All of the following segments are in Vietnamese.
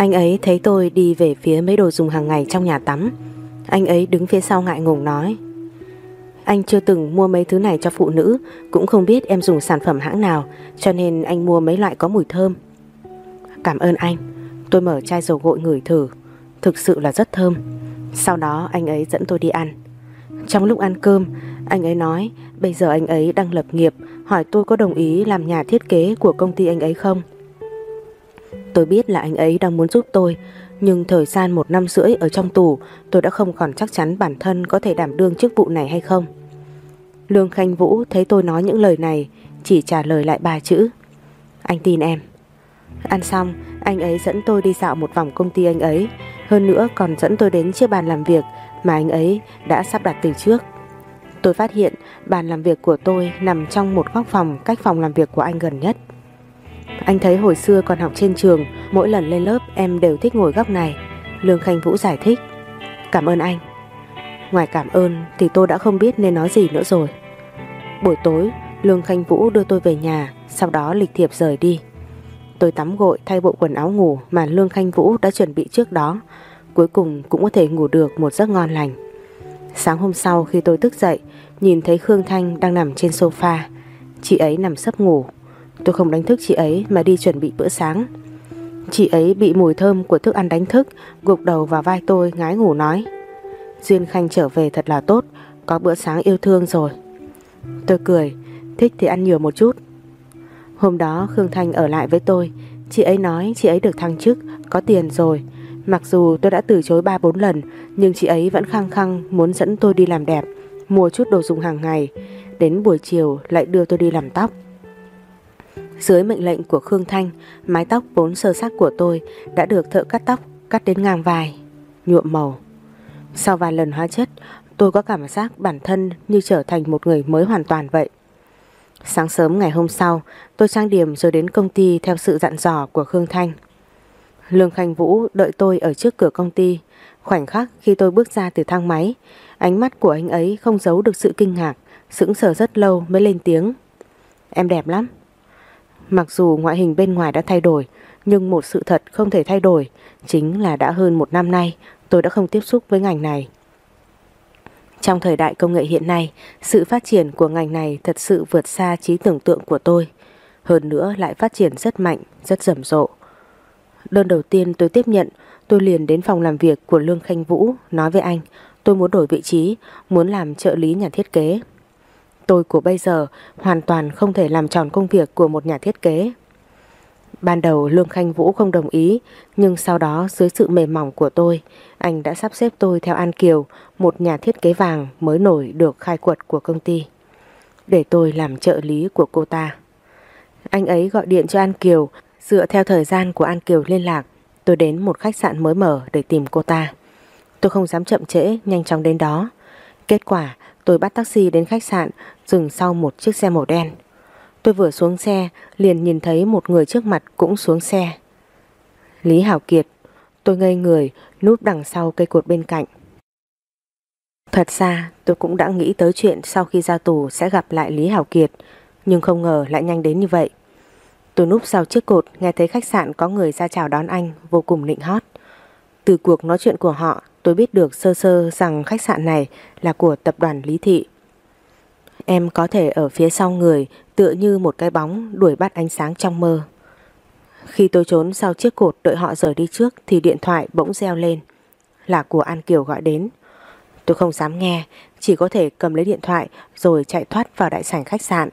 Anh ấy thấy tôi đi về phía mấy đồ dùng hàng ngày trong nhà tắm. Anh ấy đứng phía sau ngại ngùng nói, Anh chưa từng mua mấy thứ này cho phụ nữ, Cũng không biết em dùng sản phẩm hãng nào, Cho nên anh mua mấy loại có mùi thơm. Cảm ơn anh, Tôi mở chai dầu gội ngửi thử, Thực sự là rất thơm. Sau đó anh ấy dẫn tôi đi ăn. Trong lúc ăn cơm, Anh ấy nói, bây giờ anh ấy đang lập nghiệp, Hỏi tôi có đồng ý làm nhà thiết kế của công ty anh ấy không? Tôi biết là anh ấy đang muốn giúp tôi, Nhưng thời gian một năm rưỡi ở trong tù, Tôi đã không còn chắc chắn bản thân có thể đảm đương chức vụ này hay không. Lương Khanh Vũ thấy tôi nói những lời này, Chỉ trả lời lại ba chữ. Anh tin em. Ăn xong, anh ấy dẫn tôi đi dạo một vòng công ty anh ấy. Hơn nữa còn dẫn tôi đến chiếc bàn làm việc Mà anh ấy đã sắp đặt từ trước. Tôi phát hiện bàn làm việc của tôi nằm trong một góc phòng cách phòng làm việc của anh gần nhất anh thấy hồi xưa còn học trên trường, mỗi lần lên lớp em đều thích ngồi góc này. Lương Khanh Vũ giải thích. Cảm ơn anh. Ngoài cảm ơn thì tôi đã không biết nên nói gì nữa rồi. Buổi tối, Lương Khanh Vũ đưa tôi về nhà, sau đó lịch thiệp rời đi. Tôi tắm gội thay bộ quần áo ngủ mà Lương Khanh Vũ đã chuẩn bị trước đó. Cuối cùng cũng có thể ngủ được một giấc ngon lành. Sáng hôm sau khi tôi thức dậy, nhìn thấy Khương Thanh đang nằm trên sofa. Chị ấy nằm sấp ngủ, Tôi không đánh thức chị ấy mà đi chuẩn bị bữa sáng. Chị ấy bị mùi thơm của thức ăn đánh thức, Gục đầu vào vai tôi, ngái ngủ nói. Duyên Khanh trở về thật là tốt, Có bữa sáng yêu thương rồi. Tôi cười, Thích thì ăn nhiều một chút. Hôm đó Khương Thanh ở lại với tôi. Chị ấy nói chị ấy được thăng chức, Có tiền rồi. Mặc dù tôi đã từ chối 3-4 lần, Nhưng chị ấy vẫn khăng khăng muốn dẫn tôi đi làm đẹp, Mua chút đồ dùng hàng ngày. Đến buổi chiều lại đưa tôi đi làm tóc dưới mệnh lệnh của Khương Thanh, mái tóc vốn sơ sát của tôi đã được thợ cắt tóc cắt đến ngang vai, nhuộm màu. Sau vài lần hóa chất, tôi có cảm giác bản thân như trở thành một người mới hoàn toàn vậy. Sáng sớm ngày hôm sau, tôi trang điểm rồi đến công ty theo sự dặn dò của Khương Thanh. Lương Khanh Vũ đợi tôi ở trước cửa công ty. Khoảnh khắc khi tôi bước ra từ thang máy, ánh mắt của anh ấy không giấu được sự kinh ngạc, sững sờ rất lâu mới lên tiếng. Em đẹp lắm. Mặc dù ngoại hình bên ngoài đã thay đổi, nhưng một sự thật không thể thay đổi, chính là đã hơn một năm nay tôi đã không tiếp xúc với ngành này. Trong thời đại công nghệ hiện nay, sự phát triển của ngành này thật sự vượt xa trí tưởng tượng của tôi. Hơn nữa lại phát triển rất mạnh, rất rầm rộ. Đơn đầu tiên tôi tiếp nhận, tôi liền đến phòng làm việc của Lương Khanh Vũ nói với anh tôi muốn đổi vị trí, muốn làm trợ lý nhà thiết kế. Tôi của bây giờ hoàn toàn không thể làm tròn công việc của một nhà thiết kế. Ban đầu Lương Khanh Vũ không đồng ý, nhưng sau đó dưới sự mềm mỏng của tôi, anh đã sắp xếp tôi theo An Kiều, một nhà thiết kế vàng mới nổi được khai quật của công ty. Để tôi làm trợ lý của cô ta. Anh ấy gọi điện cho An Kiều, dựa theo thời gian của An Kiều liên lạc, tôi đến một khách sạn mới mở để tìm cô ta. Tôi không dám chậm trễ, nhanh chóng đến đó. Kết quả, tôi bắt taxi đến khách sạn dừng sau một chiếc xe màu đen. Tôi vừa xuống xe liền nhìn thấy một người trước mặt cũng xuống xe. Lý Hảo Kiệt, tôi ngây người núp đằng sau cây cột bên cạnh. Thật ra tôi cũng đã nghĩ tới chuyện sau khi ra tù sẽ gặp lại Lý Hảo Kiệt, nhưng không ngờ lại nhanh đến như vậy. Tôi núp sau chiếc cột nghe thấy khách sạn có người ra chào đón anh vô cùng nịnh hót. Từ cuộc nói chuyện của họ tôi biết được sơ sơ rằng khách sạn này là của tập đoàn Lý Thị. Em có thể ở phía sau người tựa như một cái bóng đuổi bắt ánh sáng trong mơ. Khi tôi trốn sau chiếc cột đợi họ rời đi trước thì điện thoại bỗng reo lên. Là của An Kiều gọi đến. Tôi không dám nghe, chỉ có thể cầm lấy điện thoại rồi chạy thoát vào đại sảnh khách sạn.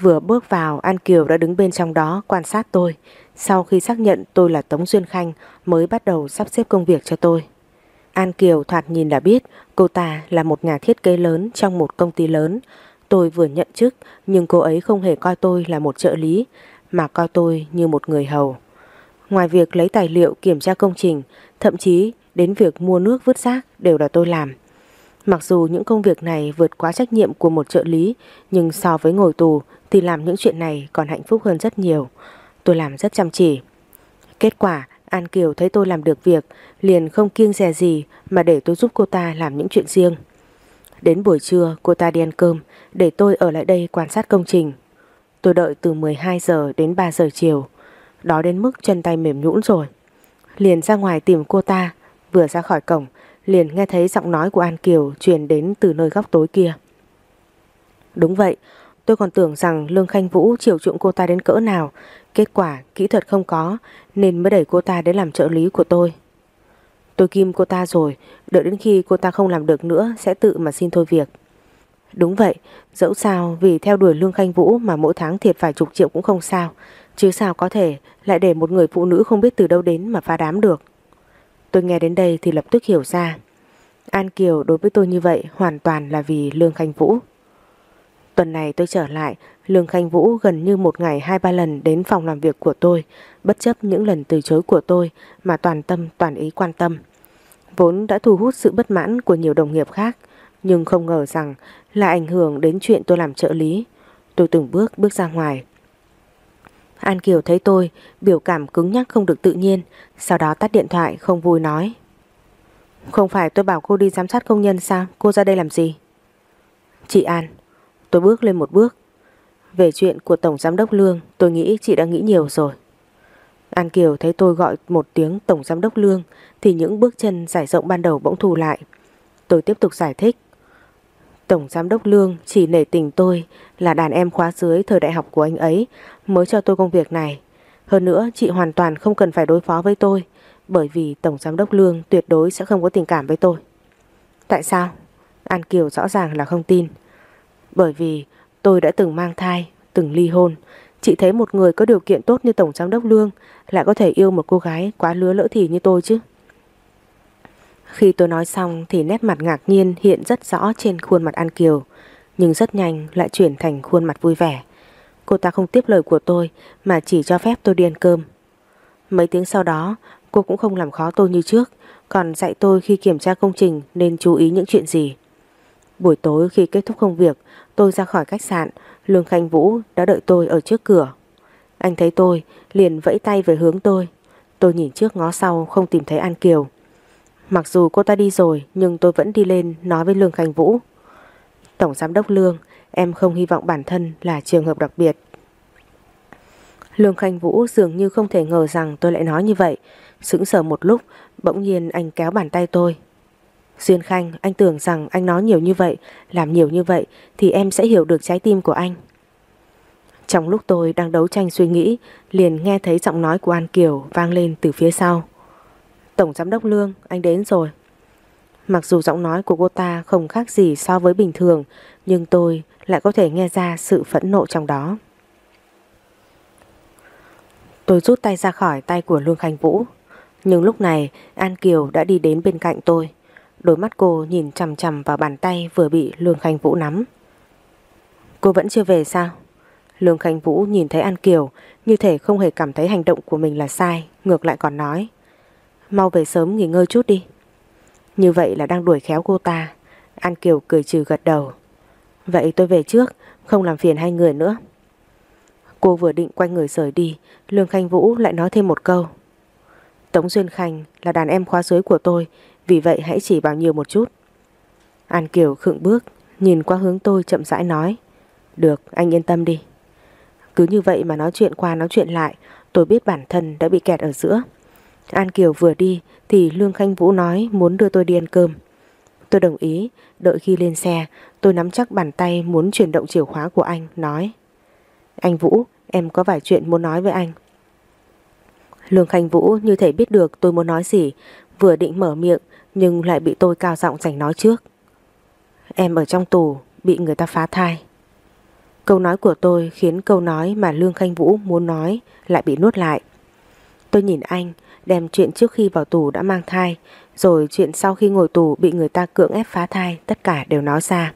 Vừa bước vào An Kiều đã đứng bên trong đó quan sát tôi. Sau khi xác nhận tôi là Tống Duyên Khanh mới bắt đầu sắp xếp công việc cho tôi. An Kiều thoạt nhìn đã biết cô ta là một nhà thiết kế lớn trong một công ty lớn. Tôi vừa nhận chức nhưng cô ấy không hề coi tôi là một trợ lý mà coi tôi như một người hầu. Ngoài việc lấy tài liệu kiểm tra công trình, thậm chí đến việc mua nước vứt rác đều là tôi làm. Mặc dù những công việc này vượt quá trách nhiệm của một trợ lý, nhưng so với ngồi tù thì làm những chuyện này còn hạnh phúc hơn rất nhiều. Tôi làm rất chăm chỉ. Kết quả An Kiều thấy tôi làm được việc, liền không kiêng dè gì mà để tôi giúp cô ta làm những chuyện riêng. Đến buổi trưa cô ta đi ăn cơm, để tôi ở lại đây quan sát công trình. Tôi đợi từ 12 giờ đến 3 giờ chiều, đó đến mức chân tay mềm nhũn rồi. liền ra ngoài tìm cô ta, vừa ra khỏi cổng, liền nghe thấy giọng nói của An Kiều truyền đến từ nơi góc tối kia. Đúng vậy, tôi còn tưởng rằng Lương Khanh Vũ chiều chuộng cô ta đến cỡ nào, kết quả kỹ thuật không có nên mới đẩy cô ta đến làm trợ lý của tôi. Tôi kim cô ta rồi, đợi đến khi cô ta không làm được nữa sẽ tự mà xin thôi việc. Đúng vậy, dẫu sao vì theo đuổi Lương Khanh Vũ mà mỗi tháng thiệt vài chục triệu cũng không sao, chứ sao có thể lại để một người phụ nữ không biết từ đâu đến mà phá đám được. Tôi nghe đến đây thì lập tức hiểu ra. An Kiều đối với tôi như vậy hoàn toàn là vì Lương Khanh Vũ. Tuần này tôi trở lại, Lương Khanh Vũ gần như một ngày hai ba lần đến phòng làm việc của tôi, bất chấp những lần từ chối của tôi mà toàn tâm toàn ý quan tâm. Vốn đã thu hút sự bất mãn của nhiều đồng nghiệp khác, nhưng không ngờ rằng là ảnh hưởng đến chuyện tôi làm trợ lý. Tôi từng bước bước ra ngoài. An Kiều thấy tôi, biểu cảm cứng nhắc không được tự nhiên, sau đó tắt điện thoại không vui nói. Không phải tôi bảo cô đi giám sát công nhân sao, cô ra đây làm gì? Chị An, tôi bước lên một bước. Về chuyện của Tổng Giám đốc Lương, tôi nghĩ chị đã nghĩ nhiều rồi. An Kiều thấy tôi gọi một tiếng Tổng Giám đốc Lương thì những bước chân giải rộng ban đầu bỗng thu lại. Tôi tiếp tục giải thích. Tổng Giám đốc Lương chỉ nể tình tôi là đàn em khóa dưới thời đại học của anh ấy mới cho tôi công việc này. Hơn nữa chị hoàn toàn không cần phải đối phó với tôi bởi vì Tổng Giám đốc Lương tuyệt đối sẽ không có tình cảm với tôi. Tại sao? An Kiều rõ ràng là không tin. Bởi vì tôi đã từng mang thai, từng ly hôn. Chị thấy một người có điều kiện tốt như Tổng Giám đốc Lương lại có thể yêu một cô gái quá lứa lỡ thì như tôi chứ. Khi tôi nói xong thì nét mặt ngạc nhiên hiện rất rõ trên khuôn mặt An Kiều, nhưng rất nhanh lại chuyển thành khuôn mặt vui vẻ. Cô ta không tiếp lời của tôi mà chỉ cho phép tôi đi ăn cơm. Mấy tiếng sau đó, cô cũng không làm khó tôi như trước, còn dạy tôi khi kiểm tra công trình nên chú ý những chuyện gì. Buổi tối khi kết thúc công việc, tôi ra khỏi khách sạn, Lương Khanh Vũ đã đợi tôi ở trước cửa. Anh thấy tôi, liền vẫy tay về hướng tôi. Tôi nhìn trước ngó sau không tìm thấy An Kiều. Mặc dù cô ta đi rồi nhưng tôi vẫn đi lên nói với Lương Khanh Vũ. Tổng Giám đốc Lương, em không hy vọng bản thân là trường hợp đặc biệt. Lương Khanh Vũ dường như không thể ngờ rằng tôi lại nói như vậy. Sững sờ một lúc, bỗng nhiên anh kéo bàn tay tôi. Duyên Khanh, anh tưởng rằng anh nói nhiều như vậy, làm nhiều như vậy thì em sẽ hiểu được trái tim của anh. Trong lúc tôi đang đấu tranh suy nghĩ, liền nghe thấy giọng nói của An Kiều vang lên từ phía sau. Tổng Giám đốc Lương, anh đến rồi. Mặc dù giọng nói của cô ta không khác gì so với bình thường, nhưng tôi lại có thể nghe ra sự phẫn nộ trong đó. Tôi rút tay ra khỏi tay của Lương Khanh Vũ, nhưng lúc này An Kiều đã đi đến bên cạnh tôi. Đôi mắt cô nhìn chằm chằm vào bàn tay vừa bị Lương Khanh Vũ nắm. Cô vẫn chưa về sao? Lương Khanh Vũ nhìn thấy An Kiều như thể không hề cảm thấy hành động của mình là sai, ngược lại còn nói. Mau về sớm nghỉ ngơi chút đi. Như vậy là đang đuổi khéo cô ta. An Kiều cười trừ gật đầu. Vậy tôi về trước, không làm phiền hai người nữa. Cô vừa định quay người rời đi, Lương Khanh Vũ lại nói thêm một câu. Tống Duyên Khanh là đàn em khóa dưới của tôi, vì vậy hãy chỉ bảo nhiều một chút. An Kiều khựng bước, nhìn qua hướng tôi chậm rãi nói. Được, anh yên tâm đi. Cứ như vậy mà nói chuyện qua nói chuyện lại, tôi biết bản thân đã bị kẹt ở giữa. An Kiều vừa đi thì Lương Khanh Vũ nói muốn đưa tôi đi ăn cơm. Tôi đồng ý, đợi khi lên xe, tôi nắm chắc bàn tay muốn chuyển động chìa khóa của anh, nói. Anh Vũ, em có vài chuyện muốn nói với anh. Lương Khanh Vũ như thể biết được tôi muốn nói gì, vừa định mở miệng nhưng lại bị tôi cao giọng giành nói trước. Em ở trong tù, bị người ta phá thai. Câu nói của tôi khiến câu nói mà Lương Khanh Vũ muốn nói lại bị nuốt lại. Tôi nhìn anh, đem chuyện trước khi vào tù đã mang thai, rồi chuyện sau khi ngồi tù bị người ta cưỡng ép phá thai, tất cả đều nói ra.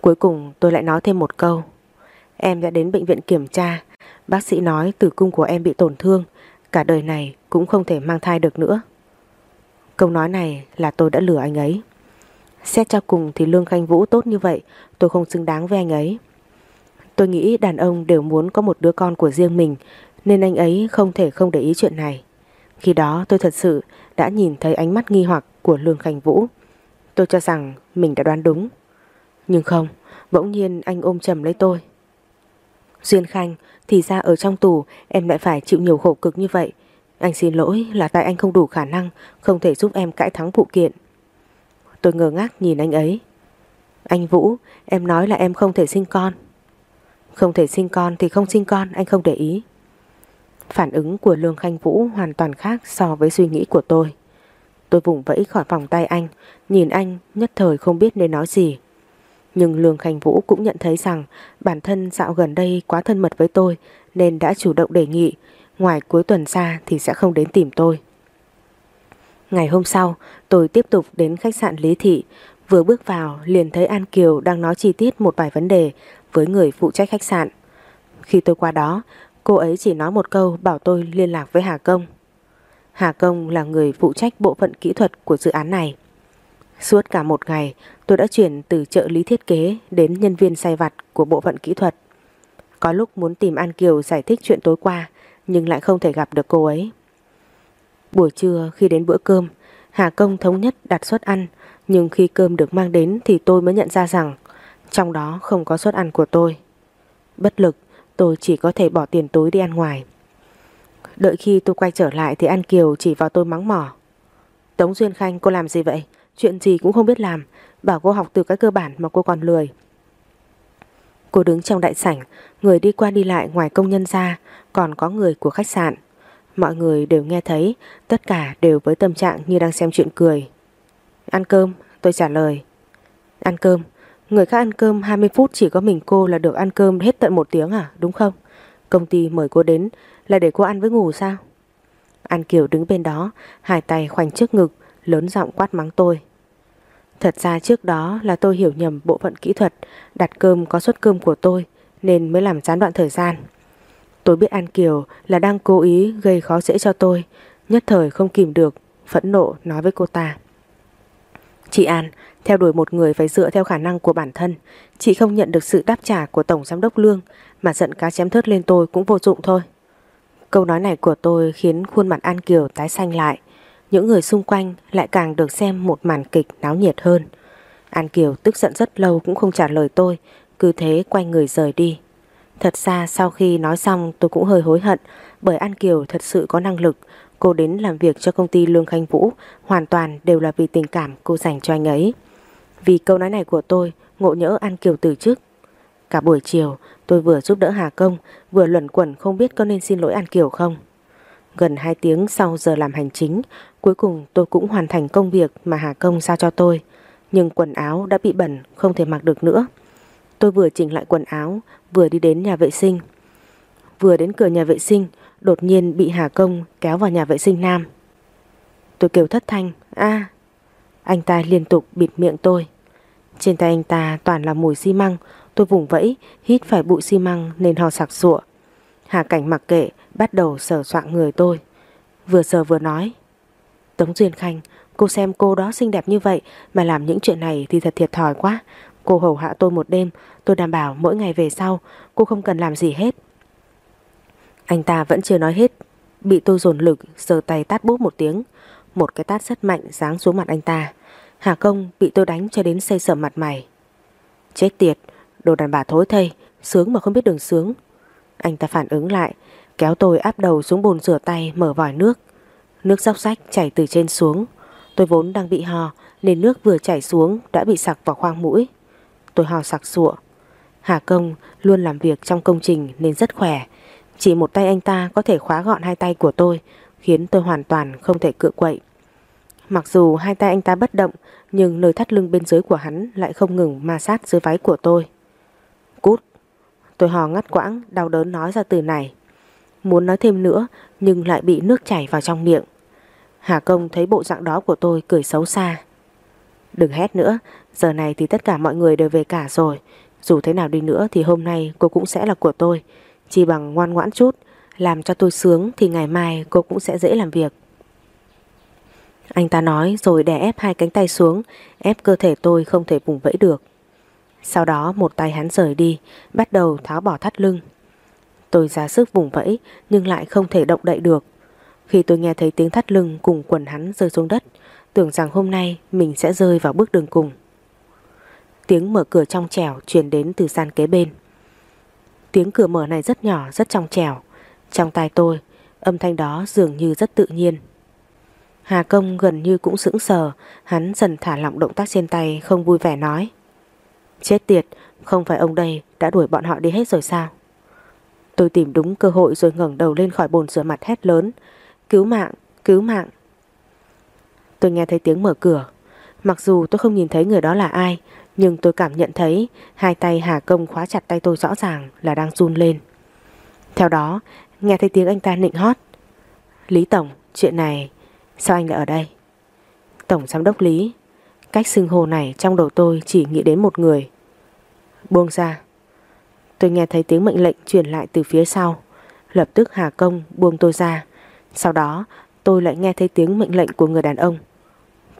Cuối cùng tôi lại nói thêm một câu. Em đã đến bệnh viện kiểm tra, bác sĩ nói tử cung của em bị tổn thương, cả đời này cũng không thể mang thai được nữa. Câu nói này là tôi đã lừa anh ấy. Xét cho cùng thì Lương Khanh Vũ tốt như vậy, tôi không xứng đáng với anh ấy. Tôi nghĩ đàn ông đều muốn có một đứa con của riêng mình, nên anh ấy không thể không để ý chuyện này. Khi đó tôi thật sự đã nhìn thấy ánh mắt nghi hoặc của Lương Khanh Vũ. Tôi cho rằng mình đã đoán đúng. Nhưng không, bỗng nhiên anh ôm chầm lấy tôi. Duyên Khanh, thì ra ở trong tù em lại phải chịu nhiều khổ cực như vậy. Anh xin lỗi, là tại anh không đủ khả năng, Không thể giúp em cãi thắng vụ kiện. Tôi ngờ ngác nhìn anh ấy. Anh Vũ, Em nói là em không thể sinh con. Không thể sinh con thì không sinh con, Anh không để ý. Phản ứng của Lương Khanh Vũ hoàn toàn khác So với suy nghĩ của tôi. Tôi vùng vẫy khỏi vòng tay anh, Nhìn anh nhất thời không biết nên nói gì. Nhưng Lương Khanh Vũ cũng nhận thấy rằng Bản thân dạo gần đây quá thân mật với tôi, Nên đã chủ động đề nghị Ngoài cuối tuần ra thì sẽ không đến tìm tôi. Ngày hôm sau, tôi tiếp tục đến khách sạn Lý Thị. Vừa bước vào, liền thấy An Kiều đang nói chi tiết một vài vấn đề với người phụ trách khách sạn. Khi tôi qua đó, cô ấy chỉ nói một câu bảo tôi liên lạc với Hà Công. Hà Công là người phụ trách bộ phận kỹ thuật của dự án này. Suốt cả một ngày, tôi đã chuyển từ trợ lý thiết kế đến nhân viên say vặt của bộ phận kỹ thuật. Có lúc muốn tìm An Kiều giải thích chuyện tối qua nhưng lại không thể gặp được cô ấy. Buổi trưa khi đến bữa cơm, Hà Công thống nhất đặt suất ăn, nhưng khi cơm được mang đến thì tôi mới nhận ra rằng trong đó không có suất ăn của tôi. Bất lực, tôi chỉ có thể bỏ tiền túi đi ăn ngoài. Đợi khi tôi quay trở lại thì An Kiều chỉ vào tôi mắng mỏ. Tống Duyên Khanh cô làm gì vậy? Chuyện gì cũng không biết làm, bảo cô học từ cái cơ bản mà cô còn lười. Cô đứng trong đại sảnh, người đi qua đi lại ngoài công nhân ra, còn có người của khách sạn. Mọi người đều nghe thấy, tất cả đều với tâm trạng như đang xem chuyện cười. Ăn cơm, tôi trả lời. Ăn cơm, người khác ăn cơm 20 phút chỉ có mình cô là được ăn cơm hết tận một tiếng à, đúng không? Công ty mời cô đến là để cô ăn với ngủ sao? An Kiều đứng bên đó, hai tay khoanh trước ngực, lớn giọng quát mắng tôi. Thật ra trước đó là tôi hiểu nhầm bộ phận kỹ thuật, đặt cơm có suất cơm của tôi nên mới làm gián đoạn thời gian. Tôi biết An Kiều là đang cố ý gây khó dễ cho tôi, nhất thời không kìm được, phẫn nộ nói với cô ta. Chị An, theo đuổi một người phải dựa theo khả năng của bản thân, chị không nhận được sự đáp trả của Tổng Giám đốc Lương mà giận cá chém thớt lên tôi cũng vô dụng thôi. Câu nói này của tôi khiến khuôn mặt An Kiều tái xanh lại, những người xung quanh lại càng được xem một màn kịch náo nhiệt hơn. An Kiều tức giận rất lâu cũng không trả lời tôi, cứ thế quay người rời đi. Thật ra sau khi nói xong tôi cũng hơi hối hận bởi An Kiều thật sự có năng lực. Cô đến làm việc cho công ty Lương Khanh Vũ hoàn toàn đều là vì tình cảm cô dành cho anh ấy. Vì câu nói này của tôi, ngộ nhỡ An Kiều từ chức. Cả buổi chiều tôi vừa giúp đỡ Hà Công vừa luẩn quẩn không biết có nên xin lỗi An Kiều không. Gần 2 tiếng sau giờ làm hành chính, cuối cùng tôi cũng hoàn thành công việc mà Hà Công giao cho tôi. Nhưng quần áo đã bị bẩn, không thể mặc được nữa. Tôi vừa chỉnh lại quần áo, vừa đi đến nhà vệ sinh. Vừa đến cửa nhà vệ sinh, đột nhiên bị Hà Công kéo vào nhà vệ sinh nam. Tôi kêu thất thanh, a Anh ta liên tục bịt miệng tôi. Trên tay anh ta toàn là mùi xi măng, tôi vùng vẫy, hít phải bụi xi măng nên ho sặc sụa. Hà Cảnh mặc kệ, bắt đầu sờ soạn người tôi. Vừa sờ vừa nói. Tống Duyên Khanh, cô xem cô đó xinh đẹp như vậy mà làm những chuyện này thì thật thiệt thòi quá. Cô hầu hạ tôi một đêm, tôi đảm bảo mỗi ngày về sau cô không cần làm gì hết. Anh ta vẫn chưa nói hết, bị tôi dồn lực giơ tay tát bút một tiếng, một cái tát rất mạnh giáng xuống mặt anh ta. Hà Công bị tôi đánh cho đến xây sở mặt mày. Chết tiệt, đồ đàn bà thối thây, sướng mà không biết đường sướng. Anh ta phản ứng lại, kéo tôi áp đầu xuống bồn rửa tay mở vòi nước. Nước róc rách chảy từ trên xuống. Tôi vốn đang bị ho nên nước vừa chảy xuống đã bị sặc vào khoang mũi. Tôi ho sặc sụa. Hà Công luôn làm việc trong công trình nên rất khỏe. Chỉ một tay anh ta có thể khóa gọn hai tay của tôi, khiến tôi hoàn toàn không thể cựa quậy. Mặc dù hai tay anh ta bất động, nhưng nơi thắt lưng bên dưới của hắn lại không ngừng ma sát dưới váy của tôi. Cút! Tôi hò ngắt quãng, đau đớn nói ra từ này. Muốn nói thêm nữa, nhưng lại bị nước chảy vào trong miệng. Hà Công thấy bộ dạng đó của tôi cười xấu xa. Đừng hét nữa, giờ này thì tất cả mọi người đều về cả rồi. Dù thế nào đi nữa thì hôm nay cô cũng sẽ là của tôi. Chỉ bằng ngoan ngoãn chút, làm cho tôi sướng thì ngày mai cô cũng sẽ dễ làm việc. Anh ta nói rồi đè ép hai cánh tay xuống, ép cơ thể tôi không thể vùng vẫy được. Sau đó một tay hắn rời đi, bắt đầu tháo bỏ thắt lưng. Tôi ra sức vùng vẫy nhưng lại không thể động đậy được. Khi tôi nghe thấy tiếng thắt lưng cùng quần hắn rơi xuống đất, tưởng rằng hôm nay mình sẽ rơi vào bước đường cùng. Tiếng mở cửa trong trèo truyền đến từ gian kế bên. Tiếng cửa mở này rất nhỏ, rất trong trèo. Trong tai tôi, Âm thanh đó dường như rất tự nhiên. Hà Công gần như cũng sững sờ, hắn dần thả lỏng động tác trên tay không vui vẻ nói. Chết tiệt, không phải ông đây đã đuổi bọn họ đi hết rồi sao? Tôi tìm đúng cơ hội rồi ngẩng đầu lên khỏi bồn rửa mặt hét lớn. Cứu mạng, cứu mạng. Tôi nghe thấy tiếng mở cửa. Mặc dù tôi không nhìn thấy người đó là ai, nhưng tôi cảm nhận thấy hai tay Hà Công khóa chặt tay tôi rõ ràng là đang run lên. Theo đó, nghe thấy tiếng anh ta nịnh hót. Lý Tổng, chuyện này, sao anh lại ở đây? Tổng Giám đốc Lý, cách xưng hô này trong đầu tôi chỉ nghĩ đến một người. Buông ra. Tôi nghe thấy tiếng mệnh lệnh truyền lại từ phía sau. Lập tức Hà Công buông tôi ra. Sau đó tôi lại nghe thấy tiếng mệnh lệnh của người đàn ông.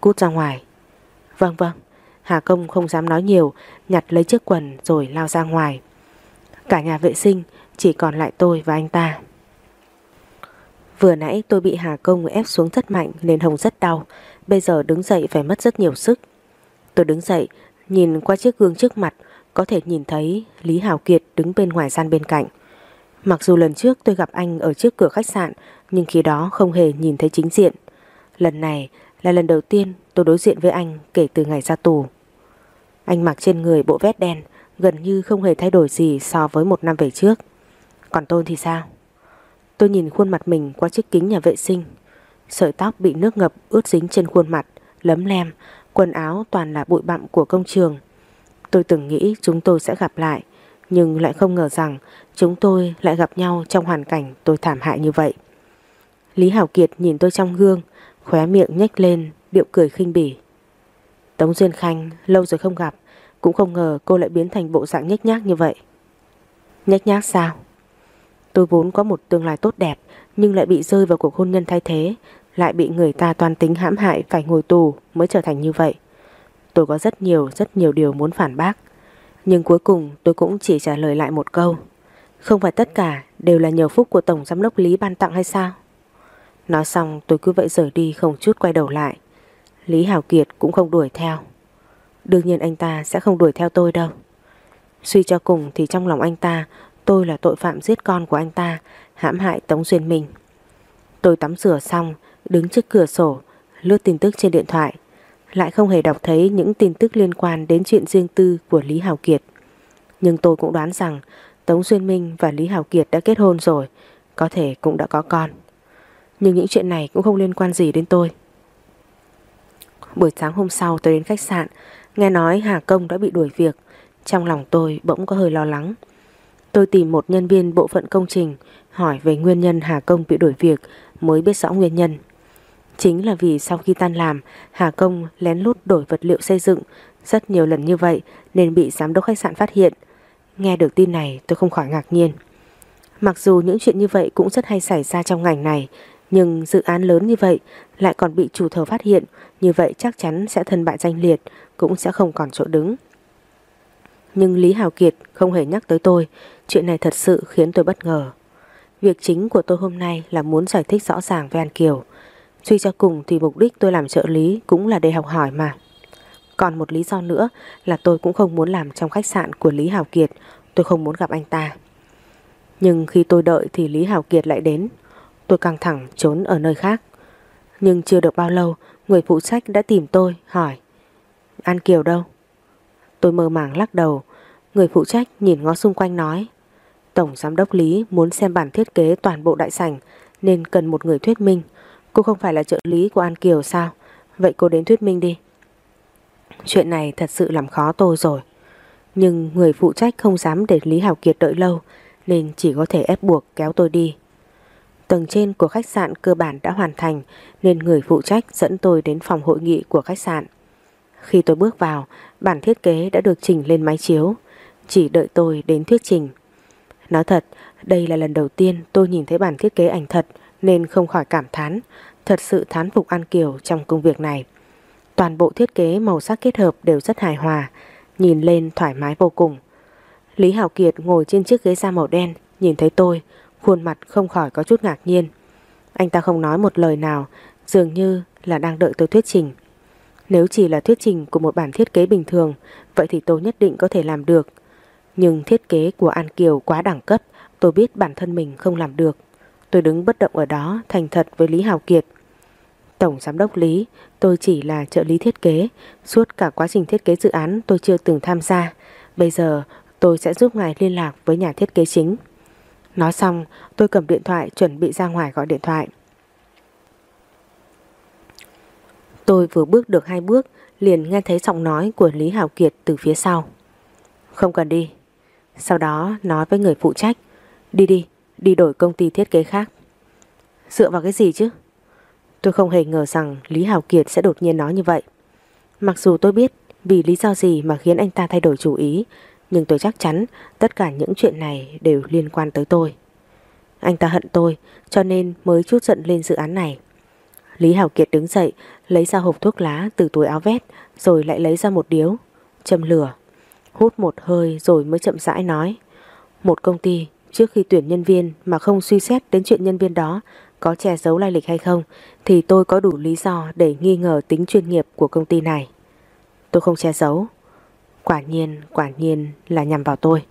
Cút ra ngoài. Vâng vâng. Hà Công không dám nói nhiều, nhặt lấy chiếc quần rồi lao ra ngoài. Cả nhà vệ sinh chỉ còn lại tôi và anh ta. Vừa nãy tôi bị Hà Công ép xuống rất mạnh nên hồng rất đau. Bây giờ đứng dậy phải mất rất nhiều sức. Tôi đứng dậy, nhìn qua chiếc gương trước mặt, có thể nhìn thấy Lý Hảo Kiệt đứng bên ngoài gian bên cạnh. Mặc dù lần trước tôi gặp anh ở trước cửa khách sạn, nhưng khi đó không hề nhìn thấy chính diện. Lần này là lần đầu tiên tôi đối diện với anh kể từ ngày ra tù. Anh mặc trên người bộ vest đen, gần như không hề thay đổi gì so với một năm về trước. Còn tôi thì sao? Tôi nhìn khuôn mặt mình qua chiếc kính nhà vệ sinh. Sợi tóc bị nước ngập ướt dính trên khuôn mặt, lấm lem, quần áo toàn là bụi bặm của công trường. Tôi từng nghĩ chúng tôi sẽ gặp lại, nhưng lại không ngờ rằng chúng tôi lại gặp nhau trong hoàn cảnh tôi thảm hại như vậy. Lý Hảo Kiệt nhìn tôi trong gương, khóe miệng nhếch lên, điệu cười khinh bỉ. Tống Duyên Khanh lâu rồi không gặp, cũng không ngờ cô lại biến thành bộ dạng nhếch nhác như vậy. Nhếch nhác sao? Tôi vốn có một tương lai tốt đẹp, nhưng lại bị rơi vào cuộc hôn nhân thay thế, lại bị người ta toàn tính hãm hại phải ngồi tù mới trở thành như vậy. Tôi có rất nhiều rất nhiều điều muốn phản bác Nhưng cuối cùng tôi cũng chỉ trả lời lại một câu không phải tất cả đều là nhờ phúc của Tổng Giám đốc Lý ban tặng hay sao? Nói xong, tôi cứ vậy rời đi, không chút quay đầu lại. Lý Hảo Kiệt cũng không đuổi theo. Đương nhiên anh ta sẽ không đuổi theo tôi đâu. Suy cho cùng thì trong lòng anh ta, Tôi là tội phạm giết con của anh ta, Hãm hại Tống Duyên Minh. Tôi tắm rửa xong, Đứng trước cửa sổ, Lướt tin tức trên điện thoại. Lại không hề đọc thấy những tin tức liên quan đến chuyện riêng tư của Lý hảo Kiệt. Nhưng tôi cũng đoán rằng Tống Duyên Minh và Lý Hảo Kiệt đã kết hôn rồi, có thể cũng đã có con. Nhưng những chuyện này cũng không liên quan gì đến tôi. Buổi sáng hôm sau tôi đến khách sạn, nghe nói Hà Công đã bị đuổi việc, trong lòng tôi bỗng có hơi lo lắng. Tôi tìm một nhân viên bộ phận công trình, hỏi về nguyên nhân Hà Công bị đuổi việc mới biết rõ nguyên nhân. Chính là vì sau khi tan làm, Hà Công lén lút đổi vật liệu xây dựng rất nhiều lần như vậy nên bị giám đốc khách sạn phát hiện. Nghe được tin này tôi không khỏi ngạc nhiên. Mặc dù những chuyện như vậy cũng rất hay xảy ra trong ngành này, nhưng dự án lớn như vậy lại còn bị chủ thầu phát hiện, như vậy chắc chắn sẽ thân bại danh liệt, cũng sẽ không còn chỗ đứng. Nhưng Lý Hào Kiệt không hề nhắc tới tôi, chuyện này thật sự khiến tôi bất ngờ. Việc chính của tôi hôm nay là muốn giải thích rõ ràng với An Kiều. Suy cho cùng thì mục đích tôi làm trợ lý cũng là để học hỏi mà. Còn một lý do nữa là tôi cũng không muốn làm trong khách sạn của Lý Hào Kiệt, tôi không muốn gặp anh ta. Nhưng khi tôi đợi thì Lý Hào Kiệt lại đến, tôi căng thẳng trốn ở nơi khác. Nhưng chưa được bao lâu, người phụ trách đã tìm tôi, hỏi An Kiều đâu? Tôi mơ màng lắc đầu, người phụ trách nhìn ngó xung quanh nói Tổng Giám đốc Lý muốn xem bản thiết kế toàn bộ đại sảnh nên cần một người thuyết minh. Cô không phải là trợ lý của An Kiều sao Vậy cô đến thuyết minh đi Chuyện này thật sự làm khó tôi rồi. Nhưng người phụ trách không dám để Lý Hảo Kiệt đợi lâu Nên chỉ có thể ép buộc kéo tôi đi. Tầng trên của khách sạn cơ bản đã hoàn thành Nên người phụ trách dẫn tôi đến phòng hội nghị của khách sạn. Khi tôi bước vào Bản thiết kế đã được chỉnh lên máy chiếu. Chỉ đợi tôi đến thuyết trình. Nói thật Đây là lần đầu tiên tôi nhìn thấy bản thiết kế ảnh thật nên không khỏi cảm thán, thật sự thán phục An Kiều trong công việc này. Toàn bộ thiết kế màu sắc kết hợp đều rất hài hòa, nhìn lên thoải mái vô cùng. Lý Hảo Kiệt ngồi trên chiếc ghế da màu đen, nhìn thấy tôi, khuôn mặt không khỏi có chút ngạc nhiên. Anh ta không nói một lời nào, dường như là đang đợi tôi thuyết trình. Nếu chỉ là thuyết trình của một bản thiết kế bình thường, vậy thì tôi nhất định có thể làm được. Nhưng thiết kế của An Kiều quá đẳng cấp, tôi biết bản thân mình không làm được. Tôi đứng bất động ở đó thành thật với Lý Hào Kiệt. Tổng Giám đốc Lý, tôi chỉ là trợ lý thiết kế. Suốt cả quá trình thiết kế dự án tôi chưa từng tham gia. Bây giờ tôi sẽ giúp ngài liên lạc với nhà thiết kế chính. Nói xong tôi cầm điện thoại chuẩn bị ra ngoài gọi điện thoại. Tôi vừa bước được hai bước liền nghe thấy giọng nói của Lý Hảo Kiệt từ phía sau. Không cần đi. Sau đó nói với người phụ trách. Đi đi, đi đổi công ty thiết kế khác. Dựa vào cái gì chứ? Tôi không hề ngờ rằng Lý Hảo Kiệt sẽ đột nhiên nói như vậy. Mặc dù tôi biết vì lý do gì mà khiến anh ta thay đổi chủ ý, nhưng tôi chắc chắn tất cả những chuyện này đều liên quan tới tôi. Anh ta hận tôi cho nên mới chút giận lên dự án này. Lý Hảo Kiệt đứng dậy, lấy ra hộp thuốc lá từ túi áo vét, rồi lại lấy ra một điếu, châm lửa. Hút một hơi rồi mới chậm rãi nói. Một công ty trước khi tuyển nhân viên mà không suy xét đến chuyện nhân viên đó có che giấu lai lịch hay không thì tôi có đủ lý do để nghi ngờ tính chuyên nghiệp của công ty này. Tôi không che giấu. Quả nhiên, quả nhiên là nhằm vào tôi.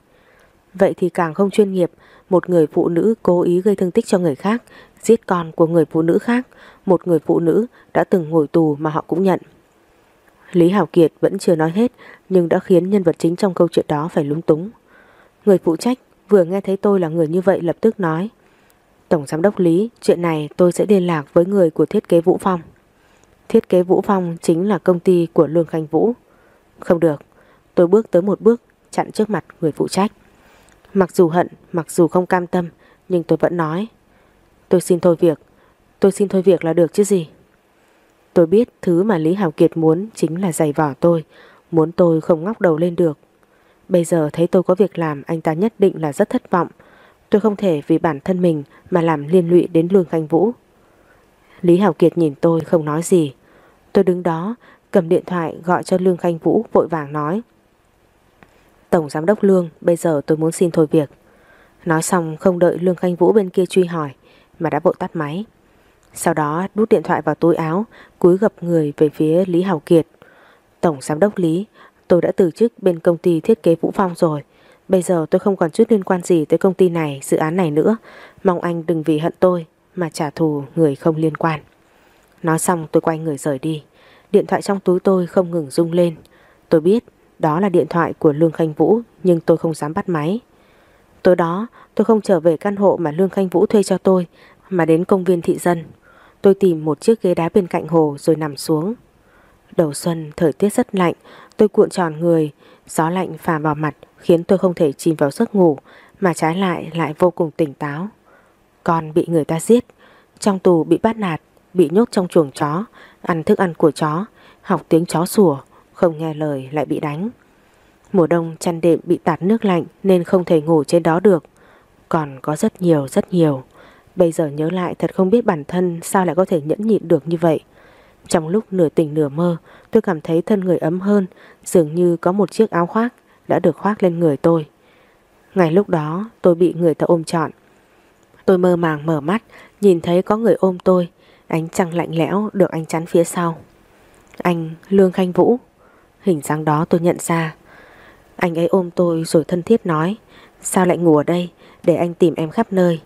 Vậy thì càng không chuyên nghiệp, một người phụ nữ cố ý gây thương tích cho người khác, giết con của người phụ nữ khác, một người phụ nữ đã từng ngồi tù mà họ cũng nhận. Lý Hảo Kiệt vẫn chưa nói hết nhưng đã khiến nhân vật chính trong câu chuyện đó phải lúng túng. Người phụ trách vừa nghe thấy tôi là người như vậy lập tức nói Tổng Giám đốc Lý, chuyện này tôi sẽ liên lạc với người của thiết kế Vũ Phong. Thiết kế Vũ Phong chính là công ty của Lương Khanh Vũ. Không được, tôi bước tới một bước chặn trước mặt người phụ trách. Mặc dù hận, mặc dù không cam tâm, nhưng tôi vẫn nói. Tôi xin thôi việc, tôi xin thôi việc là được chứ gì. Tôi biết thứ mà Lý Hào Kiệt muốn chính là giày vỏ tôi, muốn tôi không ngóc đầu lên được. Bây giờ thấy tôi có việc làm anh ta nhất định là rất thất vọng. Tôi không thể vì bản thân mình mà làm liên lụy đến Lương Khanh Vũ. Lý hảo Kiệt nhìn tôi không nói gì. Tôi đứng đó cầm điện thoại gọi cho Lương Khanh Vũ vội vàng nói. Tổng Giám đốc Lương, bây giờ tôi muốn xin thôi việc. Nói xong không đợi Lương Khanh Vũ bên kia truy hỏi mà đã vội tắt máy. Sau đó đút điện thoại vào túi áo, cúi gập người về phía Lý hảo Kiệt. Tổng Giám đốc Lý, tôi đã từ chức bên công ty thiết kế Vũ Phong rồi. Bây giờ tôi không còn chút liên quan gì tới công ty này, dự án này nữa. Mong anh đừng vì hận tôi mà trả thù người không liên quan. Nói xong tôi quay người rời đi. Điện thoại trong túi tôi không ngừng rung lên. Tôi biết đó là điện thoại của Lương Khanh Vũ nhưng tôi không dám bắt máy. Tối đó tôi không trở về căn hộ mà Lương Khanh Vũ thuê cho tôi mà đến công viên thị dân. Tôi tìm một chiếc ghế đá bên cạnh hồ rồi nằm xuống. Đầu xuân thời tiết rất lạnh, tôi cuộn tròn người, gió lạnh phà vào mặt khiến tôi không thể chìm vào giấc ngủ mà trái lại lại vô cùng tỉnh táo. Con bị người ta giết, trong tù bị bắt nạt, bị nhốt trong chuồng chó, ăn thức ăn của chó, học tiếng chó sủa, không nghe lời lại bị đánh. Mùa đông chăn đệm bị tạt nước lạnh nên không thể ngủ trên đó được. Còn có rất nhiều rất nhiều. Bây giờ nhớ lại thật không biết bản thân sao lại có thể nhẫn nhịn được như vậy. Trong lúc nửa tỉnh nửa mơ tôi cảm thấy thân người ấm hơn dường như có một chiếc áo khoác đã được khoác lên người tôi. Ngày lúc đó, tôi bị người ta ôm trọn. Tôi mơ màng mở mắt, nhìn thấy có người ôm tôi, ánh trăng lạnh lẽo được anh chắn phía sau. Anh Lương Khanh Vũ, Hình dáng đó tôi nhận ra Anh ấy ôm tôi rồi thân thiết nói, Sao lại ngủ ở đây Để anh tìm em khắp nơi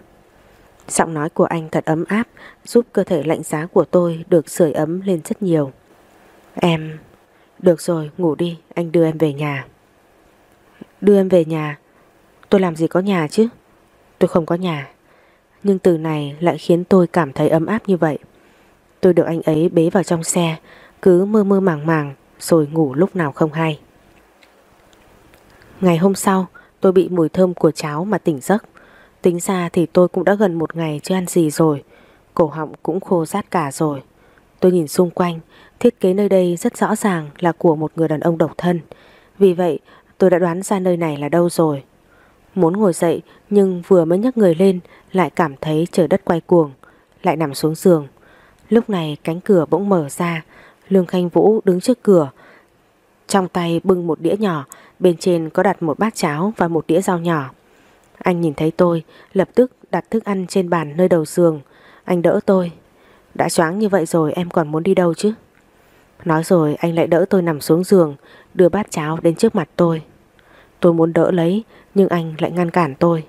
Giọng nói của anh thật ấm áp, Giúp cơ thể lạnh giá của tôi Được sưởi ấm lên rất nhiều Em, Được rồi, ngủ đi, anh đưa em về nhà Đưa em về nhà. Tôi làm gì có nhà chứ? Tôi không có nhà. Nhưng từ này lại khiến tôi cảm thấy ấm áp như vậy. Tôi được anh ấy bế vào trong xe, Cứ mơ mơ màng màng, Rồi ngủ lúc nào không hay. Ngày hôm sau, Tôi bị mùi thơm của cháo mà tỉnh giấc. Tính ra thì tôi cũng đã gần một ngày chưa ăn gì rồi. Cổ họng cũng khô rát cả rồi. Tôi nhìn xung quanh, Thiết kế nơi đây rất rõ ràng là của một người đàn ông độc thân. Vì vậy tôi đã đoán ra nơi này là đâu rồi. Muốn ngồi dậy, nhưng vừa mới nhấc người lên, Lại cảm thấy trời đất quay cuồng, Lại nằm xuống giường. Lúc này cánh cửa bỗng mở ra, Lương Khanh Vũ đứng trước cửa. Trong tay bưng một đĩa nhỏ, Bên trên có đặt một bát cháo và một đĩa rau nhỏ. Anh nhìn thấy tôi, Lập tức đặt thức ăn trên bàn nơi đầu giường. Anh đỡ tôi. Đã choáng như vậy rồi, em còn muốn đi đâu chứ? Nói rồi, anh lại đỡ tôi nằm xuống giường Đưa bát cháo đến trước mặt tôi. Tôi muốn đỡ lấy Nhưng anh lại ngăn cản tôi.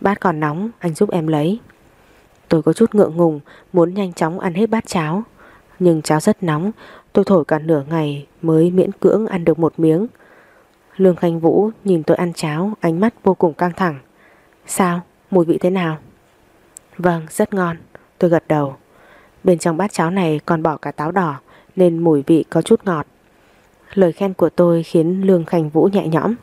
Bát còn nóng anh giúp em lấy. Tôi có chút ngượng ngùng Muốn nhanh chóng ăn hết bát cháo. Nhưng cháo rất nóng Tôi thổi cả nửa ngày mới miễn cưỡng ăn được một miếng. Lương Khanh Vũ nhìn tôi ăn cháo Ánh mắt vô cùng căng thẳng. Sao? Mùi vị thế nào? Vâng, rất ngon Tôi gật đầu. Bên trong bát cháo này còn bỏ cả táo đỏ Nên mùi vị có chút ngọt. Lời khen của tôi khiến Lương Khanh Vũ nhẹ nhõm.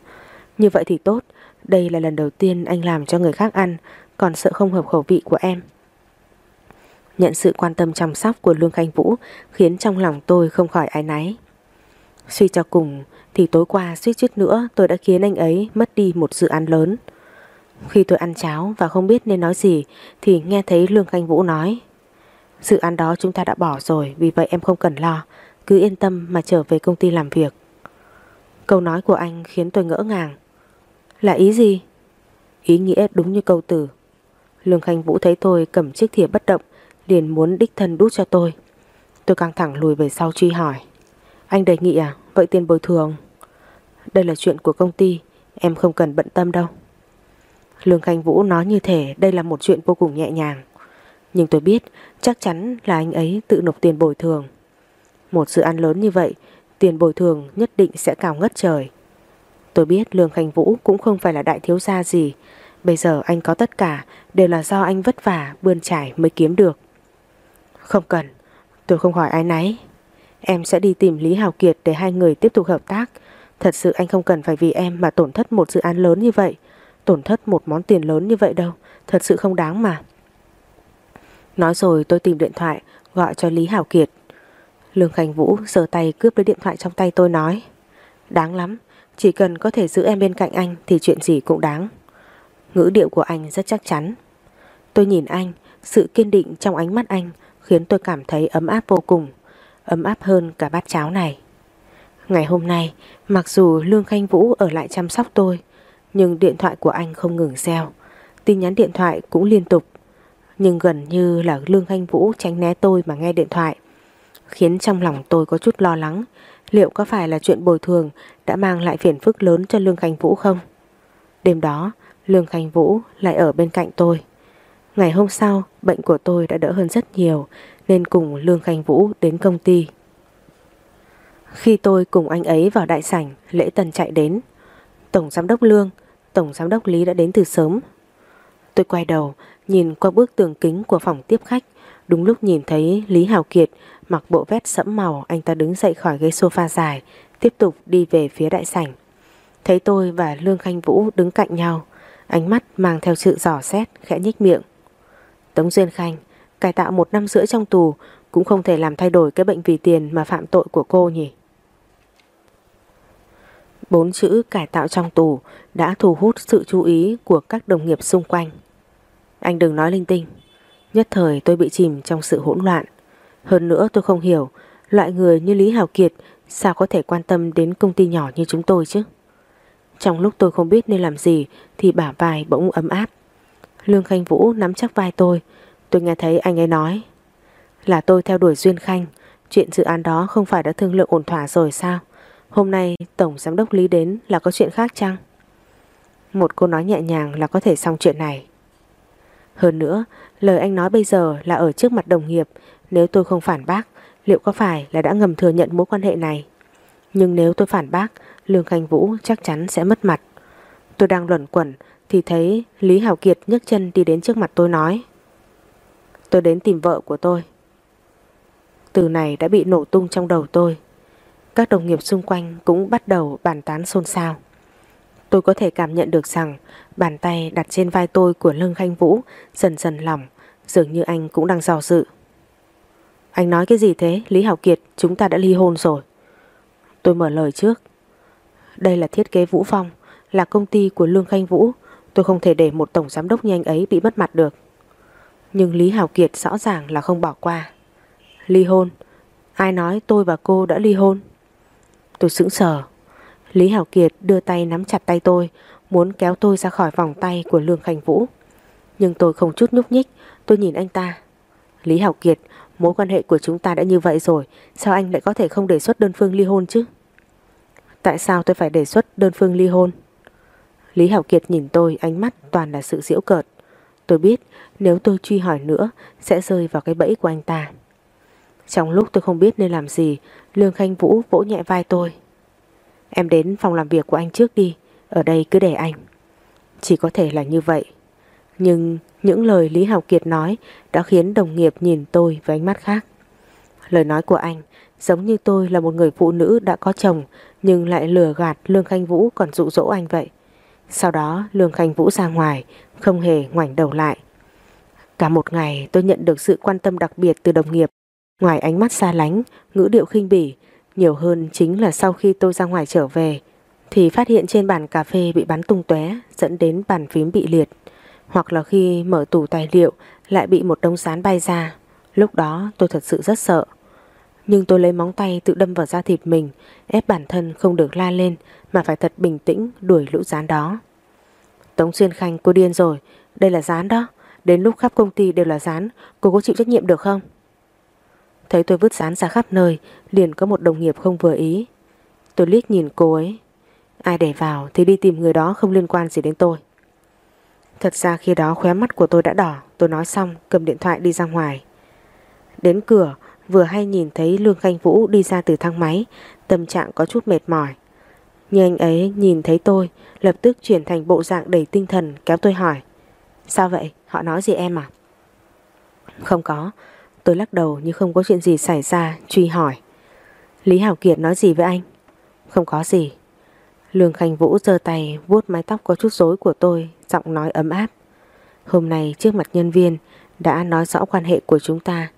Như vậy thì tốt, Đây là lần đầu tiên anh làm cho người khác ăn, Còn sợ không hợp khẩu vị của em. Nhận sự quan tâm chăm sóc của Lương Khanh Vũ Khiến trong lòng tôi không khỏi ái náy. Suy cho cùng, Thì tối qua suýt chút nữa Tôi đã khiến anh ấy mất đi một dự án lớn. Khi tôi ăn cháo và không biết nên nói gì, Thì nghe thấy Lương Khanh Vũ nói, Dự án đó chúng ta đã bỏ rồi, Vì vậy em không cần lo. Cứ yên tâm mà trở về công ty làm việc Câu nói của anh khiến tôi ngỡ ngàng Là ý gì? Ý nghĩa đúng như câu từ Lương Khanh Vũ thấy tôi cầm chiếc thìa bất động liền muốn đích thân đút cho tôi. Tôi căng thẳng lùi về sau truy hỏi. Anh đề nghị à? Vậy tiền bồi thường? Đây là chuyện của công ty, em không cần bận tâm đâu. Lương Khanh Vũ nói như thể đây là một chuyện vô cùng nhẹ nhàng. Nhưng tôi biết chắc chắn là anh ấy tự nộp tiền bồi thường. Một dự án lớn như vậy, tiền bồi thường nhất định sẽ cao ngất trời. Tôi biết Lương Khanh Vũ cũng không phải là đại thiếu gia gì. Bây giờ anh có tất cả đều là do anh vất vả bươn trải mới kiếm được. Không cần, tôi không hỏi ai nấy. Em sẽ đi tìm Lý Hào Kiệt để hai người tiếp tục hợp tác. Thật sự anh không cần phải vì em mà tổn thất một dự án lớn như vậy. Tổn thất một món tiền lớn như vậy đâu. Thật sự không đáng mà. Nói rồi tôi tìm điện thoại gọi cho Lý Hào Kiệt. Lương Khánh Vũ giơ tay cướp lấy điện thoại trong tay tôi nói. Đáng lắm, chỉ cần có thể giữ em bên cạnh anh thì chuyện gì cũng đáng. Ngữ điệu của anh rất chắc chắn. Tôi nhìn anh, sự kiên định trong ánh mắt anh khiến tôi cảm thấy ấm áp vô cùng, ấm áp hơn cả bát cháo này. Ngày hôm nay, mặc dù Lương Khanh Vũ ở lại chăm sóc tôi, nhưng điện thoại của anh không ngừng reo, tin nhắn điện thoại cũng liên tục. Nhưng gần như là Lương Khanh Vũ tránh né tôi mà nghe điện thoại, khiến trong lòng tôi có chút lo lắng, liệu có phải là chuyện bồi thường đã mang lại phiền phức lớn cho Lương Khanh Vũ không? Đêm đó, Lương Khanh Vũ lại ở bên cạnh tôi. Ngày hôm sau, bệnh của tôi đã đỡ hơn rất nhiều nên cùng Lương Khanh Vũ đến công ty. Khi tôi cùng anh ấy vào đại sảnh, lễ tần chạy đến. Tổng giám đốc Lương, Tổng giám đốc Lý đã đến từ sớm. Tôi quay đầu, nhìn qua bức tường kính của phòng tiếp khách. Đúng lúc nhìn thấy Lý Hào Kiệt mặc bộ vest sẫm màu, anh ta đứng dậy khỏi ghế sofa dài, tiếp tục đi về phía đại sảnh. Thấy tôi và Lương Khanh Vũ đứng cạnh nhau, ánh mắt mang theo sự giỏ xét, khẽ nhích miệng. Tống Duyên Khanh cải tạo một năm rưỡi trong tù cũng không thể làm thay đổi cái bệnh vì tiền mà phạm tội của cô nhỉ. Bốn chữ cải tạo trong tù đã thu hút sự chú ý của các đồng nghiệp xung quanh. Anh đừng nói linh tinh. Nhất thời tôi bị chìm trong sự hỗn loạn. Hơn nữa tôi không hiểu, loại người như Lý Hào Kiệt sao có thể quan tâm đến công ty nhỏ như chúng tôi chứ. Trong lúc tôi không biết nên làm gì thì bả vai bỗng ấm áp. Lương Khanh Vũ nắm chắc vai tôi. Tôi nghe thấy anh ấy nói, Là tôi theo đuổi Duyên Khanh. Chuyện dự án đó không phải đã thương lượng ổn thỏa rồi sao? Hôm nay Tổng Giám đốc Lý đến là có chuyện khác chăng? Một cô nói nhẹ nhàng là có thể xong chuyện này. Hơn nữa, Lời anh nói bây giờ là ở trước mặt đồng nghiệp nếu tôi không phản bác, Liệu có phải là đã ngầm thừa nhận mối quan hệ này? Nhưng nếu tôi phản bác, Lương Khanh Vũ chắc chắn sẽ mất mặt. Tôi đang luẩn quẩn thì thấy Lý Hảo Kiệt nhấc chân đi đến trước mặt tôi nói, Tôi đến tìm vợ của tôi. Từ này đã bị nổ tung trong đầu tôi. Các đồng nghiệp xung quanh cũng bắt đầu bàn tán xôn xao. Tôi có thể cảm nhận được rằng Bàn tay đặt trên vai tôi của Lương Khanh Vũ Dần dần lỏng, Dường như anh cũng đang dò dự. Anh nói cái gì thế? Lý Hảo Kiệt, chúng ta đã ly hôn rồi. Tôi mở lời trước. Đây là thiết kế Vũ Phong, Là công ty của Lương Khanh Vũ. Tôi không thể để một tổng giám đốc như anh ấy bị mất mặt được. Nhưng Lý hảo Kiệt rõ ràng là không bỏ qua. Ly hôn? Ai nói tôi và cô đã ly hôn? Tôi sững sờ. Lý hảo Kiệt đưa tay nắm chặt tay tôi, Muốn kéo tôi ra khỏi vòng tay của Lương khanh Vũ. Nhưng tôi không chút nhúc nhích. Tôi nhìn anh ta. Lý hảo Kiệt Mối quan hệ của chúng ta đã như vậy rồi Sao anh lại có thể không đề xuất đơn phương ly hôn chứ Tại sao tôi phải đề xuất đơn phương ly hôn Lý Hảo Kiệt nhìn tôi ánh mắt toàn là sự diễu cợt. Tôi biết nếu tôi truy hỏi nữa sẽ rơi vào cái bẫy của anh ta. Trong lúc tôi không biết nên làm gì, Lương Khanh Vũ vỗ nhẹ vai tôi. Em đến phòng làm việc của anh trước đi, ở đây cứ để anh. Chỉ có thể là như vậy. Nhưng những lời Lý Hào Kiệt nói đã khiến đồng nghiệp nhìn tôi với ánh mắt khác. Lời nói của anh giống như tôi là một người phụ nữ đã có chồng nhưng lại lừa gạt Lương Khanh Vũ còn dụ dỗ anh vậy. Sau đó Lương Khanh Vũ ra ngoài, không hề ngoảnh đầu lại. Cả một ngày tôi nhận được sự quan tâm đặc biệt từ đồng nghiệp. Ngoài ánh mắt xa lánh, ngữ điệu khinh bỉ, nhiều hơn chính là sau khi tôi ra ngoài trở về, thì phát hiện trên bàn cà phê bị bắn tung tóe dẫn đến bàn phím bị liệt. Hoặc là khi mở tủ tài liệu lại bị một đống sán bay ra. Lúc đó tôi thật sự rất sợ. Nhưng tôi lấy móng tay tự đâm vào da thịt mình, ép bản thân không được la lên mà phải thật bình tĩnh đuổi lũ rán đó. Tống Xuyên Khanh cô điên rồi, đây là rán đó. Đến lúc khắp công ty đều là rán, cô có chịu trách nhiệm được không? Thấy tôi vứt rán ra khắp nơi, liền có một đồng nghiệp không vừa ý. Tôi liếc nhìn cô ấy. Ai để vào thì đi tìm người đó không liên quan gì đến tôi. Thật ra khi đó khóe mắt của tôi đã đỏ, tôi nói xong cầm điện thoại đi ra ngoài. Đến cửa, vừa hay nhìn thấy Lương Khanh Vũ đi ra từ thang máy, tâm trạng có chút mệt mỏi. Nhưng anh ấy nhìn thấy tôi, lập tức chuyển thành bộ dạng đầy tinh thần kéo tôi hỏi. Sao vậy? Họ nói gì em à? Không có, tôi lắc đầu như không có chuyện gì xảy ra, truy hỏi. Lý Hảo Kiệt nói gì với anh? Không có gì. Lương Khanh Vũ giơ tay vuốt mái tóc có chút rối của tôi, giọng nói ấm áp. Hôm nay trước mặt nhân viên đã nói rõ quan hệ của chúng ta,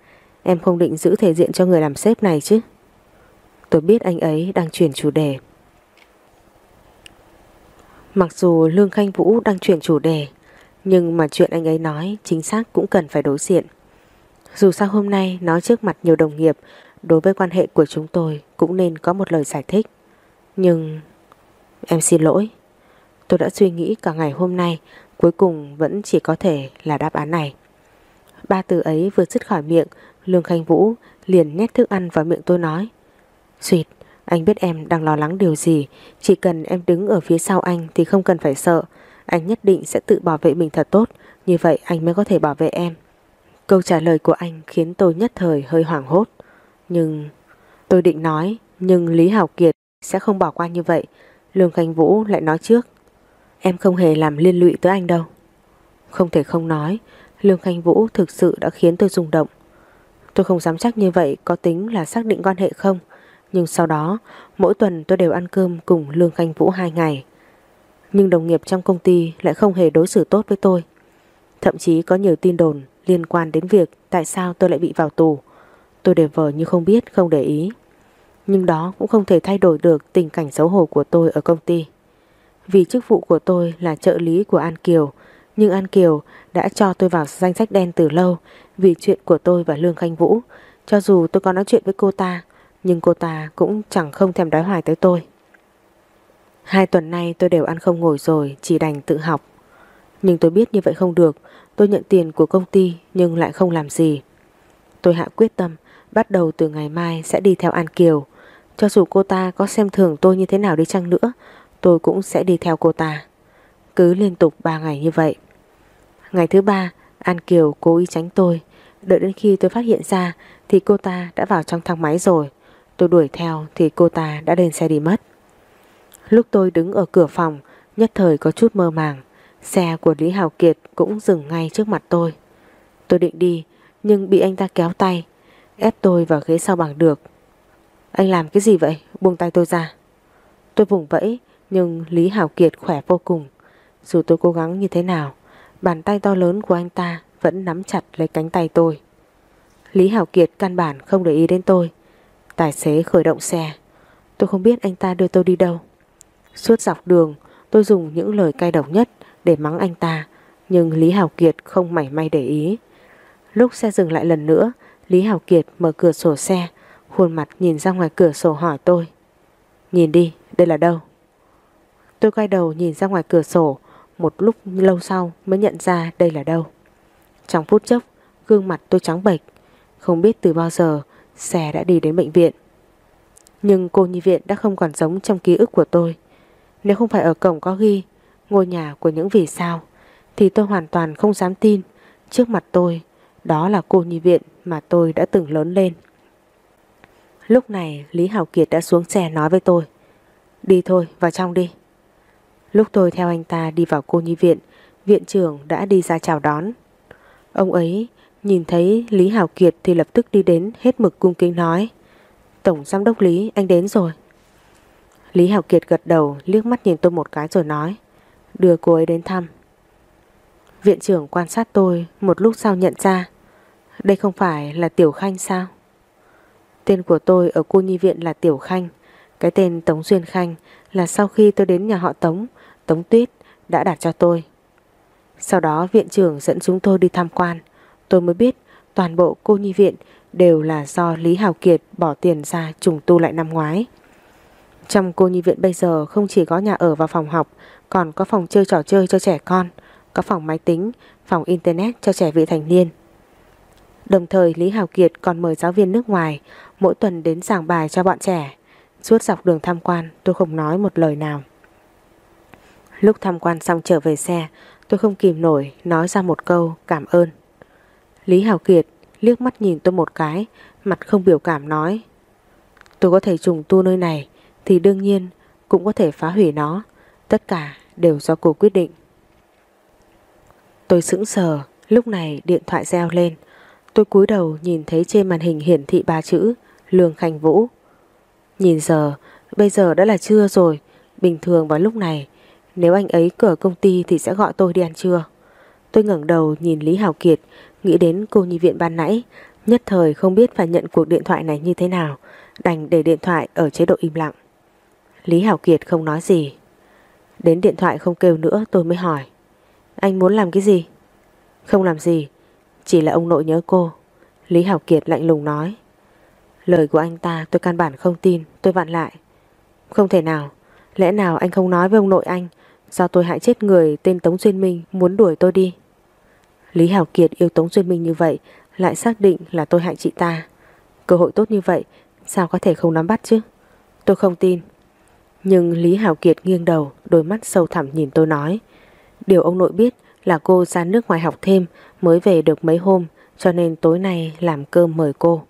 em không định giữ thể diện cho người làm sếp này chứ? Tôi biết anh ấy đang chuyển chủ đề. Mặc dù Lương Khanh Vũ đang chuyển chủ đề, nhưng mà chuyện anh ấy nói chính xác cũng cần phải đối diện. Dù sao hôm nay nói trước mặt nhiều đồng nghiệp, đối với quan hệ của chúng tôi cũng nên có một lời giải thích. Nhưng... Em xin lỗi. Tôi đã suy nghĩ cả ngày hôm nay, cuối cùng vẫn chỉ có thể là đáp án này. Ba từ ấy vừa dứt khỏi miệng, Lương Khanh Vũ liền nhét thức ăn vào miệng tôi nói. Xuyệt, anh biết em đang lo lắng điều gì, chỉ cần em đứng ở phía sau anh thì không cần phải sợ. Anh nhất định sẽ tự bảo vệ mình thật tốt, như vậy anh mới có thể bảo vệ em. Câu trả lời của anh khiến tôi nhất thời hơi hoảng hốt. Nhưng tôi định nói, nhưng Lý Hảo Kiệt sẽ không bỏ qua như vậy. Lương Khánh Vũ lại nói trước. Em không hề làm liên lụy tới anh đâu. Không thể không nói, Lương Khánh Vũ thực sự đã khiến tôi rung động. Tôi không dám chắc như vậy có tính là xác định quan hệ không. Nhưng sau đó, mỗi tuần tôi đều ăn cơm cùng Lương Khánh Vũ hai ngày. Nhưng đồng nghiệp trong công ty lại không hề đối xử tốt với tôi. Thậm chí có nhiều tin đồn liên quan đến việc tại sao tôi lại bị vào tù. Tôi đều vờ như không biết, không để ý. Nhưng đó cũng không thể thay đổi được tình cảnh xấu hổ của tôi ở công ty. Vì chức vụ của tôi là trợ lý của An Kiều, nhưng An Kiều đã cho tôi vào danh sách đen từ lâu vì chuyện của tôi và Lương Khanh Vũ. Cho dù tôi có nói chuyện với cô ta, nhưng cô ta cũng chẳng không thèm đói hoài tới tôi. Hai tuần nay tôi đều ăn không ngồi rồi, chỉ đành tự học. Nhưng tôi biết như vậy không được, tôi nhận tiền của công ty nhưng lại không làm gì. Tôi hạ quyết tâm, bắt đầu từ ngày mai sẽ đi theo An Kiều. Cho dù cô ta có xem thường tôi như thế nào đi chăng nữa, tôi cũng sẽ đi theo cô ta. Cứ liên tục 3 ngày như vậy. Ngày thứ ba, An Kiều cố ý tránh tôi. Đợi đến khi tôi phát hiện ra thì cô ta đã vào trong thang máy rồi. Tôi đuổi theo thì cô ta đã lên xe đi mất. Lúc tôi đứng ở cửa phòng, nhất thời có chút mơ màng. Xe của Lý Hào Kiệt cũng dừng ngay trước mặt tôi. Tôi định đi, nhưng bị anh ta kéo tay, ép tôi vào ghế sau bằng được. Anh làm cái gì vậy? Buông tay tôi ra. Tôi vùng vẫy, nhưng Lý hảo Kiệt khỏe vô cùng. Dù tôi cố gắng như thế nào, bàn tay to lớn của anh ta vẫn nắm chặt lấy cánh tay tôi. Lý Hảo Kiệt căn bản không để ý đến tôi. Tài xế khởi động xe. Tôi không biết anh ta đưa tôi đi đâu. Suốt dọc đường, tôi dùng những lời cay độc nhất để mắng anh ta, nhưng Lý Hảo Kiệt không mảy may để ý. Lúc xe dừng lại lần nữa, Lý Hảo Kiệt mở cửa sổ xe, khuôn mặt nhìn ra ngoài cửa sổ hỏi tôi. Nhìn đi, đây là đâu? Tôi quay đầu nhìn ra ngoài cửa sổ, một lúc lâu sau mới nhận ra đây là đâu. Trong phút chốc, gương mặt tôi trắng bệch, không biết từ bao giờ xe đã đi đến bệnh viện. Nhưng cô nhi viện đã không còn giống trong ký ức của tôi. Nếu không phải ở cổng có ghi ngôi nhà của những vì sao, thì tôi hoàn toàn không dám tin. Trước mặt tôi, đó là cô nhi viện mà tôi đã từng lớn lên. Lúc này Lý Hảo Kiệt đã xuống xe nói với tôi. Đi thôi, vào trong đi. Lúc tôi theo anh ta đi vào cô nhi viện Viện trưởng đã đi ra chào đón. Ông ấy nhìn thấy Lý Hảo Kiệt thì lập tức đi đến hết mực cung kính nói, Tổng giám đốc Lý, anh đến rồi. Lý Hảo Kiệt gật đầu, liếc mắt nhìn tôi một cái rồi nói, Đưa cô ấy đến thăm. Viện trưởng quan sát tôi một lúc sau nhận ra, Đây không phải là Tiểu Khanh sao? Tên của tôi ở cô nhi viện là Tiểu Khanh Cái tên Tống Duyên Khanh là sau khi tôi đến nhà họ Tống Tống Tuyết đã đặt cho tôi Sau đó viện trưởng dẫn chúng tôi đi tham quan Tôi mới biết toàn bộ cô nhi viện đều là do Lý Hào Kiệt bỏ tiền ra trùng tu lại năm ngoái. Trong cô nhi viện bây giờ không chỉ có nhà ở và phòng học, còn có phòng chơi trò chơi cho trẻ con, có phòng máy tính, phòng internet cho trẻ vị thành niên. Đồng thời Lý Hào Kiệt còn mời giáo viên nước ngoài mỗi tuần đến giảng bài cho bọn trẻ. Suốt dọc đường tham quan tôi không nói một lời nào. Lúc tham quan xong trở về xe tôi không kìm nổi nói ra một câu cảm ơn. Lý Hào Kiệt liếc mắt nhìn tôi một cái mặt không biểu cảm nói Tôi có thể trùng tu nơi này thì đương nhiên cũng có thể phá hủy nó. Tất cả đều do cô quyết định. Tôi sững sờ, lúc này điện thoại reo lên. Tôi cúi đầu nhìn thấy trên màn hình hiển thị ba chữ Lương Khanh Vũ. Nhìn giờ, bây giờ đã là trưa rồi, bình thường vào lúc này, nếu anh ấy cửa công ty thì sẽ gọi tôi đi ăn trưa. Tôi ngẩng đầu nhìn Lý Hảo Kiệt, nghĩ đến cô nhi viện ban nãy, nhất thời không biết phải nhận cuộc điện thoại này như thế nào, đành để điện thoại ở chế độ im lặng. Lý Hảo Kiệt không nói gì. Đến điện thoại không kêu nữa tôi mới hỏi. Anh muốn làm cái gì? Không làm gì, chỉ là ông nội nhớ cô. Lý Hảo Kiệt lạnh lùng nói. Lời của anh ta tôi căn bản không tin, tôi vặn lại. Không thể nào, lẽ nào anh không nói với ông nội anh do tôi hại chết người tên Tống Duyên Minh muốn đuổi tôi đi. Lý hảo Kiệt yêu Tống Duyên Minh như vậy lại xác định là tôi hại chị ta. Cơ hội tốt như vậy sao có thể không nắm bắt chứ? Tôi không tin. Nhưng Lý hảo Kiệt nghiêng đầu, đôi mắt sâu thẳm nhìn tôi nói. Điều ông nội biết là cô ra nước ngoài học thêm mới về được mấy hôm cho nên tối nay làm cơm mời cô.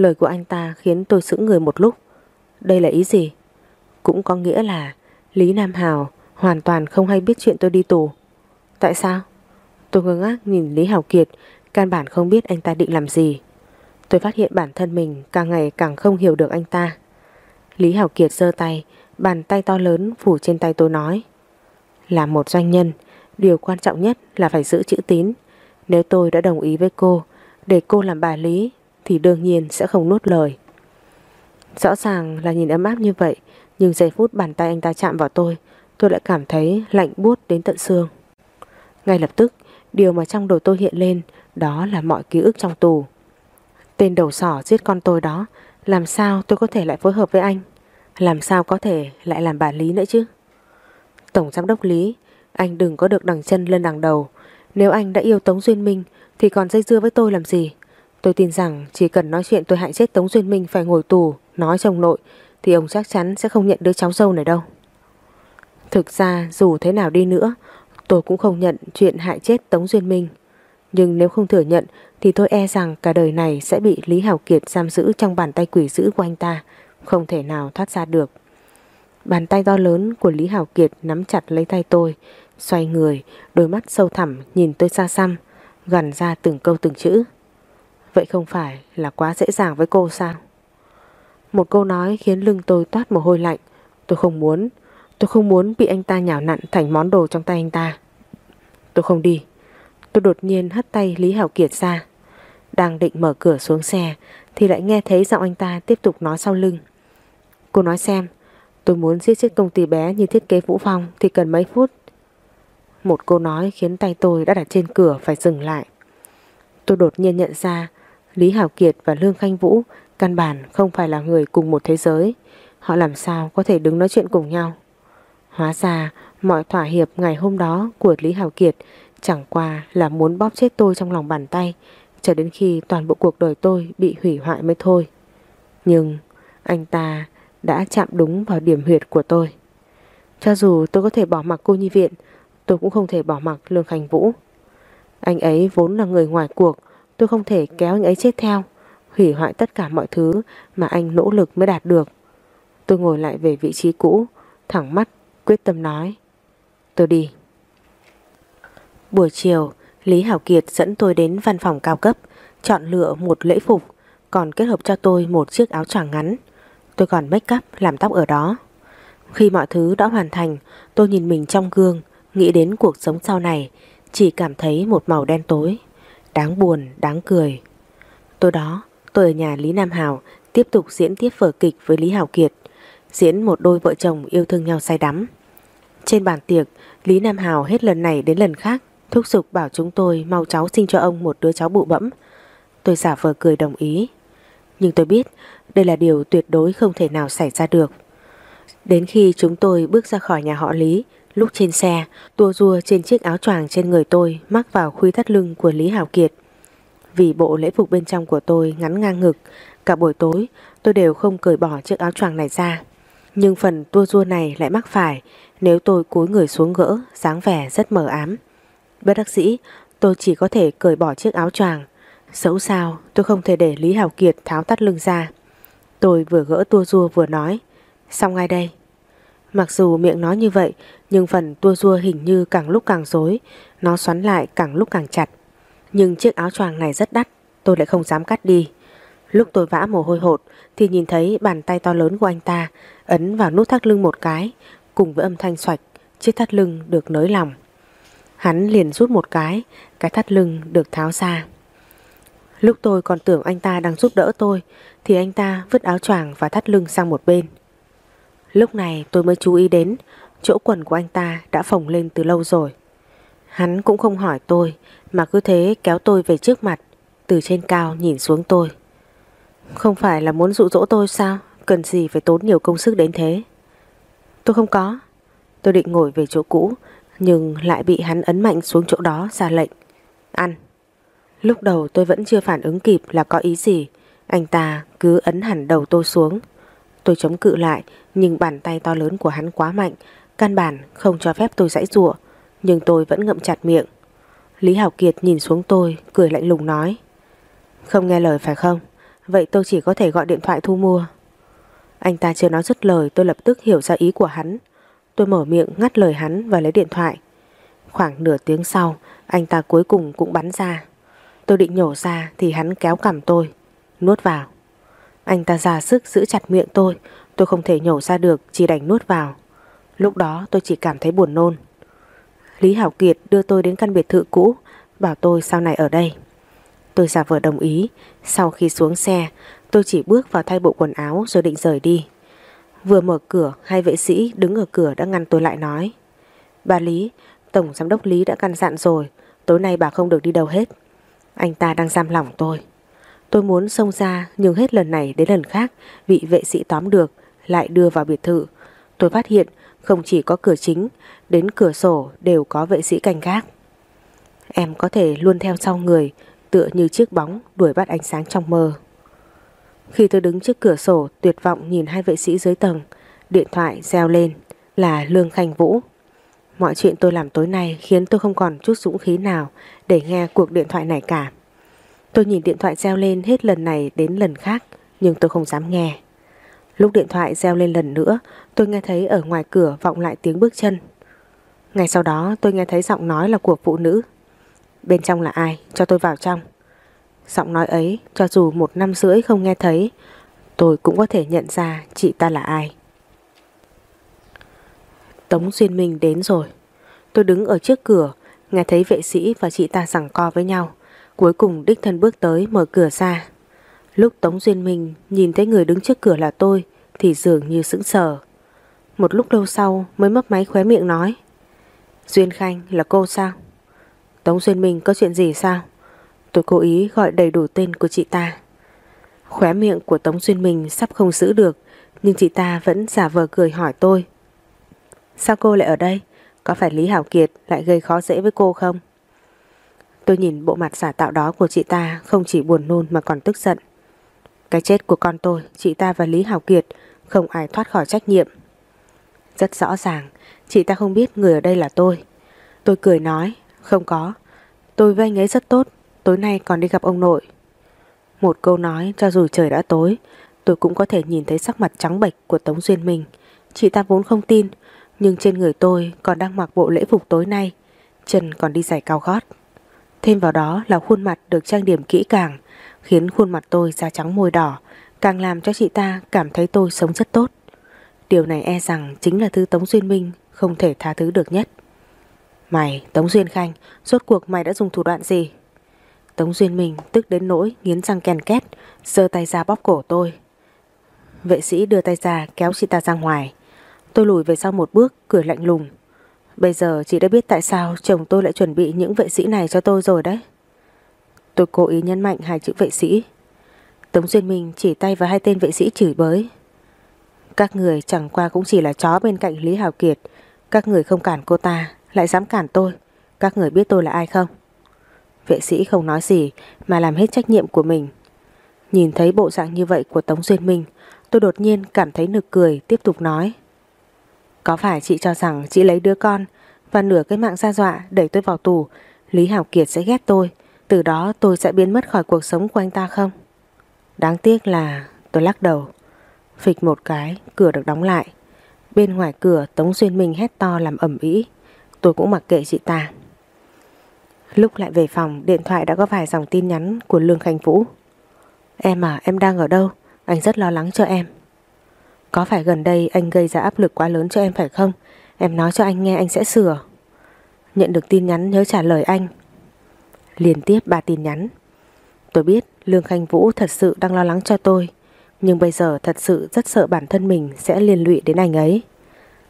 Lời của anh ta khiến tôi sững người một lúc. Đây là ý gì? Cũng có nghĩa là Lý Nam Hào hoàn toàn không hay biết chuyện tôi đi tù. Tại sao? Tôi ngơ ngác nhìn Lý Hào Kiệt, căn bản không biết anh ta định làm gì. Tôi phát hiện bản thân mình càng ngày càng không hiểu được anh ta. Lý Hào Kiệt giơ tay, bàn tay to lớn phủ trên tay tôi nói. Là một doanh nhân, điều quan trọng nhất là phải giữ chữ tín. Nếu tôi đã đồng ý với cô, để cô làm bà Lý, thì đương nhiên sẽ không nuốt lời. Rõ ràng là nhìn ấm áp như vậy, nhưng giây phút bàn tay anh ta chạm vào tôi, tôi lại cảm thấy lạnh buốt đến tận xương. Ngay lập tức, điều mà trong đầu tôi hiện lên đó là mọi ký ức trong tù. Tên đầu sỏ giết con tôi đó, làm sao tôi có thể lại phối hợp với anh? Làm sao có thể lại làm bà Lý nữa chứ? Tổng giám đốc Lý, anh đừng có được đằng chân lên đằng đầu. Nếu anh đã yêu Tống Duyên Minh thì còn dây dưa với tôi làm gì? Tôi tin rằng chỉ cần nói chuyện tôi hại chết Tống Duyên Minh phải ngồi tù, nói chồng nội thì ông chắc chắn sẽ không nhận đứa cháu dâu này đâu. Thực ra dù thế nào đi nữa, tôi cũng không nhận chuyện hại chết Tống Duyên Minh. Nhưng nếu không thừa nhận thì tôi e rằng cả đời này sẽ bị Lý Hảo Kiệt giam giữ trong bàn tay quỷ dữ của anh ta, không thể nào thoát ra được. Bàn tay to lớn của Lý Hảo Kiệt nắm chặt lấy tay tôi, xoay người, đôi mắt sâu thẳm nhìn tôi xa xăm, gần ra từng câu từng chữ. Vậy không phải là quá dễ dàng với cô sao? Một câu nói khiến lưng tôi toát mồ hôi lạnh. Tôi không muốn, tôi không muốn bị anh ta nhào nặn thành món đồ trong tay anh ta. Tôi không đi. Tôi đột nhiên hất tay Lý Hảo Kiệt ra. Đang định mở cửa xuống xe thì lại nghe thấy giọng anh ta tiếp tục nói sau lưng. Cô nói xem, tôi muốn giết chết công ty bé như thiết kế Vũ Phong thì cần mấy phút. Một câu nói khiến tay tôi đã đặt trên cửa phải dừng lại. Tôi đột nhiên nhận ra Lý Hảo Kiệt và Lương Khanh Vũ căn bản không phải là người cùng một thế giới. Họ làm sao có thể đứng nói chuyện cùng nhau. Hóa ra mọi thỏa hiệp ngày hôm đó của Lý Hảo Kiệt chẳng qua là muốn bóp chết tôi trong lòng bàn tay cho đến khi toàn bộ cuộc đời tôi bị hủy hoại mới thôi. Nhưng anh ta đã chạm đúng vào điểm huyệt của tôi. Cho dù tôi có thể bỏ mặc cô nhi viện, tôi cũng không thể bỏ mặc Lương Khánh Vũ. Anh ấy vốn là người ngoài cuộc, tôi không thể kéo anh ấy chết theo, hủy hoại tất cả mọi thứ mà anh nỗ lực mới đạt được. Tôi ngồi lại về vị trí cũ, thẳng mắt, quyết tâm nói. Tôi đi. Buổi chiều, Lý Hảo Kiệt dẫn tôi đến văn phòng cao cấp, chọn lựa một lễ phục, còn kết hợp cho tôi một chiếc áo choàng ngắn. Tôi còn make up làm tóc ở đó. Khi mọi thứ đã hoàn thành, tôi nhìn mình trong gương, nghĩ đến cuộc sống sau này, chỉ cảm thấy một màu đen tối, đáng buồn, đáng cười. Tôi đó, tôi ở nhà Lý Nam Hào tiếp tục diễn tiếp vở kịch với Lý Hào Kiệt, diễn một đôi vợ chồng yêu thương nhau say đắm. Trên bàn tiệc, Lý Nam Hào hết lần này đến lần khác thúc giục bảo chúng tôi mau cháu sinh cho ông một đứa cháu bụ bẫm. Tôi giả vờ cười đồng ý. Nhưng tôi biết đây là điều tuyệt đối không thể nào xảy ra được. Đến khi chúng tôi bước ra khỏi nhà họ Lý, lúc trên xe, tua rua trên chiếc áo choàng trên người tôi mắc vào khuy thắt lưng của Lý Hảo Kiệt. Vì bộ lễ phục bên trong của tôi ngắn ngang ngực, cả buổi tối tôi đều không cởi bỏ chiếc áo choàng này ra. Nhưng phần tua rua này lại mắc phải nếu tôi cúi người xuống gỡ, dáng vẻ rất mờ ám. Bất đắc dĩ, tôi chỉ có thể cởi bỏ chiếc áo choàng. Xấu sao, tôi không thể để Lý Hảo Kiệt tháo tắt lưng ra. Tôi vừa gỡ tua rua vừa nói, xong ngay đây. Mặc dù miệng nói như vậy, nhưng phần tua rua hình như càng lúc càng rối, nó xoắn lại càng lúc càng chặt. Nhưng chiếc áo choàng này rất đắt, tôi lại không dám cắt đi. Lúc tôi vã mồ hôi hột thì nhìn thấy bàn tay to lớn của anh ta ấn vào nút thắt lưng một cái, cùng với âm thanh xoạch, chiếc thắt lưng được nới lỏng. Hắn liền rút một cái, cái thắt lưng được tháo ra. Lúc tôi còn tưởng anh ta đang giúp đỡ tôi, thì anh ta vứt áo choàng và thắt lưng sang một bên. Lúc này tôi mới chú ý đến, chỗ quần của anh ta đã phồng lên từ lâu rồi. Hắn cũng không hỏi tôi, mà cứ thế kéo tôi về trước mặt, từ trên cao nhìn xuống tôi. Không phải là muốn dụ dỗ tôi sao? Cần gì phải tốn nhiều công sức đến thế? Tôi không có. Tôi định ngồi về chỗ cũ, nhưng lại bị hắn ấn mạnh xuống chỗ đó ra lệnh. Ăn. Lúc đầu tôi vẫn chưa phản ứng kịp là có ý gì. Anh ta cứ ấn hẳn đầu tôi xuống. Tôi chống cự lại nhưng bàn tay to lớn của hắn quá mạnh. Căn bản không cho phép tôi dãy rụa. Nhưng tôi vẫn ngậm chặt miệng. Lý Hảo Kiệt nhìn xuống tôi cười lạnh lùng nói. Không nghe lời phải không? Vậy tôi chỉ có thể gọi điện thoại thu mua. Anh ta chưa nói dứt lời tôi lập tức hiểu ra ý của hắn. Tôi mở miệng ngắt lời hắn và lấy điện thoại. Khoảng nửa tiếng sau, anh ta cuối cùng cũng bắn ra. Tôi định nhổ ra thì hắn kéo cầm tôi, nuốt vào. Anh ta ra sức giữ chặt miệng tôi, tôi không thể nhổ ra được, chỉ đành nuốt vào. Lúc đó tôi chỉ cảm thấy buồn nôn. Lý Hảo Kiệt đưa tôi đến căn biệt thự cũ, bảo tôi sau này ở đây. Tôi giả vờ đồng ý, sau khi xuống xe, tôi chỉ bước vào thay bộ quần áo rồi định rời đi. Vừa mở cửa, hai vệ sĩ đứng ở cửa đã ngăn tôi lại nói. Bà Lý, Tổng Giám đốc Lý đã căn dặn rồi, tối nay bà không được đi đâu hết. Anh ta đang giam lỏng tôi. Tôi muốn xông ra nhưng hết lần này đến lần khác vị vệ sĩ tóm được lại đưa vào biệt thự. Tôi phát hiện không chỉ có cửa chính, đến cửa sổ đều có vệ sĩ canh gác. Em có thể luôn theo sau người, tựa như chiếc bóng đuổi bắt ánh sáng trong mơ. Khi tôi đứng trước cửa sổ tuyệt vọng nhìn hai vệ sĩ dưới tầng, điện thoại reo lên là Lương Khanh Vũ. Mọi chuyện tôi làm tối nay khiến tôi không còn chút dũng khí nào để nghe cuộc điện thoại này cả. Tôi nhìn điện thoại reo lên hết lần này đến lần khác nhưng tôi không dám nghe. Lúc điện thoại reo lên lần nữa, tôi nghe thấy ở ngoài cửa vọng lại tiếng bước chân. Ngay sau đó, tôi nghe thấy giọng nói là của phụ nữ. Bên trong là ai? Cho tôi vào trong. Giọng nói ấy, cho dù một năm rưỡi không nghe thấy, Tôi cũng có thể nhận ra chị ta là ai Tống Duyên Minh đến rồi Tôi đứng ở trước cửa, Nghe thấy vệ sĩ và chị ta giằng co với nhau Cuối cùng đích thân bước tới mở cửa ra Lúc Tống Duyên Minh nhìn thấy người đứng trước cửa là tôi thì dường như sững sờ. Một lúc lâu sau mới mấp máy khóe miệng nói, Duyên Khanh là cô sao? Tống Duyên Minh có chuyện gì sao? Tôi cố ý gọi đầy đủ tên của chị ta. Khóe miệng của Tống Duyên Minh sắp không giữ được, Nhưng chị ta vẫn giả vờ cười hỏi tôi, Sao cô lại ở đây? Có phải Lý Hảo Kiệt lại gây khó dễ với cô không? Tôi nhìn bộ mặt giả tạo đó của chị ta Không chỉ buồn nôn mà còn tức giận. Cái chết của con tôi, Chị ta và Lý Hảo Kiệt không ai thoát khỏi trách nhiệm Rất rõ ràng Chị ta không biết người ở đây là tôi Tôi cười nói, không có. Tôi với anh ấy rất tốt, tối nay còn đi gặp ông nội. Một câu nói cho dù trời đã tối, tôi cũng có thể nhìn thấy sắc mặt trắng bệch của Tống Duyên mình Chị ta vốn không tin, nhưng trên người tôi còn đang mặc bộ lễ phục tối nay, chân còn đi giày cao gót. Thêm vào đó là khuôn mặt được trang điểm kỹ càng, khiến khuôn mặt tôi da trắng môi đỏ, càng làm cho chị ta cảm thấy tôi sống rất tốt. Điều này e rằng chính là thứ Tống Duyên Minh không thể tha thứ được nhất. Mày, Tống Duyên Khanh, rốt cuộc mày đã dùng thủ đoạn gì? Tống Duyên Minh tức đến nỗi nghiến răng kèn két, giơ tay ra bóp cổ tôi. Vệ sĩ đưa tay ra kéo chị ta ra ngoài. Tôi lùi về sau một bước, cười lạnh lùng. Bây giờ chị đã biết tại sao chồng tôi lại chuẩn bị những vệ sĩ này cho tôi rồi đấy. Tôi cố ý nhấn mạnh hai chữ vệ sĩ. Tống Duyên Minh chỉ tay vào hai tên vệ sĩ chửi bới. Các người chẳng qua cũng chỉ là chó bên cạnh Lý Hào Kiệt. Các người không cản cô ta, lại dám cản tôi. Các người biết tôi là ai không? Vệ sĩ không nói gì mà làm hết trách nhiệm của mình. Nhìn thấy bộ dạng như vậy của Tống Duyên Minh, tôi đột nhiên cảm thấy nực cười tiếp tục nói. Có phải chị cho rằng chị lấy đứa con và nửa cái mạng ra dọa đẩy tôi vào tù, Lý Hảo Kiệt sẽ ghét tôi, từ đó tôi sẽ biến mất khỏi cuộc sống của anh ta không? Đáng tiếc là tôi lắc đầu. Phịch một cái, cửa được đóng lại. Bên ngoài cửa Tống Duyên Minh hét to làm ẩm ý. Tôi cũng mặc kệ chị ta. Lúc lại về phòng, điện thoại đã có vài dòng tin nhắn của Lương Khánh Vũ. Em à, em đang ở đâu? Anh rất lo lắng cho em. Có phải gần đây anh gây ra áp lực quá lớn cho em phải không? Em nói cho anh nghe anh sẽ sửa. Nhận được tin nhắn nhớ trả lời anh. Liên tiếp ba tin nhắn. Tôi biết Lương Khanh Vũ thật sự đang lo lắng cho tôi. Nhưng bây giờ thật sự rất sợ bản thân mình sẽ liên lụy đến anh ấy.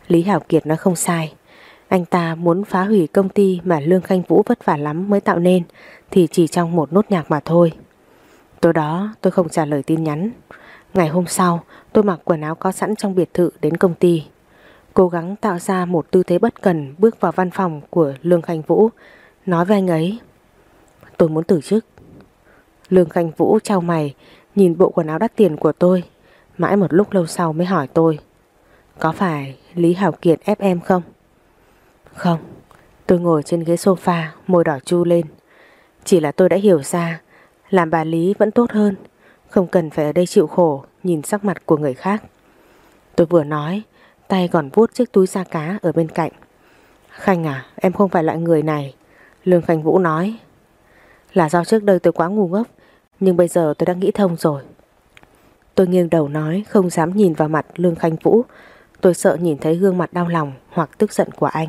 Lý Hảo Kiệt nói không sai. Anh ta muốn phá hủy công ty mà Lương Khanh Vũ vất vả lắm mới tạo nên, thì chỉ trong một nốt nhạc mà thôi. Tối đó, tôi không trả lời tin nhắn. Ngày hôm sau, tôi mặc quần áo có sẵn trong biệt thự đến công ty. Cố gắng tạo ra một tư thế bất cần bước vào văn phòng của Lương Khanh Vũ, nói với anh ấy. Tôi muốn từ chức. Lương Khanh Vũ trao mày nhìn bộ quần áo đắt tiền của tôi. Mãi một lúc lâu sau mới hỏi tôi. Có phải Lý Hảo Kiệt ép em không? Không, tôi ngồi trên ghế sofa, môi đỏ chu lên. Chỉ là tôi đã hiểu ra, làm bà Lý vẫn tốt hơn, không cần phải ở đây chịu khổ, nhìn sắc mặt của người khác. Tôi vừa nói, tay còn vuốt chiếc túi da cá ở bên cạnh. Khanh à, em không phải loại người này. Lương Khanh Vũ nói. Là do trước đây tôi quá ngu ngốc, nhưng bây giờ tôi đã nghĩ thông rồi. Tôi nghiêng đầu nói, không dám nhìn vào mặt Lương Khanh Vũ. Tôi sợ nhìn thấy gương mặt đau lòng hoặc tức giận của anh.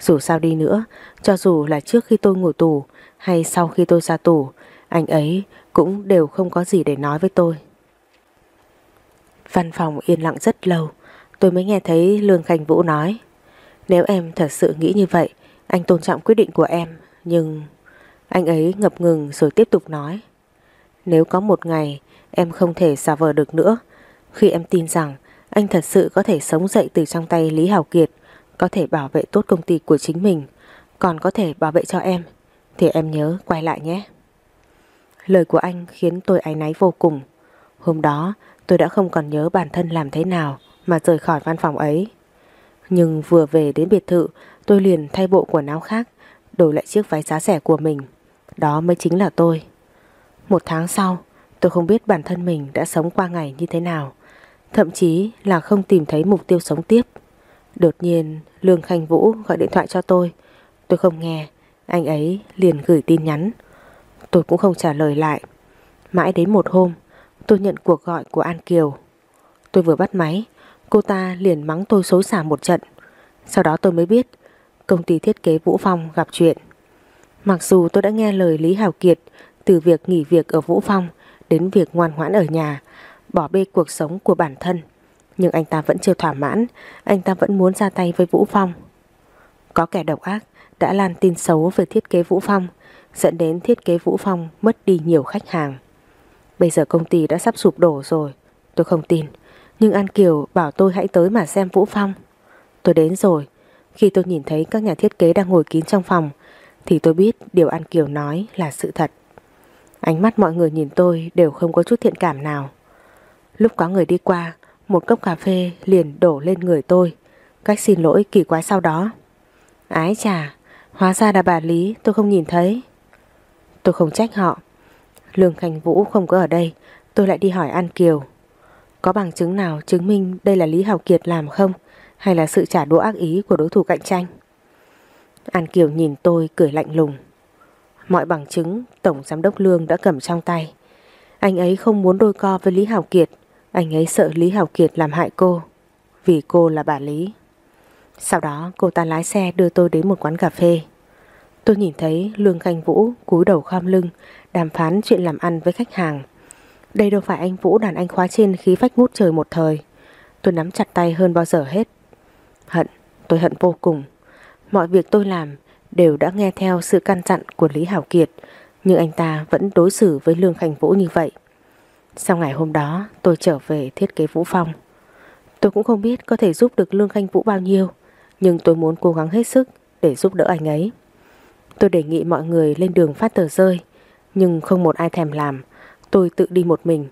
Dù sao đi nữa, cho dù là trước khi tôi ngồi tù hay sau khi tôi ra tù, anh ấy cũng đều không có gì để nói với tôi. Văn phòng yên lặng rất lâu, tôi mới nghe thấy Lương Khanh Vũ nói. Nếu em thật sự nghĩ như vậy, anh tôn trọng quyết định của em, nhưng... Anh ấy ngập ngừng rồi tiếp tục nói. Nếu có một ngày em không thể xả vờ được nữa, khi em tin rằng anh thật sự có thể sống dậy từ trong tay Lý Hào Kiệt, có thể bảo vệ tốt công ty của chính mình, còn có thể bảo vệ cho em, thì em nhớ quay lại nhé. Lời của anh khiến tôi áy náy vô cùng. Hôm đó tôi đã không còn nhớ bản thân làm thế nào mà rời khỏi văn phòng ấy. Nhưng vừa về đến biệt thự tôi liền thay bộ quần áo khác, đổi lại chiếc váy giá rẻ của mình. Đó mới chính là tôi. Một tháng sau tôi không biết bản thân mình đã sống qua ngày như thế nào. Thậm chí là không tìm thấy mục tiêu sống tiếp. Đột nhiên Lương Khanh Vũ gọi điện thoại cho tôi. Tôi không nghe, anh ấy liền gửi tin nhắn. Tôi cũng không trả lời lại. Mãi đến một hôm, tôi nhận cuộc gọi của An Kiều. Tôi vừa bắt máy, cô ta liền mắng tôi xối xả một trận. Sau đó tôi mới biết công ty thiết kế Vũ Phong gặp chuyện. Mặc dù tôi đã nghe lời Lý hảo Kiệt từ việc nghỉ việc ở Vũ Phong đến việc ngoan ngoãn ở nhà, bỏ bê cuộc sống của bản thân. Nhưng anh ta vẫn chưa thỏa mãn, anh ta vẫn muốn ra tay với Vũ Phong. Có kẻ độc ác đã lan tin xấu về thiết kế Vũ Phong, dẫn đến thiết kế Vũ Phong mất đi nhiều khách hàng. Bây giờ công ty đã sắp sụp đổ rồi, tôi không tin. Nhưng An Kiều bảo tôi hãy tới mà xem Vũ Phong. Tôi đến rồi, khi tôi nhìn thấy các nhà thiết kế đang ngồi kín trong phòng, thì tôi biết điều An Kiều nói là sự thật. Ánh mắt mọi người nhìn tôi đều không có chút thiện cảm nào. Lúc có người đi qua, một cốc cà phê liền đổ lên người tôi. Cách xin lỗi kỳ quái sau đó. Ái chà, hóa ra là bà Lý tôi không nhìn thấy. Tôi không trách họ. Lương Khánh Vũ không có ở đây, tôi lại đi hỏi An Kiều. Có bằng chứng nào chứng minh đây là Lý Hào Kiệt làm không? Hay là sự trả đũa ác ý của đối thủ cạnh tranh? An Kiều nhìn tôi cười lạnh lùng. Mọi bằng chứng Tổng Giám đốc Lương đã cầm trong tay. Anh ấy không muốn đôi co với Lý hảo Kiệt. Anh ấy sợ Lý hảo Kiệt làm hại cô. Vì cô là bà Lý. Sau đó cô ta lái xe đưa tôi đến một quán cà phê. Tôi nhìn thấy Lương Khanh Vũ cúi đầu khom lưng đàm phán chuyện làm ăn với khách hàng. Đây đâu phải anh Vũ đàn anh khóa trên khí phách ngút trời một thời. Tôi nắm chặt tay hơn bao giờ hết. Hận, tôi hận vô cùng. Mọi việc tôi làm đều đã nghe theo sự căn dặn của Lý Hảo Kiệt, nhưng anh ta vẫn đối xử với Lương Khánh Vũ như vậy. Sau ngày hôm đó, tôi trở về thiết kế Vũ Phong. Tôi cũng không biết có thể giúp được Lương Khánh Vũ bao nhiêu, nhưng tôi muốn cố gắng hết sức để giúp đỡ anh ấy. Tôi đề nghị mọi người lên đường phát tờ rơi, nhưng không một ai thèm làm, tôi tự đi một mình.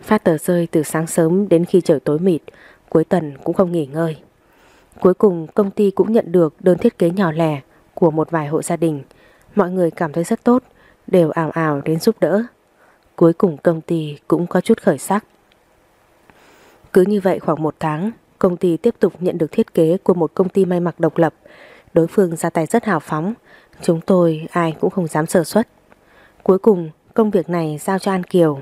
Phát tờ rơi từ sáng sớm đến khi trời tối mịt, cuối tuần cũng không nghỉ ngơi. Cuối cùng công ty cũng nhận được đơn thiết kế nhỏ lẻ của một vài hộ gia đình. Mọi người cảm thấy rất tốt, đều ảo ảo đến giúp đỡ. Cuối cùng công ty cũng có chút khởi sắc. Cứ như vậy khoảng một tháng, công ty tiếp tục nhận được thiết kế của một công ty may mặc độc lập. Đối phương ra tay rất hào phóng, chúng tôi ai cũng không dám sơ suất. Cuối cùng công việc này giao cho An Kiều.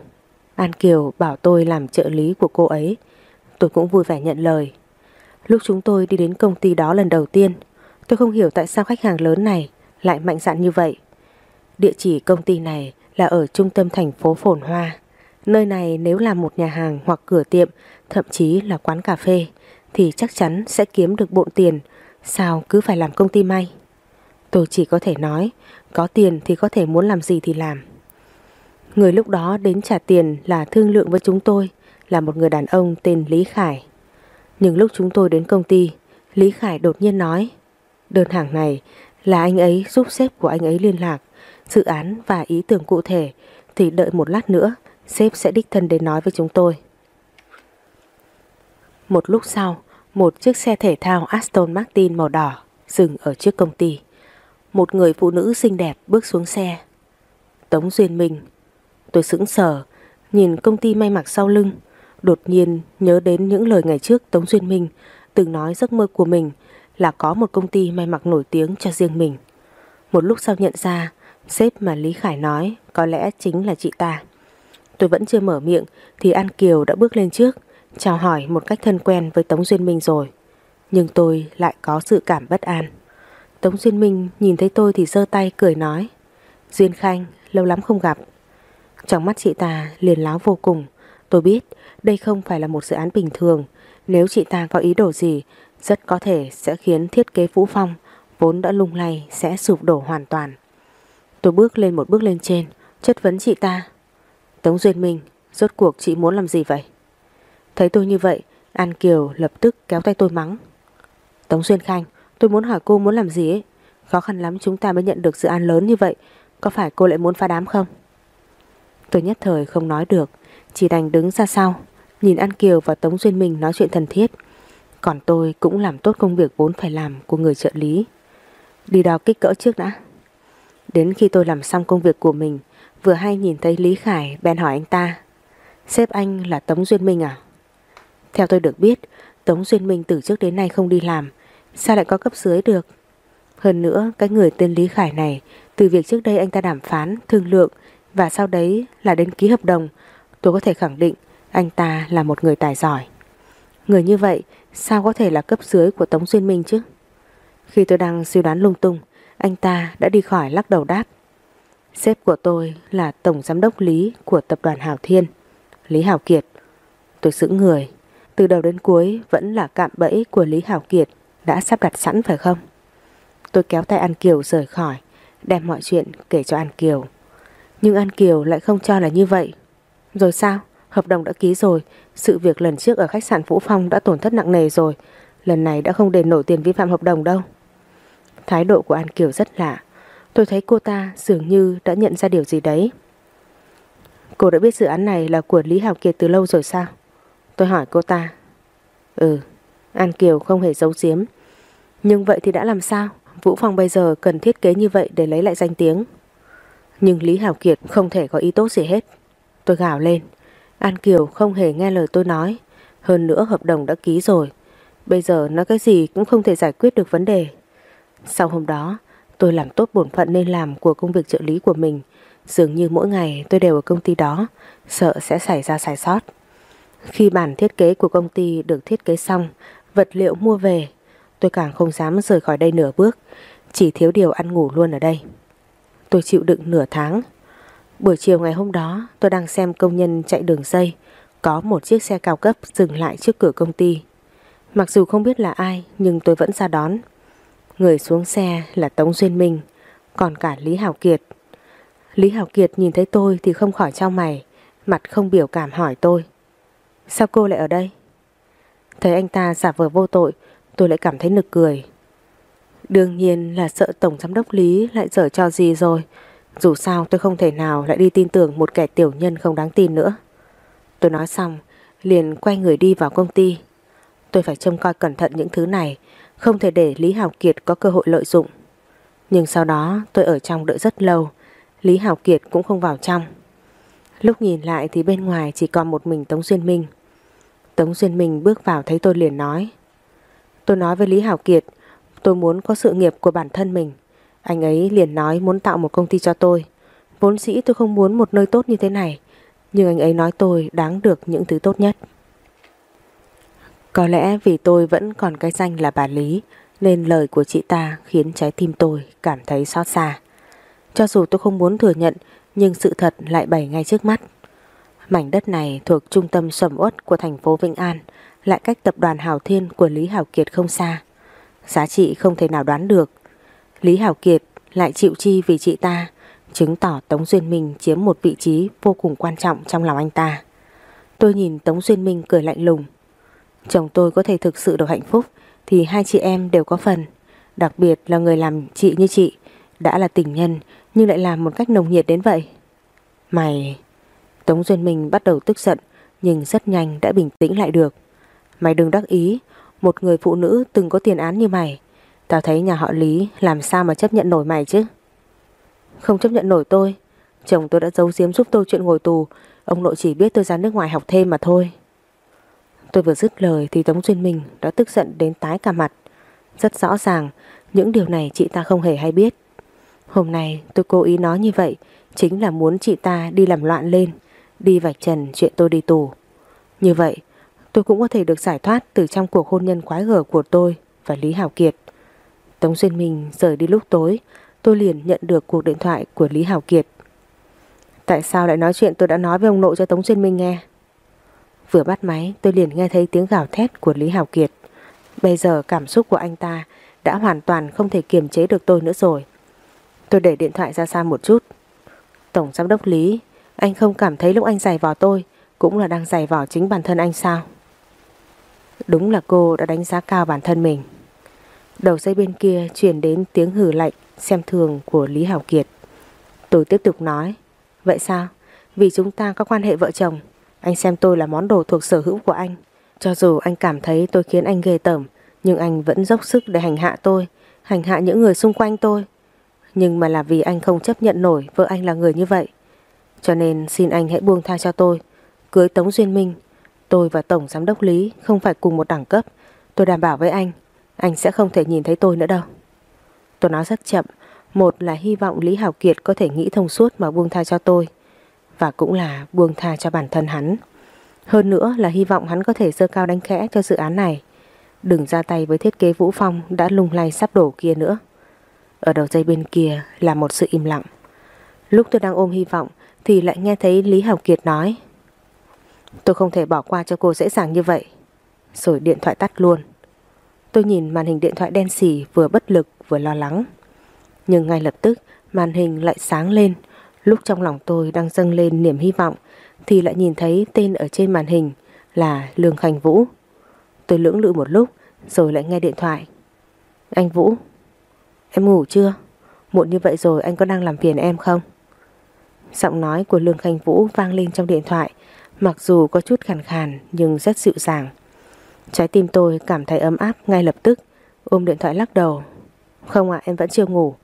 An Kiều bảo tôi làm trợ lý của cô ấy. Tôi cũng vui vẻ nhận lời. Lúc chúng tôi đi đến công ty đó lần đầu tiên, tôi không hiểu tại sao khách hàng lớn này lại mạnh dạn như vậy. Địa chỉ công ty này là ở trung tâm thành phố Phồn Hoa. Nơi này nếu là một nhà hàng hoặc cửa tiệm, thậm chí là quán cà phê, thì chắc chắn sẽ kiếm được bộn tiền. Sao cứ phải làm công ty may? Tôi chỉ có thể nói, có tiền thì có thể muốn làm gì thì làm. Người lúc đó đến trả tiền là thương lượng với chúng tôi, là một người đàn ông tên Lý Khải. Nhưng lúc chúng tôi đến công ty, Lý Khải đột nhiên nói, đơn hàng này là anh ấy giúp sếp của anh ấy liên lạc, dự án và ý tưởng cụ thể thì đợi một lát nữa sếp sẽ đích thân đến nói với chúng tôi. Một lúc sau, một chiếc xe thể thao Aston Martin màu đỏ dừng ở trước công ty. Một người phụ nữ xinh đẹp bước xuống xe. Tống Duyên Minh. Tôi sững sờ, nhìn công ty may mặc sau lưng. Đột nhiên nhớ đến những lời ngày trước Tống Duyên Minh từng nói giấc mơ của mình là có một công ty may mặc nổi tiếng cho riêng mình. Một lúc sau nhận ra, sếp mà Lý Khải nói có lẽ chính là chị ta. Tôi vẫn chưa mở miệng thì An Kiều đã bước lên trước, chào hỏi một cách thân quen với Tống Duyên Minh rồi. Nhưng tôi lại có sự cảm bất an. Tống Duyên Minh nhìn thấy tôi thì giơ tay cười nói Duyên Khanh, lâu lắm không gặp. Trong mắt chị ta liền láo vô cùng. Tôi biết đây không phải là một dự án bình thường. Nếu chị ta có ý đồ gì, rất có thể sẽ khiến thiết kế Vũ Phong vốn đã lung lay sẽ sụp đổ hoàn toàn. Tôi bước lên một bước lên trên, chất vấn chị ta. Tống Duyên Minh, rốt cuộc chị muốn làm gì vậy? Thấy tôi như vậy, An Kiều lập tức kéo tay tôi mắng. Tống Duyên Khanh, tôi muốn hỏi cô muốn làm gì ấy. Khó khăn lắm chúng ta mới nhận được dự án lớn như vậy, có phải cô lại muốn phá đám không? Tôi nhất thời không nói được, chỉ đành đứng ra sau, nhìn An Kiều và Tống Duyên Minh nói chuyện thân thiết. Còn tôi cũng làm tốt công việc vốn phải làm của người trợ lý. Đi đo kích cỡ trước đã. Đến khi tôi làm xong công việc của mình, vừa hay nhìn thấy Lý Khải bèn hỏi anh ta. Sếp anh là Tống Duyên Minh à? Theo tôi được biết, Tống Duyên Minh từ trước đến nay không đi làm, sao lại có cấp dưới được? Hơn nữa, cái người tên Lý Khải này, từ việc trước đây anh ta đàm phán, thương lượng và sau đấy là đến ký hợp đồng, tôi có thể khẳng định anh ta là một người tài giỏi. Người như vậy sao có thể là cấp dưới của Tống Duyên Minh chứ? Khi tôi đang suy đoán lung tung, anh ta đã đi khỏi lắc đầu đáp. Sếp của tôi là Tổng Giám đốc Lý của Tập đoàn Hảo Thiên, Lý Hảo Kiệt. Tôi sững người, từ đầu đến cuối vẫn là cạm bẫy của Lý Hảo Kiệt đã sắp đặt sẵn phải không? Tôi kéo tay An Kiều rời khỏi, đem mọi chuyện kể cho An Kiều. Nhưng An Kiều lại không cho là như vậy. Rồi sao? Hợp đồng đã ký rồi, sự việc lần trước ở khách sạn Vũ Phong đã tổn thất nặng nề rồi, lần này đã không đền nổi tiền vi phạm hợp đồng đâu. Thái độ của An Kiều rất lạ, tôi thấy cô ta dường như đã nhận ra điều gì đấy. Cô đã biết dự án này là của Lý Hảo Kiệt từ lâu rồi sao? Tôi hỏi cô ta. Ừ, An Kiều không hề giấu giếm. Nhưng vậy thì đã làm sao? Vũ Phong bây giờ cần thiết kế như vậy để lấy lại danh tiếng. Nhưng Lý Hảo Kiệt không thể có ý tốt gì hết. Tôi gào lên. An Kiều không hề nghe lời tôi nói. Hơn nữa hợp đồng đã ký rồi. Bây giờ nói cái gì cũng không thể giải quyết được vấn đề. Sau hôm đó, tôi làm tốt bổn phận nên làm của công việc trợ lý của mình. Dường như mỗi ngày tôi đều ở công ty đó, sợ sẽ xảy ra sai sót. Khi bản thiết kế của công ty được thiết kế xong, vật liệu mua về, tôi càng không dám rời khỏi đây nửa bước, chỉ thiếu điều ăn ngủ luôn ở đây. Tôi chịu đựng nửa tháng. Buổi chiều ngày hôm đó, tôi đang xem công nhân chạy đường dây, có một chiếc xe cao cấp dừng lại trước cửa công ty. Mặc dù không biết là ai, nhưng tôi vẫn ra đón. Người xuống xe là Tống Duyên Minh, còn cả Lý Hảo Kiệt. Lý Hảo Kiệt nhìn thấy tôi thì không khỏi trao mày, mặt không biểu cảm hỏi tôi. Sao cô lại ở đây? Thấy anh ta giả vờ vô tội, tôi lại cảm thấy nực cười. Đương nhiên là sợ Tổng Giám đốc Lý lại dở cho gì rồi. Dù sao tôi không thể nào lại đi tin tưởng một kẻ tiểu nhân không đáng tin nữa. Tôi nói xong, liền quay người đi vào công ty. Tôi phải trông coi cẩn thận những thứ này, không thể để Lý Hào Kiệt có cơ hội lợi dụng. Nhưng sau đó tôi ở trong đợi rất lâu, Lý Hào Kiệt cũng không vào trong. Lúc nhìn lại thì bên ngoài chỉ còn một mình Tống Duyên Minh. Tống Duyên Minh bước vào thấy tôi liền nói. Tôi nói với Lý Hảo Kiệt, tôi muốn có sự nghiệp của bản thân mình. Anh ấy liền nói muốn tạo một công ty cho tôi. Vốn dĩ tôi không muốn một nơi tốt như thế này, nhưng anh ấy nói tôi đáng được những thứ tốt nhất. Có lẽ vì tôi vẫn còn cái danh là bà Lý, nên lời của chị ta khiến trái tim tôi cảm thấy xót xa. Cho dù tôi không muốn thừa nhận, nhưng sự thật lại bày ngay trước mắt. Mảnh đất này thuộc trung tâm sầm uất của thành phố Vĩnh An, lại cách tập đoàn Hào Thiên của Lý Hào Kiệt không xa. Giá trị không thể nào đoán được. Lý Hảo Kiệt lại chịu chi vì chị ta, chứng tỏ Tống Duyên Minh chiếm một vị trí vô cùng quan trọng trong lòng anh ta. Tôi nhìn Tống Duyên Minh cười lạnh lùng. Chồng tôi có thể thực sự được hạnh phúc thì hai chị em đều có phần. Đặc biệt là người làm chị như chị, đã là tình nhân nhưng lại làm một cách nồng nhiệt đến vậy. Mày... Tống Duyên Minh bắt đầu tức giận nhưng rất nhanh đã bình tĩnh lại được. Mày đừng đắc ý, một người phụ nữ từng có tiền án như mày. Tao thấy nhà họ Lý làm sao mà chấp nhận nổi mày chứ? Không chấp nhận nổi tôi. Chồng tôi đã giấu giếm giúp tôi chuyện ngồi tù. Ông nội chỉ biết tôi ra nước ngoài học thêm mà thôi. Tôi vừa dứt lời thì Tống Duyên Minh đã tức giận đến tái cả mặt. Rất rõ ràng, những điều này chị ta không hề hay biết. Hôm nay tôi cố ý nói như vậy chính là muốn chị ta đi làm loạn lên, đi vạch trần chuyện tôi đi tù. Như vậy, tôi cũng có thể được giải thoát từ trong cuộc hôn nhân quái gở của tôi và Lý Hảo Kiệt. Tống Duyên Minh rời đi lúc tối, tôi liền nhận được cuộc điện thoại của Lý Hảo Kiệt. Tại sao lại nói chuyện tôi đã nói với ông nội cho Tống Duyên Minh nghe? Vừa bắt máy tôi liền nghe thấy tiếng gào thét của Lý Hảo Kiệt. Bây giờ cảm xúc của anh ta đã hoàn toàn không thể kiềm chế được tôi nữa rồi. Tôi để điện thoại ra xa một chút. Tổng giám đốc Lý, anh không cảm thấy lúc anh giày vò tôi cũng là đang giày vò chính bản thân anh sao? Đúng là cô đã đánh giá cao bản thân mình. Đầu dây bên kia truyền đến tiếng hử lạnh xem thường của Lý Hảo Kiệt. Tôi tiếp tục nói, vậy sao? Vì chúng ta có quan hệ vợ chồng, anh xem tôi là món đồ thuộc sở hữu của anh. Cho dù anh cảm thấy tôi khiến anh ghê tởm, nhưng anh vẫn dốc sức để hành hạ tôi, hành hạ những người xung quanh tôi. Nhưng mà là vì anh không chấp nhận nổi vợ anh là người như vậy. Cho nên xin anh hãy buông tha cho tôi, cưới Tống Duyên Minh. Tôi và Tổng Giám đốc Lý không phải cùng một đẳng cấp. Tôi đảm bảo với anh, anh sẽ không thể nhìn thấy tôi nữa đâu. Tôi nói rất chậm, một là hy vọng Lý Hảo Kiệt có thể nghĩ thông suốt mà buông tha cho tôi và cũng là buông tha cho bản thân hắn. Hơn nữa là hy vọng hắn có thể sơ cao đánh khẽ cho dự án này. Đừng ra tay với thiết kế Vũ Phong đã lung lay sắp đổ kia nữa. Ở đầu dây bên kia là một sự im lặng. Lúc tôi đang ôm hy vọng thì lại nghe thấy Lý Hảo Kiệt nói Tôi không thể bỏ qua cho cô dễ dàng như vậy. Rồi điện thoại tắt luôn. Tôi nhìn màn hình điện thoại đen xỉ vừa bất lực vừa lo lắng. Nhưng ngay lập tức màn hình lại sáng lên Lúc trong lòng tôi đang dâng lên niềm hy vọng thì lại nhìn thấy tên ở trên màn hình là Lương Khanh Vũ. Tôi lưỡng lự một lúc rồi lại nghe điện thoại. Anh Vũ, em ngủ chưa? Muộn như vậy rồi anh có đang làm phiền em không? Giọng nói của Lương Khanh Vũ vang lên trong điện thoại mặc dù có chút khàn khàn nhưng rất dịu dàng. Trái tim tôi cảm thấy ấm áp ngay lập tức ôm điện thoại lắc đầu. Không ạ, em vẫn chưa ngủ.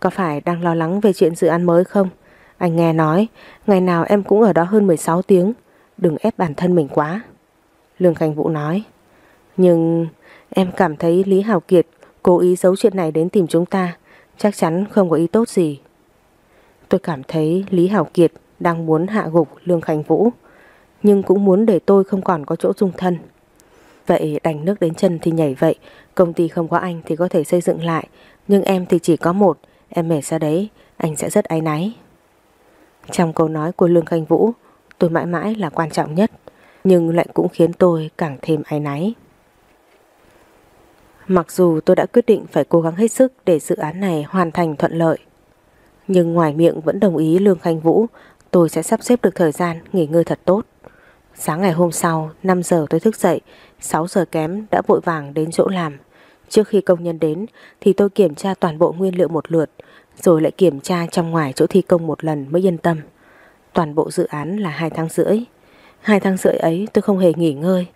Có phải đang lo lắng về chuyện dự án mới không? Anh nghe nói, ngày nào em cũng ở đó hơn 16 tiếng. Đừng ép bản thân mình quá. Lương Khánh Vũ nói. Nhưng em cảm thấy Lý Hào Kiệt cố ý giấu chuyện này đến tìm chúng ta. Chắc chắn không có ý tốt gì. Tôi cảm thấy Lý Hào Kiệt đang muốn hạ gục Lương Khánh Vũ. Nhưng cũng muốn để tôi không còn có chỗ dung thân. Vậy đành nước đến chân thì nhảy vậy. Công ty không có anh thì có thể xây dựng lại. Nhưng em thì chỉ có một. Em mệt ra đấy. Anh sẽ rất áy náy. Trong câu nói của Lương Khanh Vũ, Tôi mãi mãi là quan trọng nhất. Nhưng lại cũng khiến tôi càng thêm áy náy. Mặc dù tôi đã quyết định phải cố gắng hết sức Để dự án này hoàn thành thuận lợi, Nhưng ngoài miệng vẫn đồng ý Lương Khanh Vũ, Tôi sẽ sắp xếp được thời gian nghỉ ngơi thật tốt. Sáng ngày hôm sau 5 giờ tôi thức dậy 6 giờ kém đã vội vàng đến chỗ làm. Trước khi công nhân đến, Thì tôi kiểm tra toàn bộ nguyên liệu một lượt, Rồi lại kiểm tra trong ngoài chỗ thi công một lần mới yên tâm. Toàn bộ dự án là 2 tháng rưỡi. 2 tháng rưỡi ấy tôi không hề nghỉ ngơi.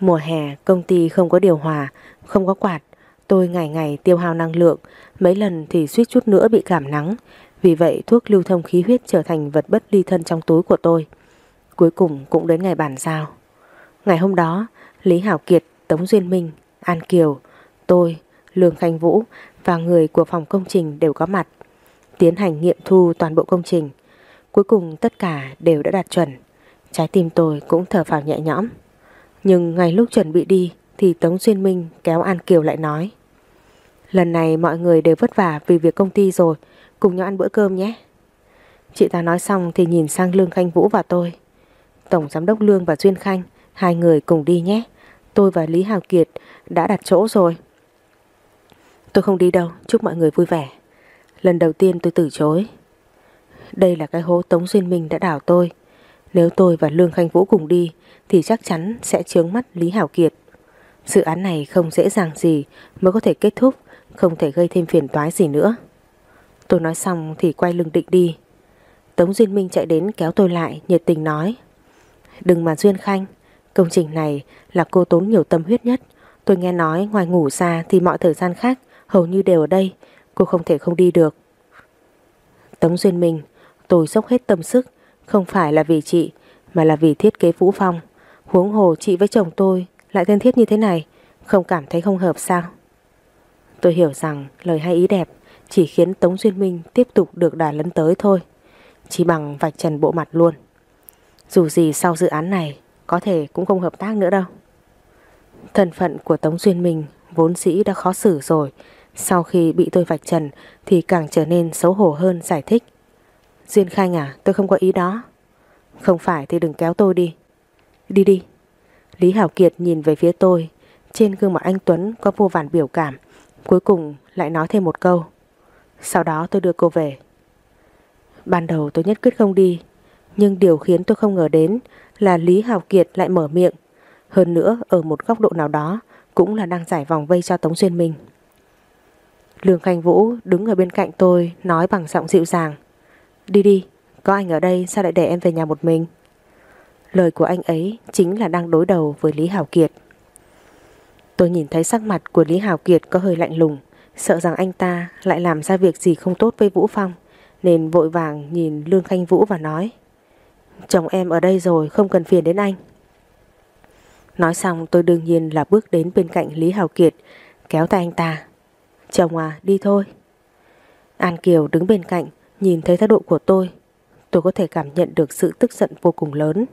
Mùa hè, công ty không có điều hòa, Không có quạt. Tôi ngày ngày tiêu hao năng lượng, Mấy lần thì suýt chút nữa bị cảm nắng. Vì vậy thuốc lưu thông khí huyết trở thành vật bất ly thân trong túi của tôi. Cuối cùng cũng đến ngày bàn giao. Ngày hôm đó Lý Hảo Kiệt, Tống Duyên Minh, An Kiều, tôi, Lương Khanh Vũ và người của phòng công trình đều có mặt Tiến hành nghiệm thu toàn bộ công trình. Cuối cùng tất cả đều đã đạt chuẩn. Trái tim tôi cũng thở phào nhẹ nhõm. Nhưng ngay lúc chuẩn bị đi Thì Tống Duyên Minh kéo An Kiều lại nói Lần này mọi người đều vất vả vì việc công ty rồi Cùng nhau ăn bữa cơm nhé. Chị ta nói xong thì nhìn sang Lương Khanh Vũ và tôi. Tổng Giám đốc Lương và Duyên Khanh Hai người cùng đi nhé. Tôi và Lý Hào Kiệt đã đặt chỗ rồi. Tôi không đi đâu. Chúc mọi người vui vẻ. Lần đầu tiên tôi từ chối. Đây là cái hố Tống Duyên Minh đã đảo tôi. Nếu tôi và Lương Khanh Vũ cùng đi, Thì chắc chắn sẽ chướng mắt Lý Hảo Kiệt. Dự án này không dễ dàng gì Mới có thể kết thúc, Không thể gây thêm phiền toái gì nữa. Tôi nói xong thì quay lưng định đi. Tống Duyên Minh chạy đến kéo tôi lại, Nhiệt tình nói. Đừng mà Duyên Khanh. Công trình này là cô tốn nhiều tâm huyết nhất. Tôi nghe nói ngoài ngủ ra thì mọi thời gian khác hầu như đều ở đây. Cô không thể không đi được. Tống Duyên Minh, Tôi dốc hết tâm sức. Không phải là vì chị, Mà là vì thiết kế Vũ Phong. Huống hồ chị với chồng tôi lại thân thiết như thế này, Không cảm thấy không hợp sao? Tôi hiểu rằng lời hay ý đẹp Chỉ khiến Tống Duyên Minh tiếp tục được đà lấn tới thôi. Chỉ bằng vạch trần bộ mặt luôn. Dù gì sau dự án này có thể cũng không hợp tác nữa đâu. Thân phận của Tống Duyên Minh Vốn dĩ đã khó xử rồi. Sau khi bị tôi vạch trần Thì càng trở nên xấu hổ hơn giải thích. Duyên Khanh à tôi không có ý đó. Không phải thì đừng kéo tôi đi. Đi đi. Lý Hảo Kiệt nhìn về phía tôi. Trên gương mặt anh Tuấn có vô vàn biểu cảm. Cuối cùng lại nói thêm một câu. Sau đó tôi đưa cô về. Ban đầu tôi nhất quyết không đi, Nhưng điều khiến tôi không ngờ đến là Lý Hào Kiệt lại mở miệng. Hơn nữa ở một góc độ nào đó Cũng là đang giải vòng vây cho Tống Xuyên Minh. Lương Khanh Vũ đứng ở bên cạnh tôi Nói bằng giọng dịu dàng. Đi đi, có anh ở đây sao lại để em về nhà một mình? Lời của anh ấy chính là đang đối đầu với Lý Hảo Kiệt. Tôi nhìn thấy sắc mặt của Lý Hảo Kiệt có hơi lạnh lùng, sợ rằng anh ta lại làm ra việc gì không tốt với Vũ Phong, nên vội vàng nhìn Lương Khanh Vũ và nói. Chồng em ở đây rồi không cần phiền đến anh. Nói xong tôi đương nhiên là bước đến bên cạnh Lý Hào Kiệt, kéo tay anh ta. Chồng à, đi thôi. An Kiều đứng bên cạnh, nhìn thấy thái độ của tôi. Tôi có thể cảm nhận được sự tức giận vô cùng lớn.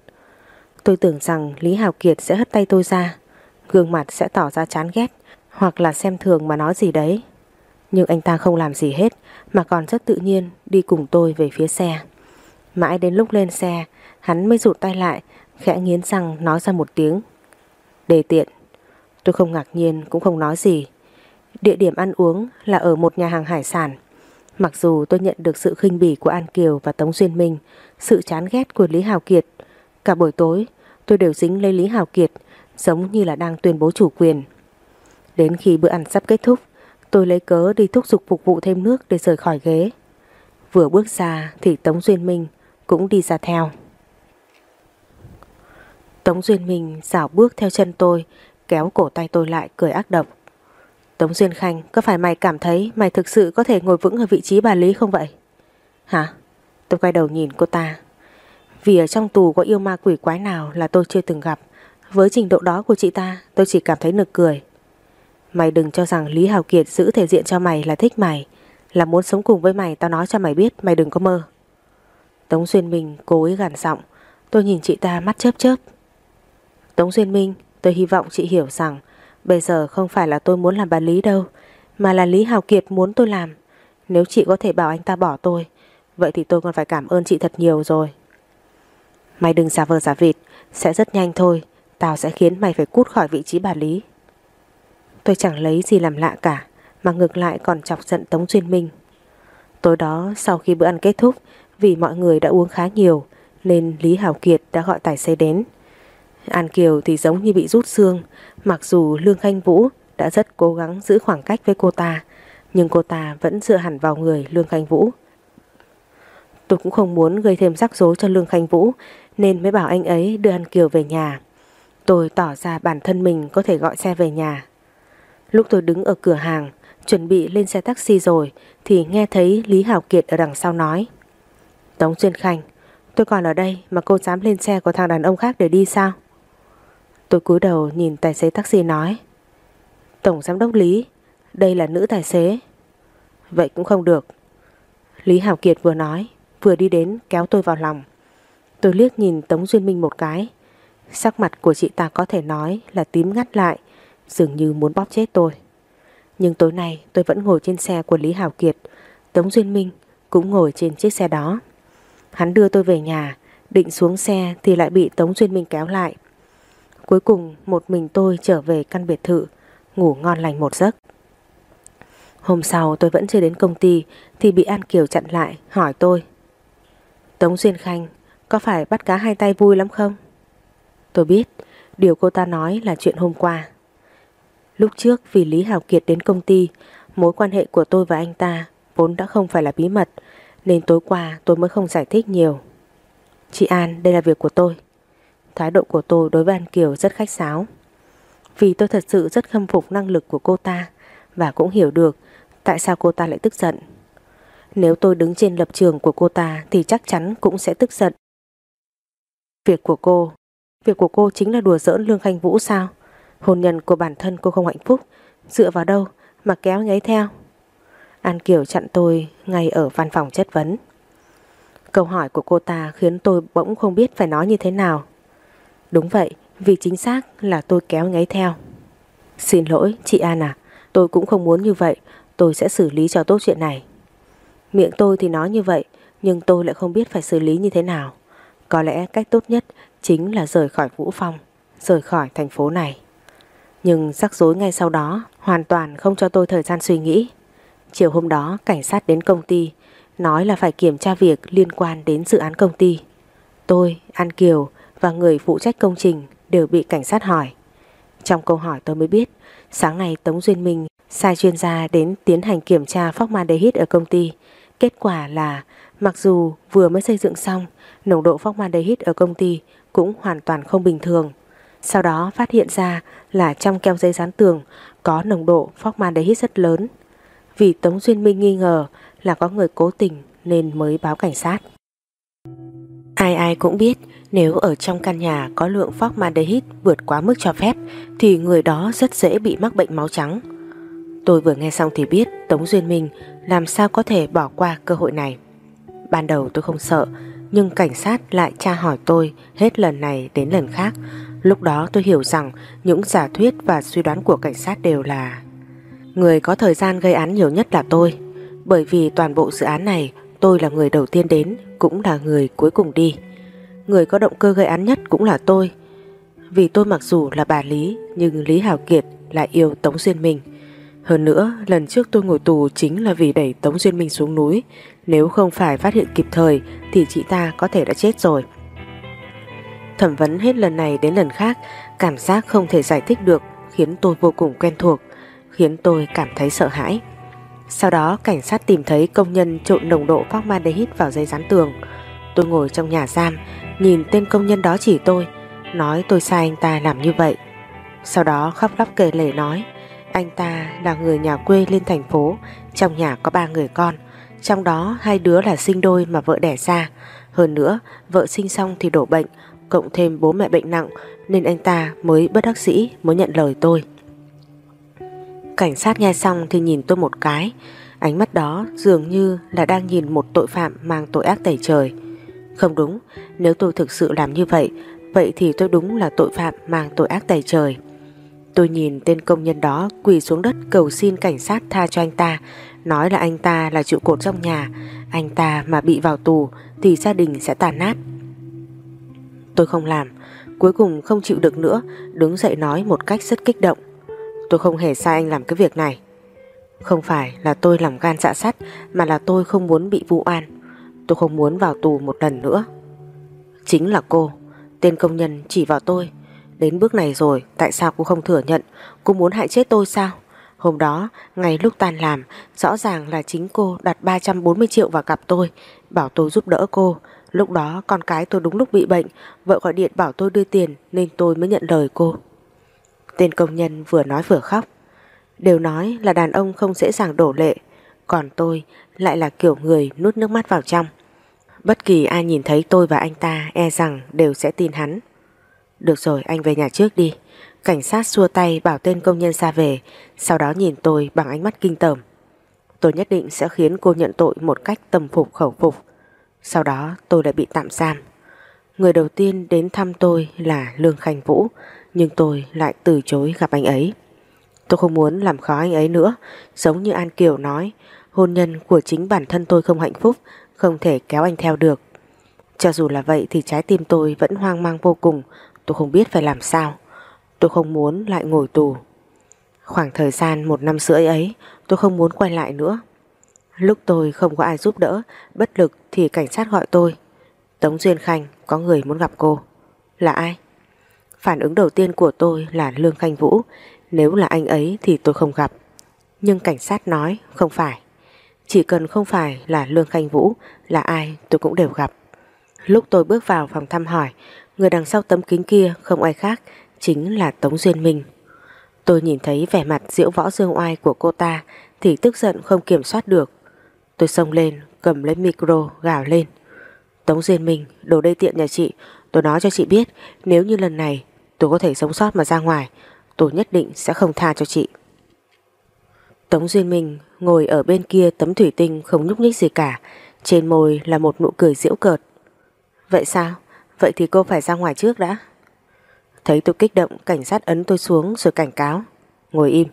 Tôi tưởng rằng Lý Hào Kiệt sẽ hất tay tôi ra Gương mặt sẽ tỏ ra chán ghét Hoặc là xem thường mà nói gì đấy Nhưng anh ta không làm gì hết Mà còn rất tự nhiên đi cùng tôi về phía xe Mãi đến lúc lên xe Hắn mới rụt tay lại, Khẽ nghiến răng nói ra một tiếng Đề tiện Tôi không ngạc nhiên, cũng không nói gì Địa điểm ăn uống là ở một nhà hàng hải sản Mặc dù tôi nhận được sự khinh bỉ của An Kiều và Tống Duyên Minh, Sự chán ghét của Lý Hào Kiệt, Cả buổi tối tôi đều dính lấy Lý Hào Kiệt, giống như là đang tuyên bố chủ quyền. Đến khi bữa ăn sắp kết thúc, tôi lấy cớ đi thúc giục phục vụ thêm nước để rời khỏi ghế. Vừa bước ra thì Tống Duyên Minh cũng đi ra theo. Tống Duyên Minh rảo bước theo chân tôi kéo cổ tay tôi lại cười ác độc. Tống Duyên Khanh, có phải mày cảm thấy mày thực sự có thể ngồi vững ở vị trí bà Lý không vậy? Hả? Tôi quay đầu nhìn cô ta. Vì ở trong tù có yêu ma quỷ quái nào là tôi chưa từng gặp. Với trình độ đó của chị ta, tôi chỉ cảm thấy nực cười. Mày đừng cho rằng Lý Hào Kiệt giữ thể diện cho mày là thích mày. Là muốn sống cùng với mày tao nói cho mày biết mày đừng có mơ. Tống Duyên Minh cố ý gằn giọng. Tôi nhìn chị ta mắt chớp chớp. Tống Duyên Minh, tôi hy vọng chị hiểu rằng bây giờ không phải là tôi muốn làm bà Lý đâu, mà là Lý Hào Kiệt muốn tôi làm. Nếu chị có thể bảo anh ta bỏ tôi, vậy thì tôi còn phải cảm ơn chị thật nhiều rồi. Mày đừng giả vờ giả vịt, sẽ rất nhanh thôi, tao sẽ khiến mày phải cút khỏi vị trí bà Lý. Tôi chẳng lấy gì làm lạ cả, mà ngược lại còn chọc giận Tống Duyên Minh. Tối đó sau khi bữa ăn kết thúc, vì mọi người đã uống khá nhiều, nên Lý Hào Kiệt đã gọi tài xế đến. An Kiều thì giống như bị rút xương, mặc dù Lương Khanh Vũ đã rất cố gắng giữ khoảng cách với cô ta, nhưng cô ta vẫn dựa hẳn vào người Lương Khanh Vũ. Tôi cũng không muốn gây thêm rắc rối cho Lương Khanh Vũ nên mới bảo anh ấy đưa An Kiều về nhà. Tôi tỏ ra bản thân mình có thể gọi xe về nhà. Lúc tôi đứng ở cửa hàng, chuẩn bị lên xe taxi rồi thì nghe thấy Lý Hảo Kiệt ở đằng sau nói. Tống Duyên Khanh, tôi còn ở đây mà cô dám lên xe của thằng đàn ông khác để đi sao? Tôi cúi đầu nhìn tài xế taxi nói, Tổng giám đốc Lý, Đây là nữ tài xế. Vậy cũng không được. Lý Hảo Kiệt vừa nói, Vừa đi đến kéo tôi vào lòng. Tôi liếc nhìn Tống Duyên Minh một cái. Sắc mặt của chị ta có thể nói là tím ngắt lại, Dường như muốn bóp chết tôi. Nhưng tối nay tôi vẫn ngồi trên xe của Lý Hảo Kiệt, Tống Duyên Minh cũng ngồi trên chiếc xe đó. Hắn đưa tôi về nhà, Định xuống xe thì lại bị Tống Duyên Minh kéo lại. Cuối cùng, một mình tôi trở về căn biệt thự, Ngủ ngon lành một giấc. Hôm sau tôi vẫn chưa đến công ty Thì bị An Kiều chặn lại, hỏi tôi, Tống Duyên Khanh, Có phải bắt cá hai tay vui lắm không? Tôi biết, Điều cô ta nói là chuyện hôm qua. Lúc trước vì Lý Hào Kiệt đến công ty, Mối quan hệ của tôi và anh ta Vốn đã không phải là bí mật, Nên tối qua tôi mới không giải thích nhiều. Chị An, đây là việc của tôi. Thái độ của tôi đối với An Kiều rất khách sáo. Vì tôi thật sự rất khâm phục năng lực của cô ta và cũng hiểu được tại sao cô ta lại tức giận. Nếu tôi đứng trên lập trường của cô ta thì chắc chắn cũng sẽ tức giận. Việc của cô, việc của cô chính là đùa giỡn Lương Khanh Vũ sao? Hôn nhân của bản thân cô không hạnh phúc, dựa vào đâu mà kéo nháy theo? An Kiều chặn tôi ngay ở văn phòng chất vấn. Câu hỏi của cô ta khiến tôi bỗng không biết phải nói như thế nào. Đúng vậy, vì chính xác là tôi kéo ngáy theo. Xin lỗi, chị An à, tôi cũng không muốn như vậy, tôi sẽ xử lý cho tốt chuyện này. Miệng tôi thì nói như vậy, nhưng tôi lại không biết phải xử lý như thế nào. Có lẽ cách tốt nhất chính là rời khỏi Vũ Phong, rời khỏi thành phố này. Nhưng rắc rối ngay sau đó hoàn toàn không cho tôi thời gian suy nghĩ. Chiều hôm đó cảnh sát đến công ty, nói là phải kiểm tra việc liên quan đến dự án công ty. Tôi, An Kiều, và người phụ trách công trình đều bị cảnh sát hỏi. Trong câu hỏi tôi mới biết, sáng nay Tống Duyên Minh sai chuyên gia đến tiến hành kiểm tra formaldehyde ở công ty. Kết quả là mặc dù vừa mới xây dựng xong, nồng độ formaldehyde ở công ty cũng hoàn toàn không bình thường. Sau đó phát hiện ra là trong keo giấy dán tường có nồng độ formaldehyde rất lớn. Vì Tống Duyên Minh nghi ngờ là có người cố tình nên mới báo cảnh sát. Ai ai cũng biết nếu ở trong căn nhà có lượng formaldehyde vượt quá mức cho phép thì người đó rất dễ bị mắc bệnh máu trắng. Tôi vừa nghe xong thì biết Tống Duyên Minh làm sao có thể bỏ qua cơ hội này. Ban đầu tôi không sợ, nhưng cảnh sát lại tra hỏi tôi hết lần này đến lần khác. Lúc đó tôi hiểu rằng những giả thuyết và suy đoán của cảnh sát đều là Người có thời gian gây án nhiều nhất là tôi, bởi vì toàn bộ dự án này tôi là người đầu tiên đến, cũng là người cuối cùng đi. Người có động cơ gây án nhất cũng là tôi. Vì tôi mặc dù là bà Lý, Nhưng Lý Hảo Kiệt lại yêu Tống Duyên Minh. Hơn nữa, lần trước tôi ngồi tù Chính là vì đẩy Tống Duyên Minh xuống núi. Nếu không phải phát hiện kịp thời, Thì chị ta có thể đã chết rồi. Thẩm vấn hết lần này đến lần khác, Cảm giác không thể giải thích được, Khiến tôi vô cùng quen thuộc, Khiến tôi cảm thấy sợ hãi. Sau đó, cảnh sát tìm thấy công nhân trộn nồng độ formaldehyde vào dây dán tường. Tôi ngồi trong nhà giam Nhìn tên công nhân đó chỉ tôi Nói tôi sai anh ta làm như vậy Sau đó khóc lóc kể lể nói Anh ta là người nhà quê lên thành phố, trong nhà có ba người con, trong đó hai đứa là sinh đôi mà vợ đẻ ra. Hơn nữa, vợ sinh xong thì đổ bệnh, cộng thêm bố mẹ bệnh nặng nên anh ta mới bất đắc sĩ mới nhận lời tôi. Cảnh sát nghe xong thì nhìn tôi một cái, ánh mắt đó dường như là đang nhìn một tội phạm mang tội ác tẩy trời. Không đúng, nếu tôi thực sự làm như vậy, vậy thì tôi đúng là tội phạm mang tội ác tày trời. Tôi nhìn tên công nhân đó quỳ xuống đất cầu xin cảnh sát tha cho anh ta, nói là anh ta là trụ cột trong nhà, anh ta mà bị vào tù thì gia đình sẽ tàn nát. Tôi không làm, cuối cùng không chịu được nữa, đứng dậy nói một cách rất kích động. Tôi không hề sai anh làm cái việc này. Không phải là tôi làm gan dạ sắt mà là tôi không muốn bị vụ an. Tôi không muốn vào tù một lần nữa. Chính là cô, tên công nhân chỉ vào tôi. Đến bước này rồi, tại sao cô không thừa nhận? Cô muốn hại chết tôi sao? Hôm đó, ngày lúc tan làm, rõ ràng là chính cô đặt 340 triệu vào cặp tôi, bảo tôi giúp đỡ cô. Lúc đó con cái tôi đúng lúc bị bệnh, vợ gọi điện bảo tôi đưa tiền nên tôi mới nhận lời cô. Tên công nhân vừa nói vừa khóc. Đều nói là đàn ông không dễ dàng đổ lệ, còn tôi lại là kiểu người nuốt nước mắt vào trong. Bất kỳ ai nhìn thấy tôi và anh ta e rằng đều sẽ tin hắn. Được rồi anh về nhà trước đi. Cảnh sát xua tay bảo tên công nhân ra về, sau đó nhìn tôi bằng ánh mắt kinh tởm. Tôi nhất định sẽ khiến cô nhận tội một cách tâm phục khẩu phục. Sau đó tôi lại bị tạm giam. Người đầu tiên đến thăm tôi là Lương Khanh Vũ, nhưng tôi lại từ chối gặp anh ấy. Tôi không muốn làm khó anh ấy nữa, giống như An Kiều nói, hôn nhân của chính bản thân tôi không hạnh phúc, không thể kéo anh theo được. Cho dù là vậy thì trái tim tôi vẫn hoang mang vô cùng, tôi không biết phải làm sao. Tôi không muốn lại ngồi tù. Khoảng thời gian một năm rưỡi ấy, tôi không muốn quay lại nữa. Lúc tôi không có ai giúp đỡ, bất lực thì cảnh sát gọi tôi. Tống Duyên Khanh, có người muốn gặp cô. Là ai? Phản ứng đầu tiên của tôi là Lương Khanh Vũ, nếu là anh ấy thì tôi không gặp. Nhưng cảnh sát nói không phải. Chỉ cần không phải là Lương Khanh Vũ, là ai tôi cũng đều gặp. Lúc tôi bước vào phòng thăm hỏi, người đằng sau tấm kính kia không ai khác, chính là Tống Duyên Minh. Tôi nhìn thấy vẻ mặt diễu võ dương oai của cô ta thì tức giận không kiểm soát được. Tôi xông lên, cầm lấy micro, gào lên. Tống Duyên Minh, đồ đây tiện nhà chị, tôi nói cho chị biết, nếu như lần này tôi có thể sống sót mà ra ngoài, tôi nhất định sẽ không tha cho chị. Tống Duyên Minh ngồi ở bên kia tấm thủy tinh không nhúc nhích gì cả, trên môi là một nụ cười giễu cợt. Vậy sao? Vậy thì cô phải ra ngoài trước đã. Thấy tôi kích động, cảnh sát ấn tôi xuống rồi cảnh cáo. Ngồi im.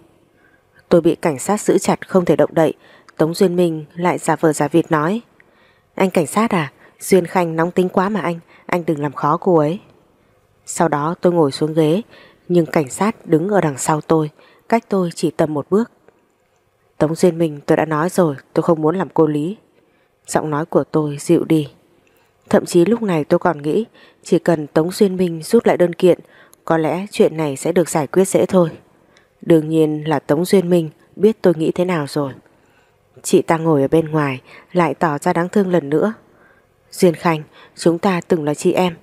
Tôi bị cảnh sát giữ chặt không thể động đậy, Tống Duyên Minh lại giả vờ giả vịt nói. Anh cảnh sát à? Duyên Khanh nóng tính quá mà anh, anh đừng làm khó cô ấy. Sau đó tôi ngồi xuống ghế, nhưng cảnh sát đứng ở đằng sau tôi, cách tôi chỉ tầm một bước. Tống Duyên Minh tôi đã nói rồi, tôi không muốn làm cô Lý. Giọng nói của tôi dịu đi. Thậm chí lúc này tôi còn nghĩ chỉ cần Tống Duyên Minh rút lại đơn kiện, có lẽ chuyện này sẽ được giải quyết dễ thôi. Đương nhiên là Tống Duyên Minh biết tôi nghĩ thế nào rồi. Chị ta ngồi ở bên ngoài lại tỏ ra đáng thương lần nữa. Duyên Khanh, chúng ta từng là chị em,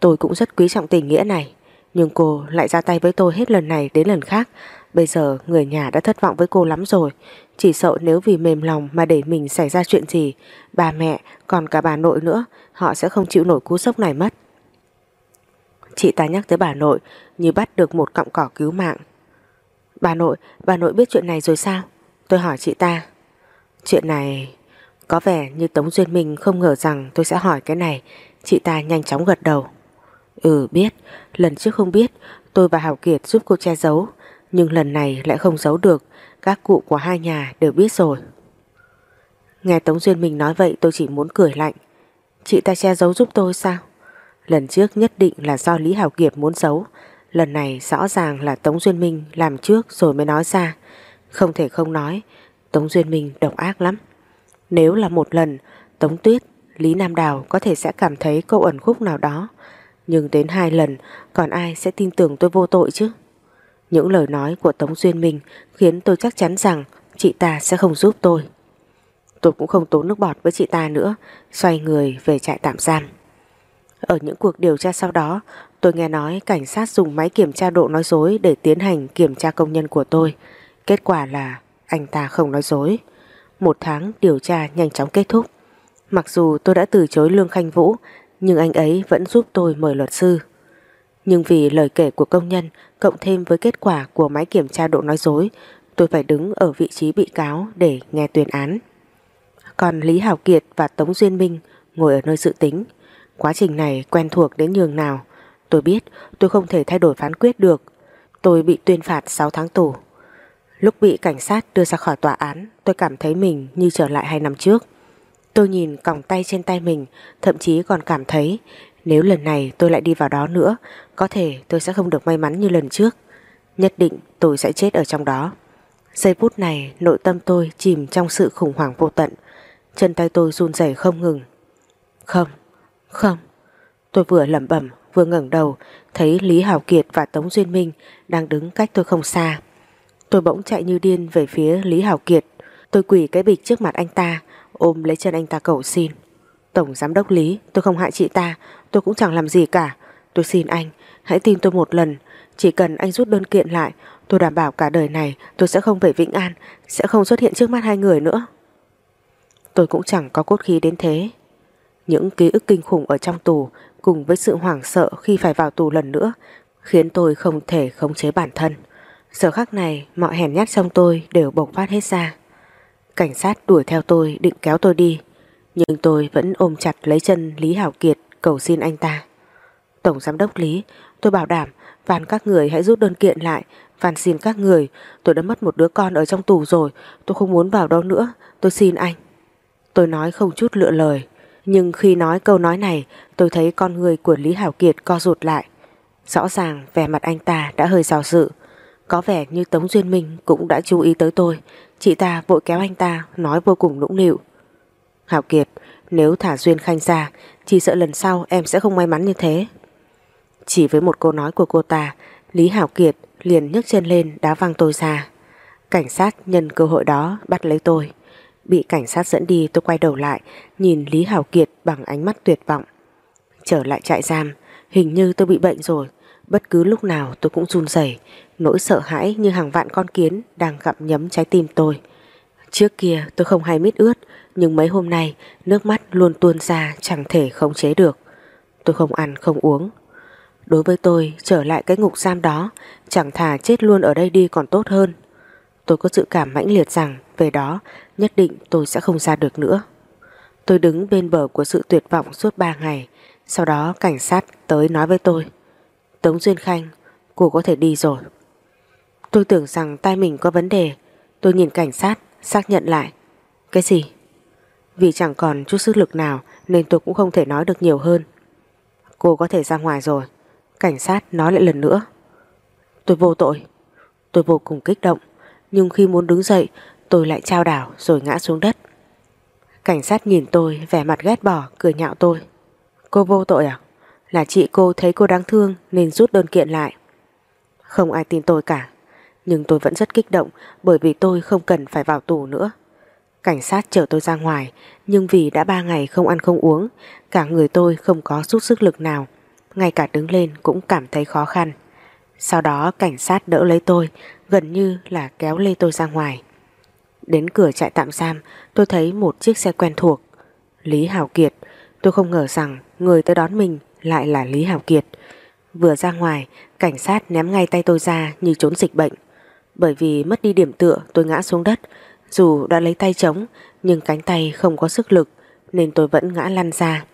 tôi cũng rất quý trọng tình nghĩa này. Nhưng cô lại ra tay với tôi hết lần này đến lần khác. Bây giờ người nhà đã thất vọng với cô lắm rồi. Chỉ sợ nếu vì mềm lòng mà để mình xảy ra chuyện gì, Bà mẹ, còn cả bà nội nữa, Họ sẽ không chịu nổi cú sốc này mất. Chị ta nhắc tới bà nội Như bắt được một cọng cỏ cứu mạng. Bà nội Bà nội biết chuyện này rồi sao? Tôi hỏi chị ta. Chuyện này, Có vẻ như Tống Duyên Minh không ngờ rằng tôi sẽ hỏi cái này. Chị ta nhanh chóng gật đầu. Ừ biết. Lần trước không biết tôi và Hảo Kiệt giúp cô che giấu. Nhưng lần này lại không giấu được. Các cụ của hai nhà đều biết rồi. Nghe Tống Duyên Minh nói vậy tôi chỉ muốn cười lạnh. Chị ta che giấu giúp tôi sao? Lần trước nhất định là do Lý Hảo Kiệt muốn giấu. Lần này rõ ràng là Tống Duyên Minh làm trước rồi mới nói ra. Không thể không nói Tống Duyên Minh độc ác lắm. Nếu là một lần Tống Tuyết, Lý Nam Đào có thể sẽ cảm thấy câu ẩn khúc nào đó nhưng đến hai lần còn ai sẽ tin tưởng tôi vô tội chứ? Những lời nói của Tống Duyên Minh khiến tôi chắc chắn rằng chị ta sẽ không giúp tôi. Tôi cũng không tốn nước bọt với chị ta nữa, xoay người về trại tạm giam. Ở những cuộc điều tra sau đó, tôi nghe nói cảnh sát dùng máy kiểm tra độ nói dối để tiến hành kiểm tra công nhân của tôi. Kết quả là anh ta không nói dối. Một tháng điều tra nhanh chóng kết thúc. Mặc dù tôi đã từ chối Lương Khanh Vũ, nhưng anh ấy vẫn giúp tôi mời luật sư. Nhưng vì lời kể của công nhân cộng thêm với kết quả của máy kiểm tra độ nói dối, tôi phải đứng ở vị trí bị cáo để nghe tuyên án. Còn Lý Hảo Kiệt và Tống Duyên Minh ngồi ở nơi dự tính. Quá trình này quen thuộc đến nhường nào. Tôi biết tôi không thể thay đổi phán quyết được. Tôi bị tuyên phạt 6 tháng tù. Lúc bị cảnh sát đưa ra khỏi tòa án, tôi cảm thấy mình như trở lại hai năm trước. Tôi nhìn còng tay trên tay mình, thậm chí còn cảm thấy nếu lần này tôi lại đi vào đó nữa, có thể tôi sẽ không được may mắn như lần trước. Nhất định tôi sẽ chết ở trong đó. Giây phút này nội tâm tôi chìm trong sự khủng hoảng vô tận. Chân tay tôi run rẩy không ngừng. Không, không. Tôi vừa lẩm bẩm vừa ngẩng đầu thấy Lý Hảo Kiệt và Tống Duyên Minh đang đứng cách tôi không xa. Tôi bỗng chạy như điên về phía Lý Hảo Kiệt. Tôi quỳ cái bịch trước mặt anh ta, ôm lấy chân anh ta cầu xin. Tổng Giám đốc Lý, tôi không hại chị ta, tôi cũng chẳng làm gì cả. Tôi xin anh, hãy tin tôi một lần. Chỉ cần anh rút đơn kiện lại, tôi đảm bảo cả đời này tôi sẽ không về Vĩnh An, sẽ không xuất hiện trước mắt hai người nữa. Tôi cũng chẳng có cốt khí đến thế. Những ký ức kinh khủng ở trong tù cùng với sự hoảng sợ khi phải vào tù lần nữa khiến tôi không thể khống chế bản thân. Giờ khắc này mọi hèn nhát trong tôi đều bộc phát hết ra. Cảnh sát đuổi theo tôi định kéo tôi đi nhưng tôi vẫn ôm chặt lấy chân Lý Hảo Kiệt cầu xin anh ta. Tổng giám đốc Lý, tôi bảo đảm van các người hãy rút đơn kiện lại, van xin các người, tôi đã mất một đứa con ở trong tù rồi, tôi không muốn vào đâu nữa, tôi xin anh. Tôi nói không chút lựa lời, nhưng khi nói câu nói này, tôi thấy con người của Lý Hảo Kiệt co rụt lại. Rõ ràng vẻ mặt anh ta đã hơi rào sự, có vẻ như Tống Duyên Minh cũng đã chú ý tới tôi, chị ta vội kéo anh ta nói vô cùng nũng nịu. Hảo Kiệt, nếu thả Duyên Khanh ra, chỉ sợ lần sau em sẽ không may mắn như thế. Chỉ với một câu nói của cô ta, Lý Hảo Kiệt liền nhấc chân lên đá văng tôi ra. Cảnh sát nhân cơ hội đó bắt lấy tôi. Bị cảnh sát dẫn đi tôi quay đầu lại, nhìn Lý Hảo Kiệt bằng ánh mắt tuyệt vọng. Trở lại trại giam, hình như tôi bị bệnh rồi. Bất cứ lúc nào tôi cũng run rẩy, nỗi sợ hãi như hàng vạn con kiến đang gặm nhấm trái tim tôi. Trước kia tôi không hay mít ướt, nhưng mấy hôm nay nước mắt luôn tuôn ra chẳng thể khống chế được. Tôi không ăn không uống. Đối với tôi trở lại cái ngục giam đó chẳng thà chết luôn ở đây đi còn tốt hơn. Tôi có dự cảm mãnh liệt rằng về đó nhất định tôi sẽ không ra được nữa. Tôi đứng bên bờ của sự tuyệt vọng suốt 3 ngày. Sau đó cảnh sát tới nói với tôi Tống Duyên Khanh, Cô có thể đi rồi Tôi tưởng rằng tay mình có vấn đề Tôi nhìn cảnh sát, xác nhận lại Cái gì vì chẳng còn chút sức lực nào nên tôi cũng không thể nói được nhiều hơn. Cô có thể ra ngoài rồi. Cảnh sát nói lại lần nữa. Tôi vô tội. Tôi vô cùng kích động. Nhưng khi muốn đứng dậy, tôi lại trao đảo rồi ngã xuống đất. Cảnh sát nhìn tôi, vẻ mặt ghét bỏ, cười nhạo tôi. Cô vô tội à? Là chị cô thấy cô đáng thương nên rút đơn kiện lại. Không ai tin tôi cả. Nhưng tôi vẫn rất kích động bởi vì tôi không cần phải vào tù nữa. Cảnh sát chở tôi ra ngoài, nhưng vì đã ba ngày không ăn không uống, cả người tôi không có chút sức lực nào, ngay cả đứng lên cũng cảm thấy khó khăn. Sau đó cảnh sát đỡ lấy tôi, gần như là kéo lê tôi ra ngoài. Đến cửa trại tạm giam, tôi thấy một chiếc xe quen thuộc. Lý Hảo Kiệt, tôi không ngờ rằng người tới đón mình lại là Lý Hảo Kiệt. Vừa ra ngoài, cảnh sát ném ngay tay tôi ra như trốn dịch bệnh. Bởi vì mất đi điểm tựa tôi ngã xuống đất dù đã lấy tay chống nhưng cánh tay không có sức lực nên tôi vẫn ngã lăn ra.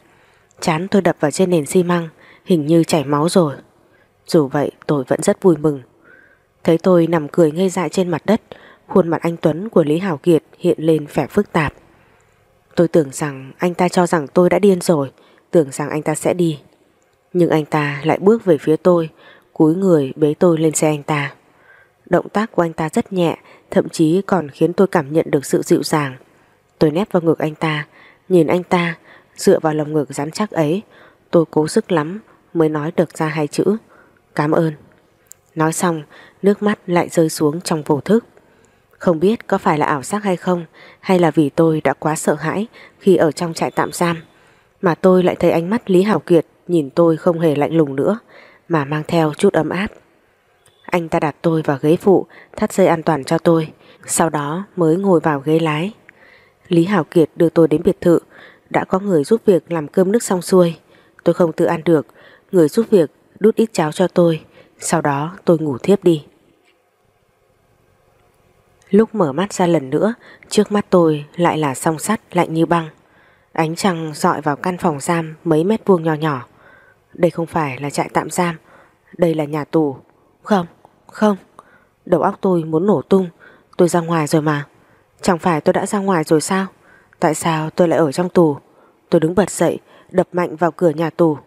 Chán tôi đập vào trên nền xi măng hình như chảy máu rồi. Dù vậy tôi vẫn rất vui mừng. Thấy tôi nằm cười ngây dại trên mặt đất khuôn mặt anh Tuấn của Lý Hảo Kiệt hiện lên vẻ phức tạp. Tôi tưởng rằng anh ta cho rằng tôi đã điên rồi tưởng rằng anh ta sẽ đi. Nhưng anh ta lại bước về phía tôi cúi người bế tôi lên xe anh ta. Động tác của anh ta rất nhẹ thậm chí còn khiến tôi cảm nhận được sự dịu dàng. Tôi nép vào ngực anh ta, nhìn anh ta, dựa vào lồng ngực rắn chắc ấy, tôi cố sức lắm mới nói được ra hai chữ. Cảm ơn. Nói xong, nước mắt lại rơi xuống trong vô thức. Không biết có phải là ảo giác hay không, hay là vì tôi đã quá sợ hãi khi ở trong trại tạm giam, mà tôi lại thấy ánh mắt Lý Hảo Kiệt nhìn tôi không hề lạnh lùng nữa, mà mang theo chút ấm áp. Anh ta đặt tôi vào ghế phụ, thắt dây an toàn cho tôi, sau đó mới ngồi vào ghế lái. Lý Hảo Kiệt đưa tôi đến biệt thự, đã có người giúp việc làm cơm nước xong xuôi. Tôi không tự ăn được, người giúp việc đút ít cháo cho tôi, sau đó tôi ngủ thiếp đi. Lúc mở mắt ra lần nữa, trước mắt tôi lại là song sắt lạnh như băng. Ánh trăng dọi vào căn phòng giam mấy mét vuông nhỏ nhỏ. Đây không phải là trại tạm giam, đây là nhà tù. Không, không, đầu óc tôi muốn nổ tung, tôi ra ngoài rồi mà. Chẳng phải tôi đã ra ngoài rồi sao? Tại sao tôi lại ở trong tù? Tôi đứng bật dậy, đập mạnh vào cửa nhà tù.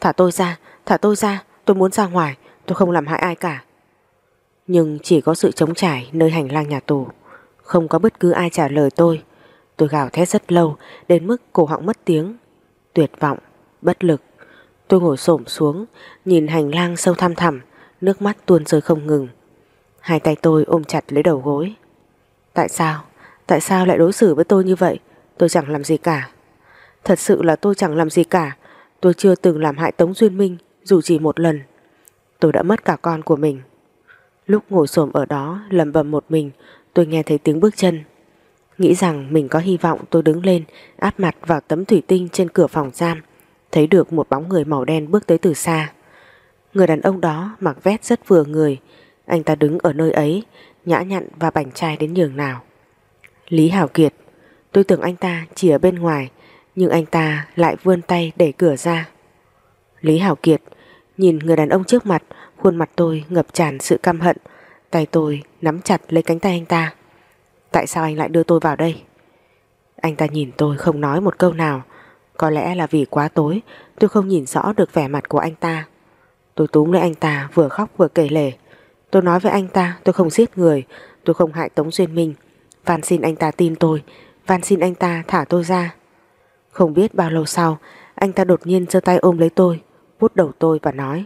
Thả tôi ra, thả tôi ra, tôi muốn ra ngoài, tôi không làm hại ai cả. Nhưng chỉ có sự chống trải nơi hành lang nhà tù, không có bất cứ ai trả lời tôi. Tôi gào thét rất lâu, đến mức cổ họng mất tiếng. Tuyệt vọng, bất lực. Tôi ngồi xổm xuống, nhìn hành lang sâu thăm thẳm, nước mắt tuôn rơi không ngừng. Hai tay tôi ôm chặt lấy đầu gối. Tại sao? Tại sao lại đối xử với tôi như vậy? Tôi chẳng làm gì cả. Thật sự là tôi chẳng làm gì cả. Tôi chưa từng làm hại Tống Duyên Minh dù chỉ một lần. Tôi đã mất cả con của mình. Lúc ngồi xổm ở đó lầm bầm một mình tôi nghe thấy tiếng bước chân. Nghĩ rằng mình có hy vọng tôi đứng lên áp mặt vào tấm thủy tinh trên cửa phòng giam thấy được một bóng người màu đen bước tới từ xa. Người đàn ông đó mặc vest rất vừa người anh ta đứng ở nơi ấy, nhã nhặn và bảnh trai đến nhường nào. Lý Hảo Kiệt, tôi tưởng anh ta chỉ ở bên ngoài, nhưng anh ta lại vươn tay đẩy cửa ra. Lý Hảo Kiệt, nhìn người đàn ông trước mặt, Khuôn mặt tôi ngập tràn sự căm hận Tay tôi nắm chặt lấy cánh tay anh ta Tại sao anh lại đưa tôi vào đây Anh ta nhìn tôi không nói một câu nào có lẽ là vì quá tối, Tôi không nhìn rõ được vẻ mặt của anh ta. Tôi túm lấy anh ta, vừa khóc vừa kể lể. Tôi nói với anh ta, tôi không giết người, Tôi không hại Tống Duyên Minh. Van xin anh ta tin tôi, Van xin anh ta thả tôi ra. Không biết bao lâu sau, Anh ta đột nhiên giơ tay ôm lấy tôi Vút đầu tôi và nói,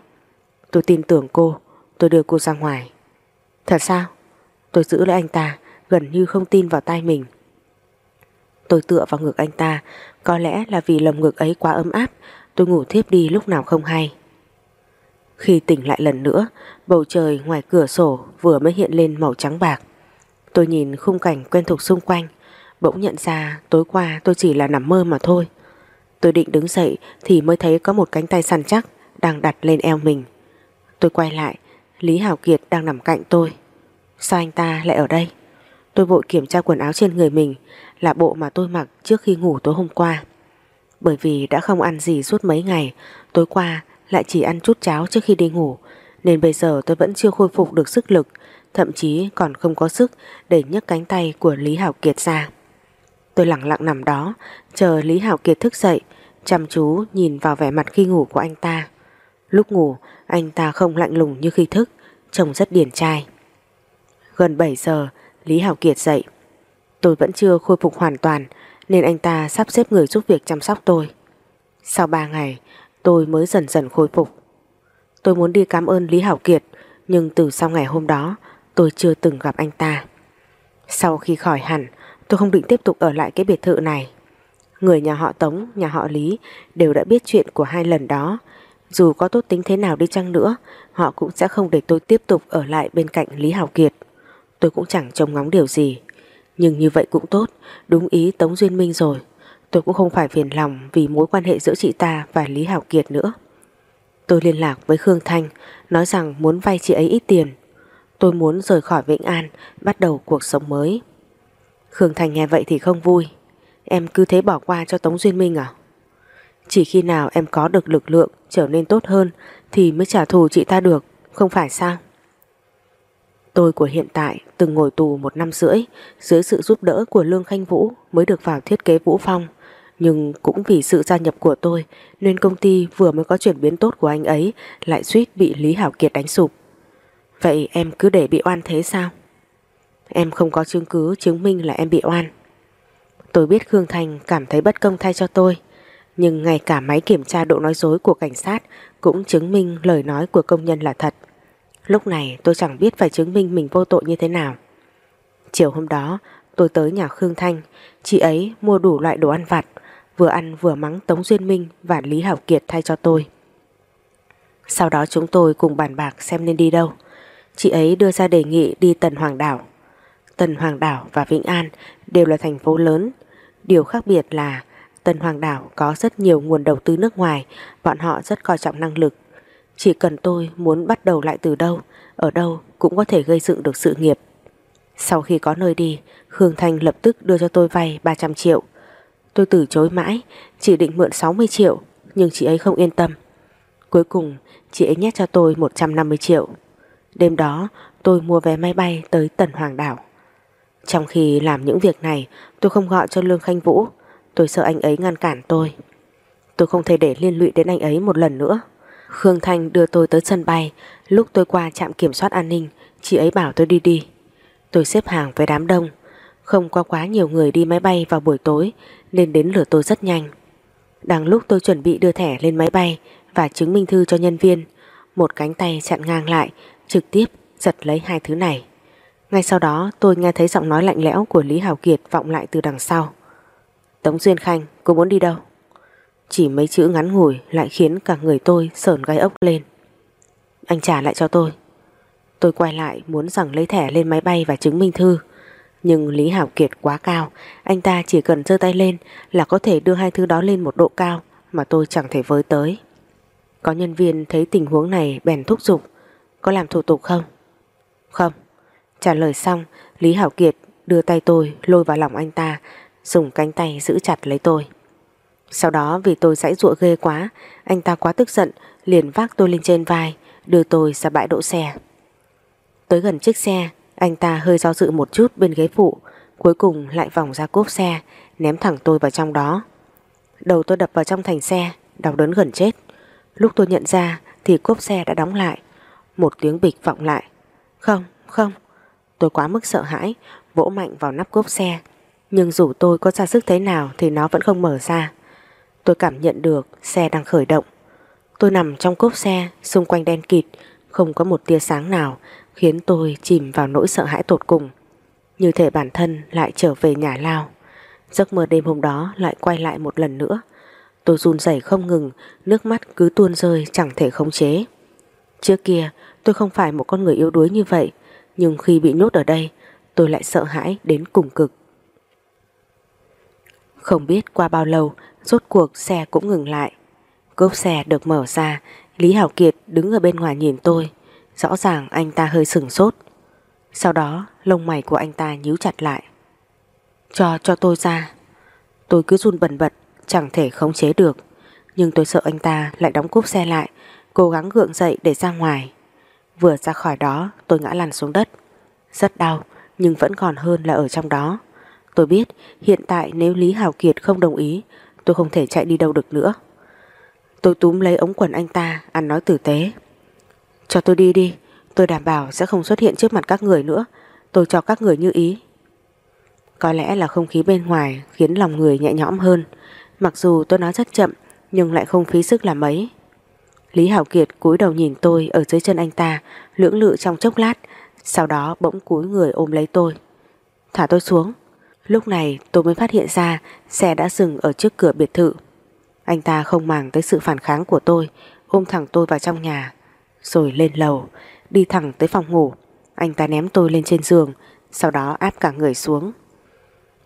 Tôi tin tưởng cô, Tôi đưa cô ra ngoài. Thật sao? Tôi giữ lấy anh ta, Gần như không tin vào tay mình. Tôi tựa vào ngực anh ta. Có lẽ là vì lồng ngực ấy quá ấm áp Tôi ngủ thiếp đi lúc nào không hay. Khi tỉnh lại lần nữa Bầu trời ngoài cửa sổ Vừa mới hiện lên màu trắng bạc. Tôi nhìn khung cảnh quen thuộc xung quanh Bỗng nhận ra tối qua tôi chỉ là nằm mơ mà thôi. Tôi định đứng dậy Thì mới thấy có một cánh tay săn chắc Đang đặt lên eo mình. Tôi quay lại, Lý Hảo Kiệt đang nằm cạnh tôi. Sao anh ta lại ở đây? Tôi vội kiểm tra quần áo trên người mình là bộ mà tôi mặc trước khi ngủ tối hôm qua. Bởi vì đã không ăn gì suốt mấy ngày, tối qua lại chỉ ăn chút cháo trước khi đi ngủ, nên bây giờ tôi vẫn chưa khôi phục được sức lực, thậm chí còn không có sức để nhấc cánh tay của Lý Hảo Kiệt ra. Tôi lặng lặng nằm đó, chờ Lý Hảo Kiệt thức dậy, chăm chú nhìn vào vẻ mặt khi ngủ của anh ta. Lúc ngủ, anh ta không lạnh lùng như khi thức, trông rất điển trai. Gần 7 giờ, Lý Hảo Kiệt dậy. Tôi vẫn chưa khôi phục hoàn toàn nên anh ta sắp xếp người giúp việc chăm sóc tôi. Sau 3 ngày, tôi mới dần dần khôi phục. Tôi muốn đi cảm ơn Lý Hảo Kiệt nhưng từ sau ngày hôm đó tôi chưa từng gặp anh ta. Sau khi khỏi hẳn, tôi không định tiếp tục ở lại cái biệt thự này. Người nhà họ Tống, nhà họ Lý đều đã biết chuyện của hai lần đó dù có tốt tính thế nào đi chăng nữa, họ cũng sẽ không để tôi tiếp tục ở lại bên cạnh Lý Hảo Kiệt. Tôi cũng chẳng trông ngóng điều gì. Nhưng như vậy cũng tốt, đúng ý Tống Duyên Minh rồi. Tôi cũng không phải phiền lòng vì mối quan hệ giữa chị ta và Lý Hảo Kiệt nữa. Tôi liên lạc với Khương Thanh, nói rằng muốn vay chị ấy ít tiền. Tôi muốn rời khỏi Vĩnh An, bắt đầu cuộc sống mới. Khương Thanh nghe vậy thì không vui. Em cứ thế bỏ qua cho Tống Duyên Minh à? Chỉ khi nào em có được lực lượng trở nên tốt hơn thì mới trả thù chị ta được, không phải sao? Tôi của hiện tại từng ngồi tù một năm rưỡi dưới sự giúp đỡ của Lương Khanh Vũ mới được vào thiết kế Vũ Phong. Nhưng cũng vì sự gia nhập của tôi nên công ty vừa mới có chuyển biến tốt của anh ấy lại suýt bị Lý Hảo Kiệt đánh sụp. Vậy em cứ để bị oan thế sao? Em không có chứng cứ chứng minh là em bị oan. Tôi biết Khương Thành cảm thấy bất công thay cho tôi, nhưng ngay cả máy kiểm tra độ nói dối của cảnh sát cũng chứng minh lời nói của công nhân là thật. Lúc này tôi chẳng biết phải chứng minh mình vô tội như thế nào. Chiều hôm đó tôi tới nhà Khương Thanh, chị ấy mua đủ loại đồ ăn vặt, vừa ăn vừa mắng Tống Duyên Minh và Lý Hảo Kiệt thay cho tôi. Sau đó chúng tôi cùng bàn bạc xem nên đi đâu. Chị ấy đưa ra đề nghị đi Tần Hoàng Đảo. Tần Hoàng Đảo và Vĩnh An đều là thành phố lớn. Điều khác biệt là Tần Hoàng Đảo có rất nhiều nguồn đầu tư nước ngoài, bọn họ rất coi trọng năng lực. Chỉ cần tôi muốn bắt đầu lại từ đâu, ở đâu cũng có thể gây dựng được sự nghiệp. Sau khi có nơi đi, Khương Thanh lập tức đưa cho tôi vay 300 triệu. Tôi từ chối mãi, chỉ định mượn 60 triệu, nhưng chị ấy không yên tâm. Cuối cùng, chị ấy nhét cho tôi 150 triệu. Đêm đó, tôi mua vé máy bay tới Tần Hoàng Đảo. Trong khi làm những việc này, tôi không gọi cho Lương Khanh Vũ, tôi sợ anh ấy ngăn cản tôi. Tôi không thể để liên lụy đến anh ấy một lần nữa. Khương Thanh đưa tôi tới sân bay, lúc tôi qua trạm kiểm soát an ninh, chị ấy bảo tôi đi đi. Tôi xếp hàng với đám đông, không có quá nhiều người đi máy bay vào buổi tối nên đến lửa tôi rất nhanh. Đang lúc tôi chuẩn bị đưa thẻ lên máy bay và chứng minh thư cho nhân viên, một cánh tay chặn ngang lại, trực tiếp giật lấy hai thứ này. Ngay sau đó tôi nghe thấy giọng nói lạnh lẽo của Lý Hào Kiệt vọng lại từ đằng sau. Tống Duyên Khanh, cô muốn đi đâu? Chỉ mấy chữ ngắn ngủi lại khiến cả người tôi sờn gai ốc lên. Anh trả lại cho tôi. Tôi quay lại muốn rằng lấy thẻ lên máy bay và chứng minh thư. Nhưng Lý Hảo Kiệt quá cao, anh ta chỉ cần giơ tay lên là có thể đưa hai thứ đó lên một độ cao mà tôi chẳng thể với tới. Có nhân viên thấy tình huống này bèn thúc giục, có làm thủ tục không? Không. Trả lời xong, Lý Hảo Kiệt đưa tay tôi lôi vào lòng anh ta, dùng cánh tay giữ chặt lấy tôi. Sau đó vì tôi dãy ruộng ghê quá, anh ta quá tức giận, liền vác tôi lên trên vai, đưa tôi ra bãi đỗ xe. Tới gần chiếc xe, anh ta hơi do dự một chút bên ghế phụ, cuối cùng lại vòng ra cốp xe, ném thẳng tôi vào trong đó. Đầu tôi đập vào trong thành xe, đau đớn gần chết. Lúc tôi nhận ra thì cốp xe đã đóng lại. Một tiếng bịch vọng lại. Không, không. Tôi quá mức sợ hãi, vỗ mạnh vào nắp cốp xe. Nhưng dù tôi có ra sức thế nào thì nó vẫn không mở ra. Tôi cảm nhận được xe đang khởi động. Tôi nằm trong cốp xe, xung quanh đen kịt, không có một tia sáng nào, khiến tôi chìm vào nỗi sợ hãi tột cùng. Như thể bản thân lại trở về nhà lao. Giấc mơ đêm hôm đó lại quay lại một lần nữa. Tôi run rẩy không ngừng, nước mắt cứ tuôn rơi chẳng thể khống chế. Trước kia tôi không phải một con người yếu đuối như vậy, nhưng khi bị nhốt ở đây, tôi lại sợ hãi đến cùng cực. Không biết qua bao lâu, rốt cuộc xe cũng ngừng lại. Cốp xe được mở ra, Lý Hảo Kiệt đứng ở bên ngoài nhìn tôi. Rõ ràng anh ta hơi sừng sốt. Sau đó lông mày của anh ta nhíu chặt lại. Cho cho tôi ra. Tôi cứ run bần bật Chẳng thể khống chế được. Nhưng tôi sợ anh ta lại đóng cúp xe lại Cố gắng gượng dậy để ra ngoài. Vừa ra khỏi đó tôi ngã lăn xuống đất. Rất đau Nhưng vẫn còn hơn là ở trong đó. Tôi biết, hiện tại nếu Lý hảo Kiệt không đồng ý, Tôi không thể chạy đi đâu được nữa. Tôi túm lấy ống quần anh ta, Ăn nói tử tế. Cho tôi đi đi, Tôi đảm bảo sẽ không xuất hiện trước mặt các người nữa. Tôi cho các người như ý. Có lẽ là không khí bên ngoài Khiến lòng người nhẹ nhõm hơn. Mặc dù tôi nói rất chậm, Nhưng lại không phí sức làm mấy Lý Hảo Kiệt cúi đầu nhìn tôi Ở dưới chân anh ta, Lưỡng lự trong chốc lát, Sau đó bỗng cúi người ôm lấy tôi. Thả tôi xuống. Lúc này tôi mới phát hiện ra Xe đã dừng ở trước cửa biệt thự Anh ta không màng tới sự phản kháng của tôi Ôm thẳng tôi vào trong nhà rồi lên lầu, đi thẳng tới phòng ngủ. Anh ta ném tôi lên trên giường, sau đó áp cả người xuống.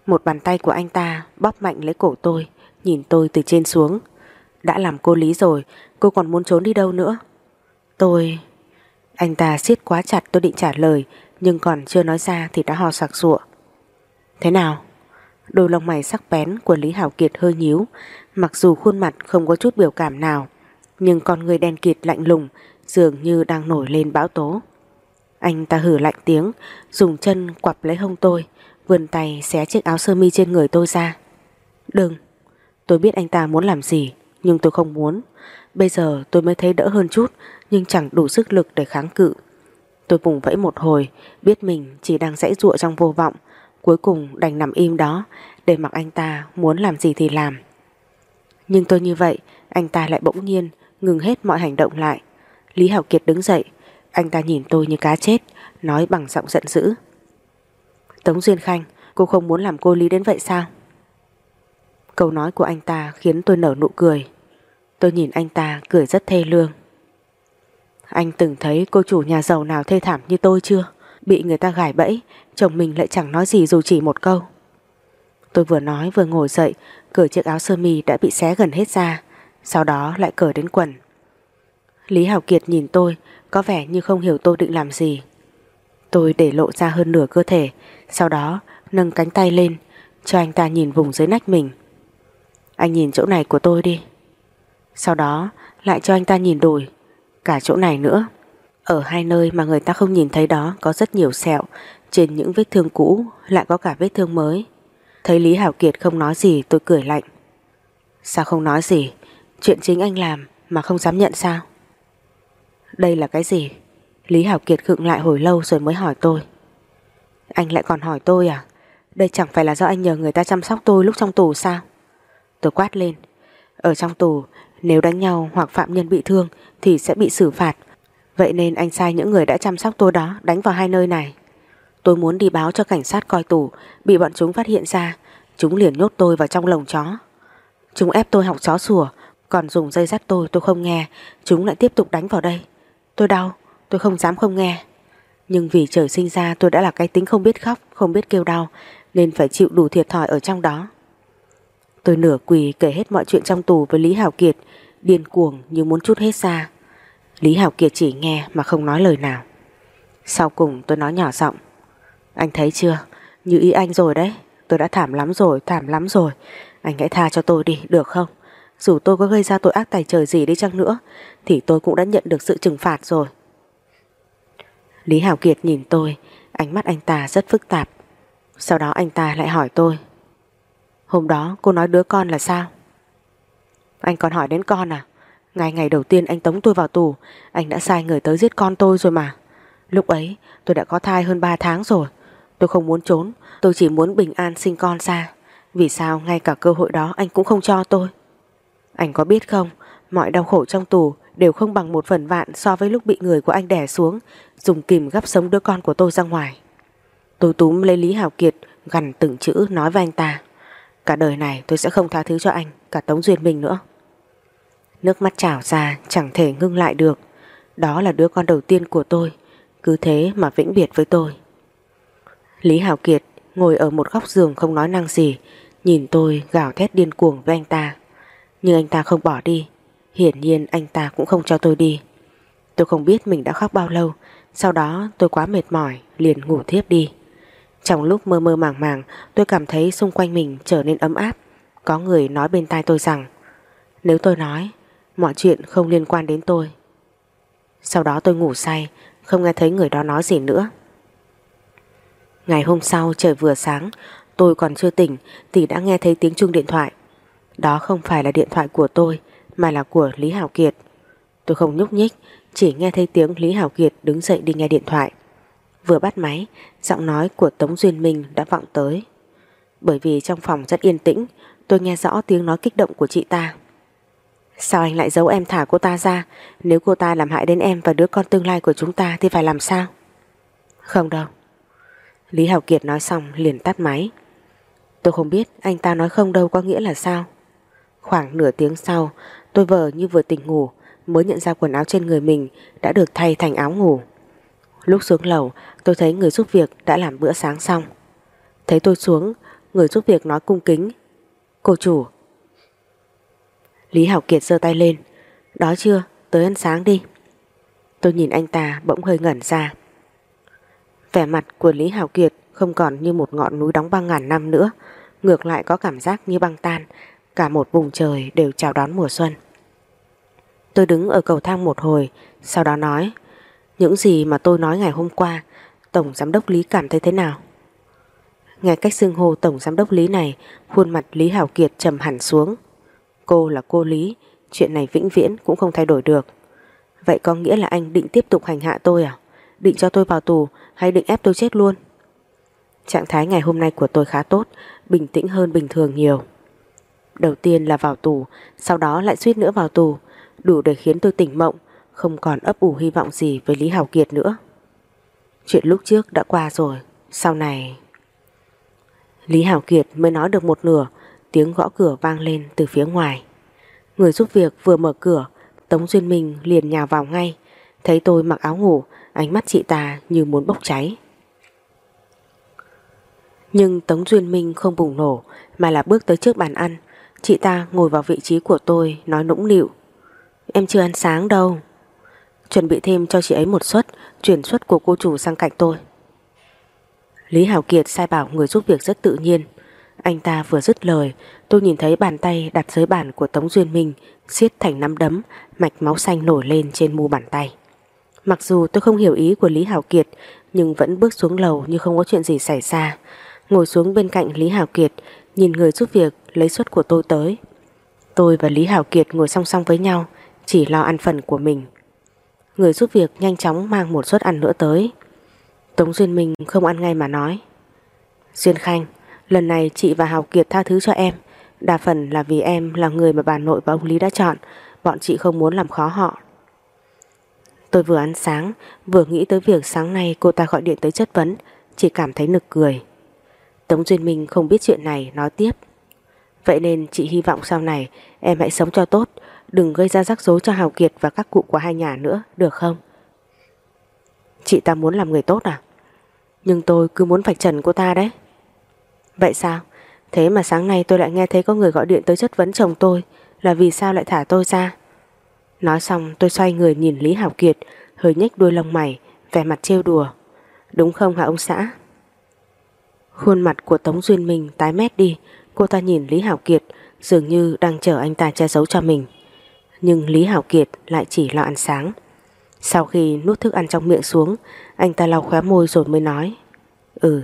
Một bàn tay của anh ta bóp mạnh lấy cổ tôi, nhìn tôi từ trên xuống. Đã làm cô lý rồi, cô còn muốn trốn đi đâu nữa? Tôi... Anh ta siết quá chặt tôi định trả lời, nhưng còn chưa nói ra thì đã ho sặc sụa. Thế nào? Đôi lông mày sắc bén của Lý Hảo Kiệt hơi nhíu, mặc dù khuôn mặt không có chút biểu cảm nào, nhưng con người đen kịt lạnh lùng dường như đang nổi lên bão tố. Anh ta hử lạnh tiếng, dùng chân quặp lấy hông tôi, vươn tay xé chiếc áo sơ mi trên người tôi ra. Đừng, tôi biết anh ta muốn làm gì, nhưng tôi không muốn. Bây giờ tôi mới thấy đỡ hơn chút, nhưng chẳng đủ sức lực để kháng cự. Tôi vùng vẫy một hồi, biết mình chỉ đang dãy ruộng trong vô vọng, cuối cùng đành nằm im đó để mặc anh ta muốn làm gì thì làm. Nhưng tôi như vậy, anh ta lại bỗng nhiên ngừng hết mọi hành động lại. Lý Hảo Kiệt đứng dậy, anh ta nhìn tôi như cá chết, nói bằng giọng giận dữ. Tống Duyên Khanh, cô không muốn làm cô Lý đến vậy sao? Câu nói của anh ta khiến tôi nở nụ cười. Tôi nhìn anh ta cười rất thê lương. Anh từng thấy cô chủ nhà giàu nào thê thảm như tôi chưa? Bị người ta gài bẫy, chồng mình lại chẳng nói gì dù chỉ một câu. Tôi vừa nói vừa ngồi dậy, cởi chiếc áo sơ mi đã bị xé gần hết ra, sau đó lại cởi đến quần. Lý Hảo Kiệt nhìn tôi, có vẻ như không hiểu tôi định làm gì. Tôi để lộ ra hơn nửa cơ thể, sau đó nâng cánh tay lên, cho anh ta nhìn vùng dưới nách mình. Anh nhìn chỗ này của tôi đi. Sau đó lại cho anh ta nhìn đùi, cả chỗ này nữa. Ở hai nơi mà người ta không nhìn thấy đó có rất nhiều sẹo, trên những vết thương cũ lại có cả vết thương mới. Thấy Lý Hảo Kiệt không nói gì tôi cười lạnh. Sao không nói gì? Chuyện chính anh làm mà không dám nhận sao? Đây là cái gì? Lý Hảo Kiệt khựng lại hồi lâu rồi mới hỏi tôi. Anh lại còn hỏi tôi à? Đây chẳng phải là do anh nhờ người ta chăm sóc tôi lúc trong tù sao? Tôi quát lên. Ở trong tù, nếu đánh nhau hoặc phạm nhân bị thương thì sẽ bị xử phạt. Vậy nên anh sai những người đã chăm sóc tôi đó đánh vào hai nơi này. Tôi muốn đi báo cho cảnh sát coi tù, bị bọn chúng phát hiện ra, chúng liền nhốt tôi vào trong lồng chó. Chúng ép tôi học chó sủa, còn dùng dây dắt tôi tôi không nghe, chúng lại tiếp tục đánh vào đây. Tôi đau, tôi không dám không nghe. Nhưng vì trời sinh ra tôi đã là cái tính không biết khóc, không biết kêu đau, nên phải chịu đủ thiệt thòi ở trong đó. Tôi nửa quỳ kể hết mọi chuyện trong tù với Lý Hảo Kiệt, điên cuồng như muốn chút hết ra. Lý Hảo Kiệt chỉ nghe mà không nói lời nào. Sau cùng tôi nói nhỏ giọng. Anh thấy chưa, như ý anh rồi đấy, tôi đã thảm lắm rồi, thảm lắm rồi. Anh hãy tha cho tôi đi, được không? Dù tôi có gây ra tội ác tài trời gì đi chăng nữa, thì tôi cũng đã nhận được sự trừng phạt rồi. Lý Hảo Kiệt nhìn tôi, ánh mắt anh ta rất phức tạp. Sau đó anh ta lại hỏi tôi. Hôm đó cô nói đứa con là sao? Anh còn hỏi đến con à? Ngày ngày đầu tiên anh tống tôi vào tù, anh đã sai người tới giết con tôi rồi mà. Lúc ấy tôi đã có thai hơn 3 tháng rồi. Tôi không muốn trốn, tôi chỉ muốn bình an sinh con ra. Vì sao ngay cả cơ hội đó anh cũng không cho tôi? Anh có biết không, mọi đau khổ trong tù đều không bằng một phần vạn so với lúc bị người của anh đè xuống, dùng kìm gắp sống đứa con của tôi ra ngoài. Tôi túm lấy Lý Hảo Kiệt, gần từng chữ nói với anh ta. Cả đời này tôi sẽ không tha thứ cho anh, cả Tống Duyên mình nữa. Nước mắt trào ra chẳng thể ngưng lại được. Đó là đứa con đầu tiên của tôi, cứ thế mà vĩnh biệt với tôi. Lý Hảo Kiệt ngồi ở một góc giường không nói năng gì, nhìn tôi gào thét điên cuồng với anh ta. Nhưng anh ta không bỏ đi, hiển nhiên anh ta cũng không cho tôi đi. Tôi không biết mình đã khóc bao lâu, sau đó tôi quá mệt mỏi, liền ngủ thiếp đi. Trong lúc mơ mơ màng màng, tôi cảm thấy xung quanh mình trở nên ấm áp. Có người nói bên tai tôi rằng, nếu tôi nói, mọi chuyện không liên quan đến tôi. Sau đó tôi ngủ say, không nghe thấy người đó nói gì nữa. Ngày hôm sau trời vừa sáng, tôi còn chưa tỉnh thì đã nghe thấy tiếng chuông điện thoại. Đó không phải là điện thoại của tôi, mà là của Lý Hảo Kiệt. Tôi không nhúc nhích, chỉ nghe thấy tiếng Lý Hảo Kiệt đứng dậy đi nghe điện thoại. Vừa bắt máy, giọng nói của Tống Duyên Minh đã vọng tới. Bởi vì trong phòng rất yên tĩnh, tôi nghe rõ tiếng nói kích động của chị ta. Sao anh lại giấu em thả cô ta ra? Nếu cô ta làm hại đến em và đứa con tương lai của chúng ta Thì phải làm sao? Không đâu. Lý Hảo Kiệt nói xong liền tắt máy. Tôi không biết anh ta nói không đâu có nghĩa là sao. Khoảng nửa tiếng sau, Tôi vờ như vừa tỉnh ngủ, Mới nhận ra quần áo trên người mình Đã được thay thành áo ngủ. Lúc xuống lầu, tôi thấy người giúp việc Đã làm bữa sáng xong. Thấy tôi xuống, Người giúp việc nói cung kính, Cô chủ Lý Hảo Kiệt giơ tay lên. Đói chưa? Tới ăn sáng đi. Tôi nhìn anh ta bỗng hơi ngẩn ra. Vẻ mặt của Lý Hảo Kiệt Không còn như một ngọn núi đóng băng ngàn năm nữa, Ngược lại có cảm giác như băng tan, Cả một vùng trời đều chào đón mùa xuân. Tôi đứng ở cầu thang một hồi, Sau đó nói, Những gì mà tôi nói ngày hôm qua, Tổng Giám đốc Lý cảm thấy thế nào? Nghe cách xưng hô Tổng Giám đốc Lý này, Khuôn mặt Lý Hảo Kiệt trầm hẳn xuống. Cô là cô Lý, chuyện này vĩnh viễn cũng không thay đổi được. Vậy có nghĩa là anh định tiếp tục hành hạ tôi à? Định cho tôi vào tù hay định ép tôi chết luôn? Trạng thái ngày hôm nay của tôi khá tốt, bình tĩnh hơn bình thường nhiều. Đầu tiên là vào tù, sau đó lại suýt nữa vào tù, đủ để khiến tôi tỉnh mộng, không còn ấp ủ hy vọng gì với Lý Hảo Kiệt nữa. Chuyện lúc trước đã qua rồi, sau này... Lý Hảo Kiệt mới nói được một nửa, Tiếng gõ cửa vang lên từ phía ngoài Người giúp việc vừa mở cửa Tống Duyên Minh liền nhào vào ngay Thấy tôi mặc áo ngủ, ánh mắt chị ta như muốn bốc cháy. Nhưng Tống Duyên Minh không bùng nổ mà là bước tới trước bàn ăn. Chị ta ngồi vào vị trí của tôi nói nũng nịu. Em chưa ăn sáng đâu. Chuẩn bị thêm cho chị ấy một suất, chuyển suất của cô chủ sang cạnh tôi. Lý Hảo Kiệt sai bảo người giúp việc rất tự nhiên. Anh ta vừa dứt lời, tôi nhìn thấy bàn tay đặt dưới bàn của Tống Duyên Minh siết thành nắm đấm, mạch máu xanh nổi lên trên mu bàn tay. Mặc dù tôi không hiểu ý của Lý Hảo Kiệt, nhưng vẫn bước xuống lầu như không có chuyện gì xảy ra. Ngồi xuống bên cạnh Lý Hảo Kiệt, nhìn người giúp việc lấy suất của tôi tới. Tôi và Lý Hảo Kiệt ngồi song song với nhau, chỉ lo ăn phần của mình. Người giúp việc nhanh chóng mang một suất ăn nữa tới. Tống Duyên Minh không ăn ngay mà nói. Duyên Khanh, lần này chị và Hào Kiệt tha thứ cho em. Đa phần là vì em là người mà bà nội và ông Lý đã chọn, bọn chị không muốn làm khó họ. Tôi vừa ăn sáng, vừa nghĩ tới việc sáng nay cô ta gọi điện tới chất vấn, chỉ cảm thấy nực cười. Tống Duyên Minh không biết chuyện này nói tiếp. Vậy nên chị hy vọng sau này em hãy sống cho tốt, đừng gây ra rắc rối cho Hào Kiệt và các cụ của hai nhà nữa, được không? Chị ta muốn làm người tốt à? Nhưng tôi cứ muốn vạch trần cô ta đấy. Vậy sao? Thế mà sáng nay tôi lại nghe thấy có người gọi điện tới chất vấn chồng tôi, là vì sao lại thả tôi ra? Nói xong, tôi xoay người nhìn Lý Hảo Kiệt, hơi nhếch đuôi lông mày, vẻ mặt trêu đùa. Đúng không hả ông xã? Khuôn mặt của Tống Duyên Minh tái mét đi, Cô ta nhìn Lý Hảo Kiệt, Dường như đang chờ anh ta che giấu cho mình Nhưng Lý Hảo Kiệt lại chỉ lo ăn sáng Sau khi nuốt thức ăn trong miệng xuống, Anh ta lau khóe môi rồi mới nói Ừ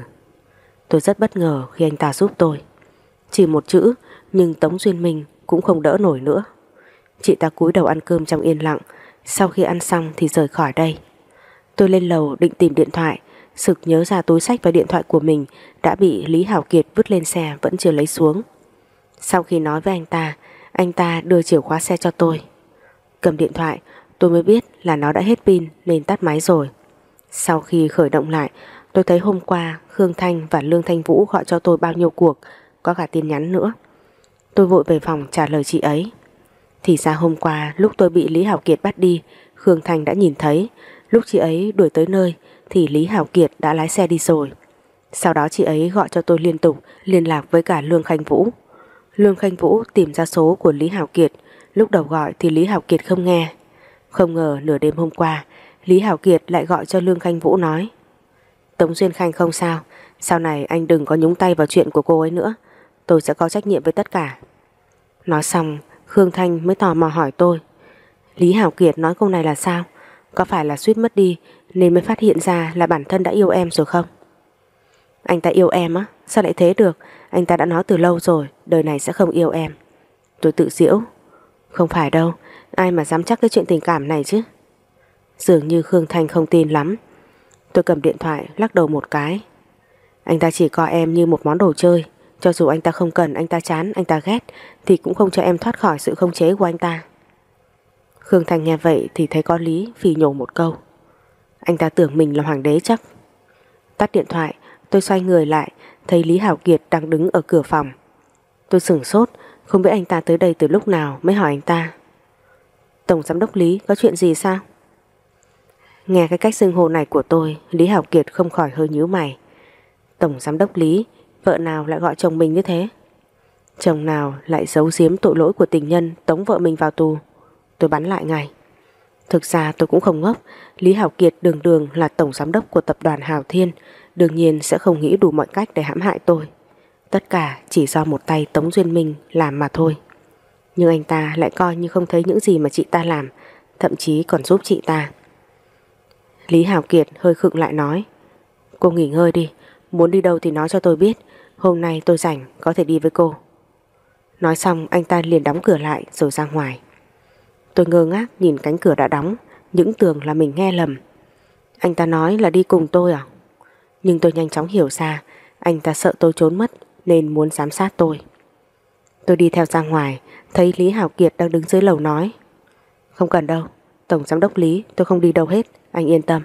Tôi rất bất ngờ khi anh ta giúp tôi Chỉ một chữ Nhưng Tống Duyên Minh cũng không đỡ nổi nữa Chị ta cúi đầu ăn cơm trong yên lặng Sau khi ăn xong thì rời khỏi đây Tôi lên lầu định tìm điện thoại Sực nhớ ra túi sách và điện thoại của mình đã bị Lý Hảo Kiệt vứt lên xe vẫn chưa lấy xuống. Sau khi nói với anh ta, anh ta đưa chìa khóa xe cho tôi. Cầm điện thoại, tôi mới biết là nó đã hết pin nên tắt máy rồi. Sau khi khởi động lại, tôi thấy hôm qua Khương Thanh và Lương Thanh Vũ gọi cho tôi bao nhiêu cuộc, có cả tin nhắn nữa. Tôi vội về phòng trả lời chị ấy. Thì ra hôm qua lúc tôi bị Lý Hảo Kiệt bắt đi, Khương Thanh đã nhìn thấy, lúc chị ấy đuổi tới nơi thì Lý Hảo Kiệt đã lái xe đi rồi. Sau đó chị ấy gọi cho tôi liên tục liên lạc với cả Lương Khanh Vũ. Lương Khanh Vũ tìm ra số của Lý Hảo Kiệt, lúc đầu gọi thì Lý Hảo Kiệt không nghe. Không ngờ nửa đêm hôm qua, Lý Hảo Kiệt lại gọi cho Lương Khanh Vũ nói Tống Duyên Khanh không sao, sau này anh đừng có nhúng tay vào chuyện của cô ấy nữa, tôi sẽ có trách nhiệm với tất cả. Nói xong, Khương Thanh mới tò mò hỏi tôi Lý Hảo Kiệt nói câu này là sao? Có phải là suýt mất đi nên mới phát hiện ra là bản thân đã yêu em rồi không? Anh ta yêu em á? Sao lại thế được? Anh ta đã nói từ lâu rồi, đời này sẽ không yêu em. Tôi tự diễu. Không phải đâu, ai mà dám chắc cái chuyện tình cảm này chứ? Dường như Khương Thanh không tin lắm. Tôi cầm điện thoại lắc đầu một cái. Anh ta chỉ coi em như một món đồ chơi. Cho dù anh ta không cần, anh ta chán, anh ta ghét thì cũng không cho em thoát khỏi sự không chế của anh ta. Khương thành nghe vậy thì thấy có lý phì nhổ một câu. Anh ta tưởng mình là hoàng đế chắc. Tắt điện thoại, tôi xoay người lại, thấy Lý Hảo Kiệt đang đứng ở cửa phòng. Tôi sửng sốt, không biết anh ta tới đây từ lúc nào mới hỏi anh ta. Tổng giám đốc Lý có chuyện gì sao? Nghe cái cách xưng hô này của tôi, Lý Hảo Kiệt không khỏi hơi nhíu mày. Tổng giám đốc Lý, vợ nào lại gọi chồng mình như thế? Chồng nào lại giấu giếm tội lỗi của tình nhân tống vợ mình vào tù? Tôi bắn lại ngay. Thực ra tôi cũng không ngốc, Lý Hảo Kiệt đường đường là tổng giám đốc của tập đoàn Hào Thiên, đương nhiên sẽ không nghĩ đủ mọi cách để hãm hại tôi. Tất cả chỉ do một tay Tống Duyên Minh làm mà thôi. Nhưng anh ta lại coi như không thấy những gì mà chị ta làm, thậm chí còn giúp chị ta. Lý Hảo Kiệt hơi khựng lại nói, cô nghỉ ngơi đi, muốn đi đâu thì nói cho tôi biết, hôm nay tôi rảnh có thể đi với cô. Nói xong anh ta liền đóng cửa lại rồi ra ngoài. Tôi ngơ ngác nhìn cánh cửa đã đóng, những tưởng là mình nghe lầm. Anh ta nói là đi cùng tôi à? Nhưng tôi nhanh chóng hiểu ra, anh ta sợ tôi trốn mất nên muốn giám sát tôi. Tôi đi theo ra ngoài, thấy Lý Hảo Kiệt đang đứng dưới lầu nói. Không cần đâu, Tổng Giám đốc Lý tôi không đi đâu hết, anh yên tâm.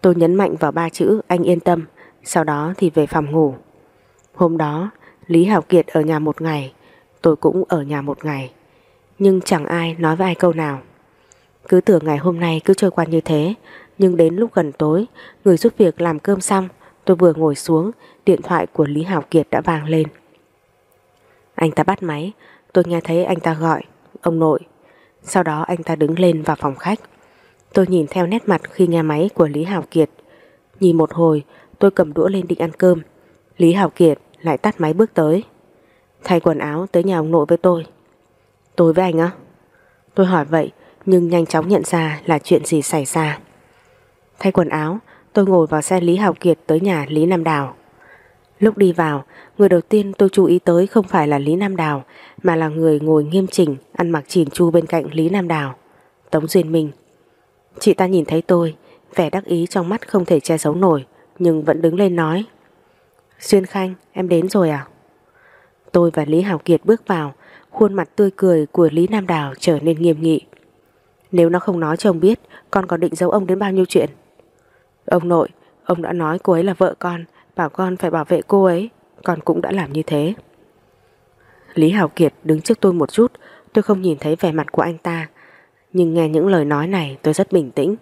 Tôi nhấn mạnh vào ba chữ anh yên tâm, sau đó thì về phòng ngủ. Hôm đó, Lý Hảo Kiệt ở nhà một ngày, tôi cũng ở nhà một ngày nhưng chẳng ai nói với ai câu nào. Cứ tưởng ngày hôm nay cứ trôi qua như thế Nhưng đến lúc gần tối Người giúp việc làm cơm xong Tôi vừa ngồi xuống Điện thoại của Lý Hảo Kiệt đã vang lên Anh ta bắt máy Tôi nghe thấy anh ta gọi Ông nội Sau đó anh ta đứng lên vào phòng khách Tôi nhìn theo nét mặt khi nghe máy của Lý Hảo Kiệt Nhìn một hồi Tôi cầm đũa lên định ăn cơm Lý Hảo Kiệt lại tắt máy bước tới Thay quần áo tới nhà ông nội với tôi Tôi với anh á Tôi hỏi vậy nhưng nhanh chóng nhận ra là chuyện gì xảy ra. Thay quần áo, tôi ngồi vào xe Lý hảo Kiệt tới nhà Lý Nam Đào. Lúc đi vào, người đầu tiên tôi chú ý tới không phải là Lý Nam Đào, mà là người ngồi nghiêm chỉnh, ăn mặc chỉn chu bên cạnh Lý Nam Đào. Tống Duyên Minh. Chị ta nhìn thấy tôi, vẻ đắc ý trong mắt không thể che giấu nổi, nhưng vẫn đứng lên nói. xuyên Khanh, em đến rồi à? Tôi và Lý hảo Kiệt bước vào, khuôn mặt tươi cười của Lý Nam Đào trở nên nghiêm nghị. Nếu nó không nói cho ông biết Con còn định giấu ông đến bao nhiêu chuyện Ông nội Ông đã nói cô ấy là vợ con Bảo con phải bảo vệ cô ấy Con cũng đã làm như thế Lý Hảo Kiệt đứng trước tôi một chút Tôi không nhìn thấy vẻ mặt của anh ta nhưng nghe những lời nói này, tôi rất bình tĩnh.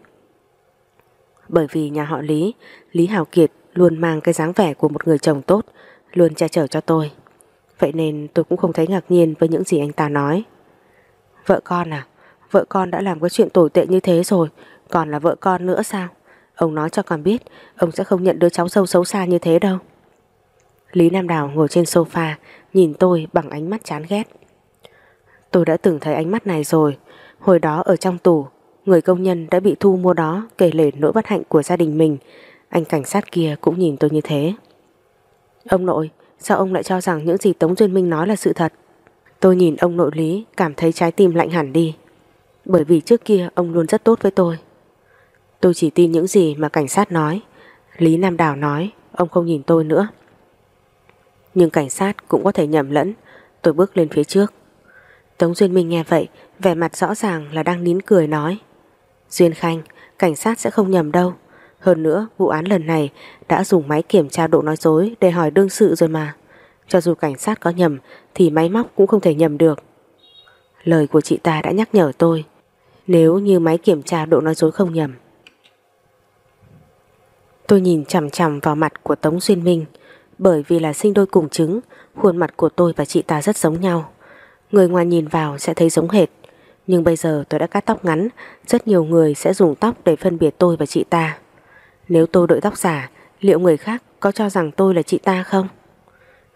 Bởi vì nhà họ Lý Lý Hào Kiệt luôn mang cái dáng vẻ của một người chồng tốt, Luôn che chở cho tôi. Vậy nên tôi cũng không thấy ngạc nhiên với những gì anh ta nói. Vợ con à? Vợ con đã làm cái chuyện tồi tệ như thế rồi, Còn là vợ con nữa sao? Ông nói cho con biết, Ông sẽ không nhận đứa cháu sâu xấu xa như thế đâu. Lý Nam Đào ngồi trên sofa, Nhìn tôi bằng ánh mắt chán ghét. Tôi đã từng thấy ánh mắt này rồi Hồi đó ở trong tù, Người công nhân đã bị thu mua đó Kể lể nỗi bất hạnh của gia đình mình. Anh cảnh sát kia cũng nhìn tôi như thế. Ông nội, Sao ông lại cho rằng những gì Tống Duyên Minh nói là sự thật? Tôi nhìn ông nội Lý, Cảm thấy trái tim lạnh hẳn đi. Bởi vì trước kia ông luôn rất tốt với tôi. Tôi chỉ tin những gì mà cảnh sát nói. Lý Nam Đào nói, Ông không nhìn tôi nữa. Nhưng cảnh sát cũng có thể nhầm lẫn. Tôi bước lên phía trước. Tống Duyên Minh nghe vậy Vẻ mặt rõ ràng là đang nín cười nói. Duyên Khanh, Cảnh sát sẽ không nhầm đâu. Hơn nữa, vụ án lần này Đã dùng máy kiểm tra độ nói dối Để hỏi đương sự rồi mà. Cho dù cảnh sát có nhầm, Thì máy móc cũng không thể nhầm được. Lời của chị ta đã nhắc nhở tôi. Nếu như máy kiểm tra độ nói dối không nhầm. Tôi nhìn chằm chằm vào mặt của Tống Duyên Minh. Bởi vì là sinh đôi cùng chứng, khuôn mặt của tôi và chị ta rất giống nhau. Người ngoài nhìn vào sẽ thấy giống hệt nhưng bây giờ tôi đã cắt tóc ngắn, rất nhiều người sẽ dùng tóc để phân biệt tôi và chị ta. Nếu tôi đội tóc giả, liệu người khác có cho rằng tôi là chị ta không?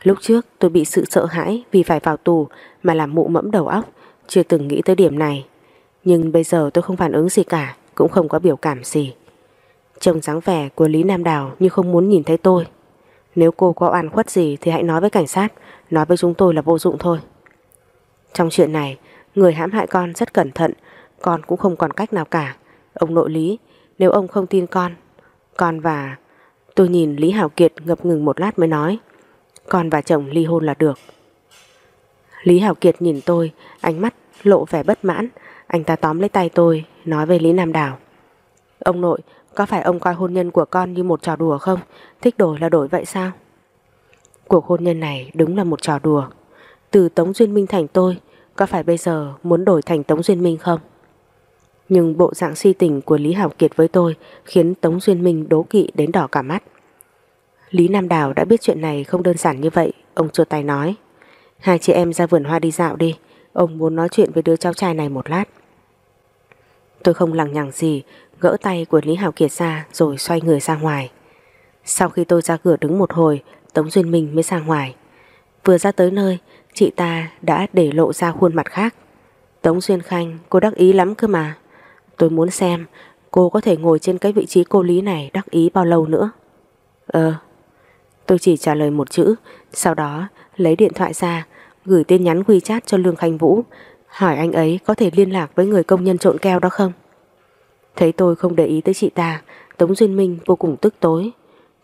Lúc trước tôi bị sự sợ hãi vì phải vào tù mà làm mụ mẫm đầu óc, chưa từng nghĩ tới điểm này. Nhưng bây giờ tôi không phản ứng gì cả, Cũng không có biểu cảm gì Trông dáng vẻ của Lý Nam Đào Như không muốn nhìn thấy tôi Nếu cô có oan khuất gì thì hãy nói với cảnh sát, Nói với chúng tôi là vô dụng thôi Trong chuyện này Người hãm hại con rất cẩn thận, Con cũng không còn cách nào cả. Ông nội Lý, Nếu ông không tin con Con và, Tôi nhìn Lý Hảo Kiệt ngập ngừng một lát mới nói, Con và chồng ly hôn là được. Lý Hảo Kiệt nhìn tôi, Ánh mắt lộ vẻ bất mãn, anh ta tóm lấy tay tôi, Nói với Lý Nam Đảo Ông nội, có phải ông coi hôn nhân của con như một trò đùa không? Thích đổi là đổi vậy sao? Cuộc hôn nhân này đúng là một trò đùa. Từ Tống Duyên Minh thành tôi có phải bây giờ muốn đổi thành Tống Duyên Minh không? Nhưng bộ dạng si tình của Lý Hảo Kiệt với tôi Khiến Tống Duyên Minh đố kỵ đến đỏ cả mắt. Lý Nam Đào đã biết chuyện này không đơn giản như vậy, Ông chua tay nói. Hai chị em ra vườn hoa đi dạo đi, Ông muốn nói chuyện với đứa cháu trai này một lát. Tôi không lằng nhằng gì, Gỡ tay của Lý Hảo Kiệt ra Rồi xoay người ra ngoài. Sau khi tôi ra cửa đứng một hồi, Tống Duyên Minh mới ra ngoài. Vừa ra tới nơi Chị ta đã để lộ ra khuôn mặt khác. Tống Duyên Khanh, cô đắc ý lắm cơ mà. Tôi muốn xem Cô có thể ngồi trên cái vị trí cô Lý này Đắc ý bao lâu nữa. Ờ Tôi chỉ trả lời một chữ, Sau đó lấy điện thoại ra, Gửi tin nhắn WeChat cho Lương Khanh Vũ, Hỏi anh ấy có thể liên lạc với người công nhân trộn keo đó không. Thấy tôi không để ý tới chị ta, Tống Duyên Minh vô cùng tức tối.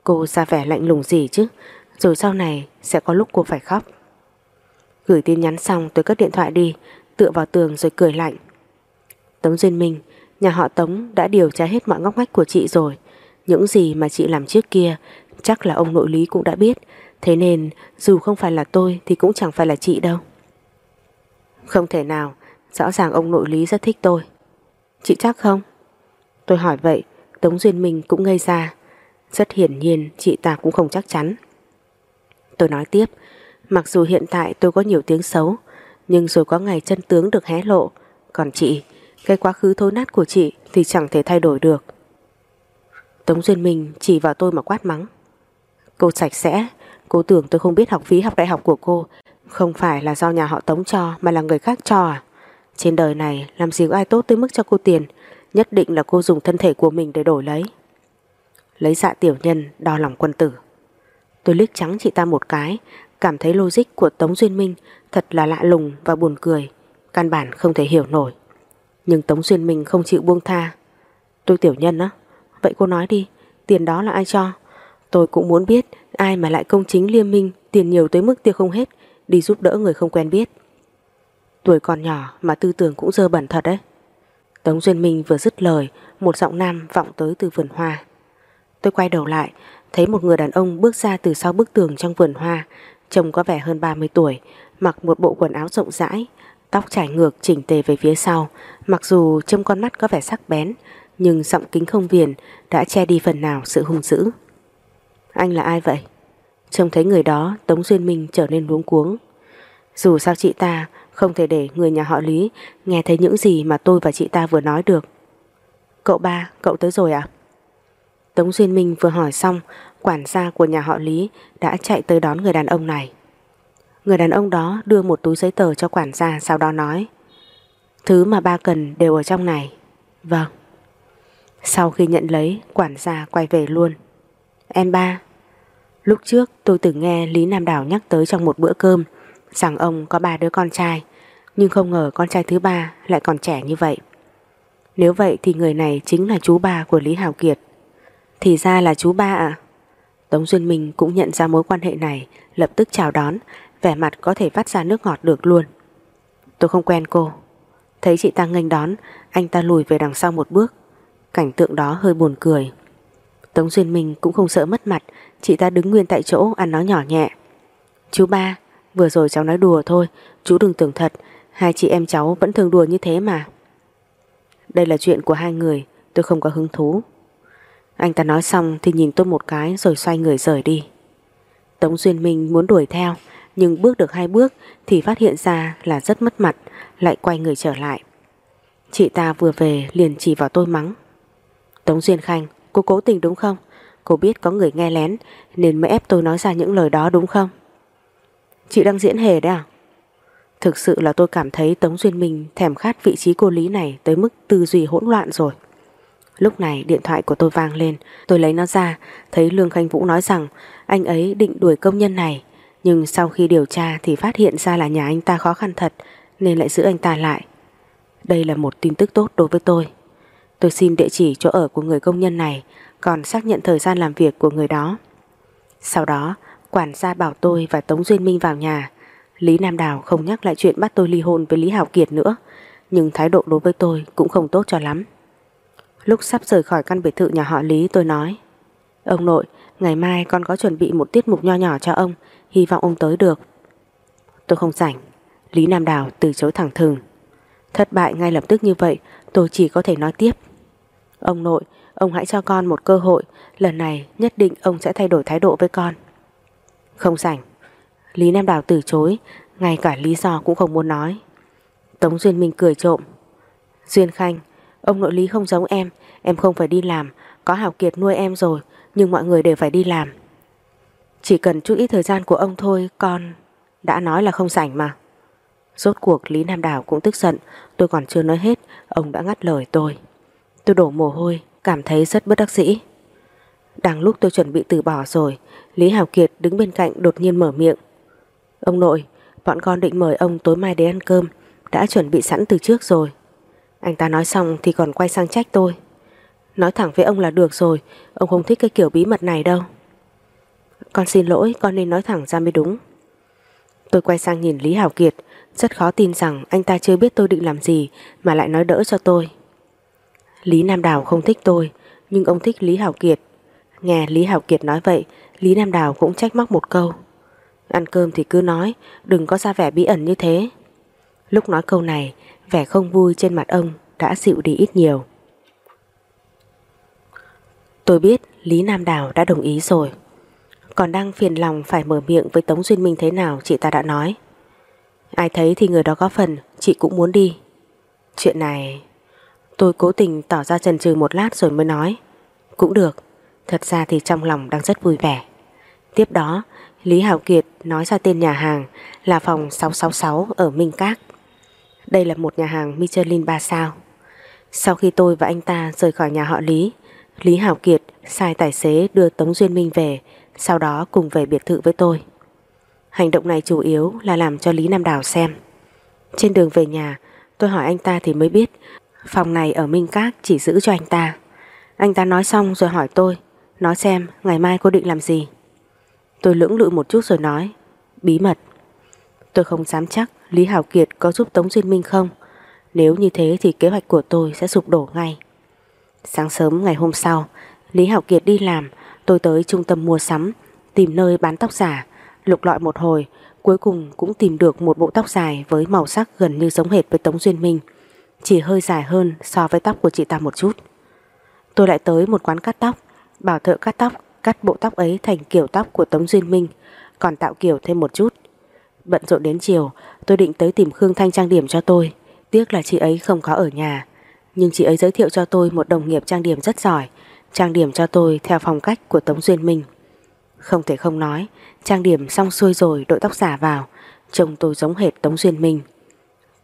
Cô ra vẻ lạnh lùng gì chứ? Rồi sau này sẽ có lúc cô phải khóc. Gửi tin nhắn xong tôi cất điện thoại đi Tựa vào tường rồi cười lạnh Tống Duyên Minh Nhà họ Tống đã điều tra hết mọi ngóc ngách của chị rồi Những gì mà chị làm trước kia Chắc là ông nội lý cũng đã biết Thế nên dù không phải là tôi Thì cũng chẳng phải là chị đâu không thể nào, rõ ràng ông nội lý rất thích tôi. Chị chắc không? Tôi hỏi vậy, Tống Duyên Minh cũng ngây ra. Rất hiển nhiên chị ta cũng không chắc chắn. Tôi nói tiếp, mặc dù hiện tại tôi có nhiều tiếng xấu, nhưng rồi có ngày chân tướng được hé lộ. Còn chị, cái quá khứ thối nát của chị thì chẳng thể thay đổi được. Tống Duyên Minh chỉ vào tôi mà quát mắng. Cô sạch sẽ, cô tưởng tôi không biết học phí học đại học của cô không phải là do nhà họ Tống cho mà là người khác cho à? Trên đời này làm gì có ai tốt tới mức cho cô tiền, nhất định là cô dùng thân thể của mình để đổi lấy. Lấy dạ tiểu nhân đo lòng quân tử. Tôi liếc trắng chị ta một cái, cảm thấy logic của Tống Duyên Minh thật là lạ lùng và buồn cười, căn bản không thể hiểu nổi. Nhưng Tống Duyên Minh không chịu buông tha. Tôi tiểu nhân á, vậy cô nói đi, tiền đó là ai cho? Tôi cũng muốn biết ai mà lại công chính liêm minh, tiền nhiều tới mức tiêu không hết, đi giúp đỡ người không quen biết. Tuổi còn nhỏ mà tư tưởng cũng dơ bẩn thật đấy. Tống Duyên Minh vừa dứt lời, một giọng nam vọng tới từ vườn hoa. Tôi quay đầu lại, thấy một người đàn ông bước ra từ sau bức tường trong vườn hoa, trông có vẻ hơn 30 tuổi, mặc một bộ quần áo rộng rãi, tóc trải ngược chỉnh tề về phía sau, mặc dù trong con mắt có vẻ sắc bén, nhưng giọng kính không viền đã che đi phần nào sự hung dữ. Anh là ai vậy? Trông thấy người đó Tống Duyên Minh trở nên luống cuống Dù sao chị ta không thể để người nhà họ Lý nghe thấy những gì mà tôi và chị ta vừa nói được Cậu ba, cậu tới rồi à? Tống Duyên Minh vừa hỏi xong Quản gia của nhà họ Lý đã chạy tới đón người đàn ông này Người đàn ông đó đưa một túi giấy tờ cho quản gia sau đó nói Thứ mà ba cần đều ở trong này Vâng Sau khi nhận lấy quản gia quay về luôn Em ba Lúc trước tôi từng nghe Lý Nam Đảo nhắc tới trong một bữa cơm rằng ông có ba đứa con trai, nhưng không ngờ con trai thứ ba lại còn trẻ như vậy. Nếu vậy thì người này chính là chú ba của Lý Hào Kiệt. Thì ra là chú ba ạ. Tống Duyên Minh cũng nhận ra mối quan hệ này, lập tức chào đón, vẻ mặt có thể vắt ra nước ngọt được luôn. Tôi không quen cô. Thấy chị ta nghênh đón, anh ta lùi về đằng sau một bước. Cảnh tượng đó hơi buồn cười. Tống Duyên Minh cũng không sợ mất mặt, chị ta đứng nguyên tại chỗ ăn nói nhỏ nhẹ. Chú ba, vừa rồi cháu nói đùa thôi, chú đừng tưởng thật, hai chị em cháu vẫn thường đùa như thế mà. Đây là chuyện của hai người, tôi không có hứng thú. Anh ta nói xong thì nhìn tôi một cái rồi xoay người rời đi. Tống Duyên Minh muốn đuổi theo, nhưng bước được hai bước thì phát hiện ra là rất mất mặt, lại quay người trở lại. Chị ta vừa về liền chỉ vào tôi mắng. Tống Duyên Khanh, Cô cố tình đúng không? Cô biết có người nghe lén nên mới ép tôi nói ra những lời đó đúng không? Chị đang diễn hề đấy à? Thực sự là tôi cảm thấy Tống Duyên Minh thèm khát vị trí cô Lý này tới mức tư duy hỗn loạn rồi. Lúc này điện thoại của tôi vang lên, tôi lấy nó ra, thấy Lương Khanh Vũ nói rằng anh ấy định đuổi công nhân này, nhưng sau khi điều tra thì phát hiện ra là nhà anh ta khó khăn thật nên lại giữ anh ta lại. Đây là một tin tức tốt đối với tôi. Tôi xin địa chỉ chỗ ở của người công nhân này còn xác nhận thời gian làm việc của người đó. Sau đó, quản gia bảo tôi và Tống Duyên Minh vào nhà. Lý Nam Đào không nhắc lại chuyện bắt tôi ly hôn với Lý Hảo Kiệt nữa, nhưng thái độ đối với tôi cũng không tốt cho lắm. Lúc sắp rời khỏi căn biệt thự nhà họ Lý tôi nói Ông nội, ngày mai con có chuẩn bị một tiết mục nho nhỏ cho ông, hy vọng ông tới được. Tôi không rảnh. Lý Nam Đào từ chối thẳng thừng. Thất bại ngay lập tức như vậy, tôi chỉ có thể nói tiếp. Ông nội, ông hãy cho con một cơ hội, lần này nhất định ông sẽ thay đổi thái độ với con. Không rảnh. Lý Nam Đào từ chối, ngay cả lý do cũng không muốn nói. Tống Duyên Minh cười trộm. Duyên Khanh, ông nội Lý không giống em, em không phải đi làm, có Hảo Kiệt nuôi em rồi, nhưng mọi người đều phải đi làm. Chỉ cần chút ít thời gian của ông thôi, con đã nói là không sảnh mà. Rốt cuộc Lý Nam Đào cũng tức giận, tôi còn chưa nói hết, ông đã ngắt lời tôi. Tôi đổ mồ hôi, cảm thấy rất bất đắc dĩ. Đang lúc tôi chuẩn bị từ bỏ rồi, Lý Hảo Kiệt đứng bên cạnh đột nhiên mở miệng. Ông nội, bọn con định mời ông tối mai đến ăn cơm, đã chuẩn bị sẵn từ trước rồi. Anh ta nói xong thì còn quay sang trách tôi. Nói thẳng với ông là được rồi, ông không thích cái kiểu bí mật này đâu. Con xin lỗi, con nên nói thẳng ra mới đúng. Tôi quay sang nhìn Lý Hảo Kiệt, rất khó tin rằng anh ta chưa biết tôi định làm gì mà lại nói đỡ cho tôi. Lý Nam Đào không thích tôi, nhưng ông thích Lý Hảo Kiệt. Nghe Lý Hảo Kiệt nói vậy, Lý Nam Đào cũng trách móc một câu. Ăn cơm thì cứ nói, đừng có ra vẻ bí ẩn như thế. Lúc nói câu này, vẻ không vui trên mặt ông đã dịu đi ít nhiều. Tôi biết Lý Nam Đào đã đồng ý rồi. Còn đang phiền lòng phải mở miệng với Tống Duyên Minh thế nào chị ta đã nói. Ai thấy thì người đó có phần, chị cũng muốn đi. Chuyện này... Tôi cố tình tỏ ra chần chừ một lát rồi mới nói. Cũng được, thật ra thì trong lòng đang rất vui vẻ. Tiếp đó, Lý Hảo Kiệt nói ra tên nhà hàng là phòng 666 ở Minh Các. Đây là một nhà hàng Michelin 3 sao. Sau khi tôi và anh ta rời khỏi nhà họ Lý, Lý Hảo Kiệt sai tài xế đưa Tống Duyên Minh về, sau đó cùng về biệt thự với tôi. Hành động này chủ yếu là làm cho Lý Nam Đào xem. Trên đường về nhà, tôi hỏi anh ta thì mới biết phòng này ở Minh Các chỉ giữ cho anh ta. Anh ta nói xong rồi hỏi tôi, nói xem ngày mai cô định làm gì. Tôi lưỡng lự một chút rồi nói, bí mật. Tôi không dám chắc Lý Hảo Kiệt có giúp Tống Duyên Minh không. Nếu như thế thì kế hoạch của tôi sẽ sụp đổ ngay. Sáng sớm ngày hôm sau, Lý Hảo Kiệt đi làm, tôi tới trung tâm mua sắm, tìm nơi bán tóc giả, lục lọi một hồi, cuối cùng cũng tìm được một bộ tóc dài với màu sắc gần như giống hệt với Tống Duyên Minh, chỉ hơi dài hơn so với tóc của chị ta một chút. Tôi lại tới một quán cắt tóc, bảo thợ cắt tóc cắt bộ tóc ấy thành kiểu tóc của Tống Duyên Minh, còn tạo kiểu thêm một chút. Bận rộn đến chiều, tôi định tới tìm Khương Thanh trang điểm cho tôi, tiếc là chị ấy không có ở nhà. Nhưng chị ấy giới thiệu cho tôi một đồng nghiệp trang điểm rất giỏi, trang điểm cho tôi theo phong cách của Tống Duyên Minh. Không thể không nói, trang điểm xong xuôi rồi đội tóc giả vào, trông tôi giống hệt Tống Duyên Minh.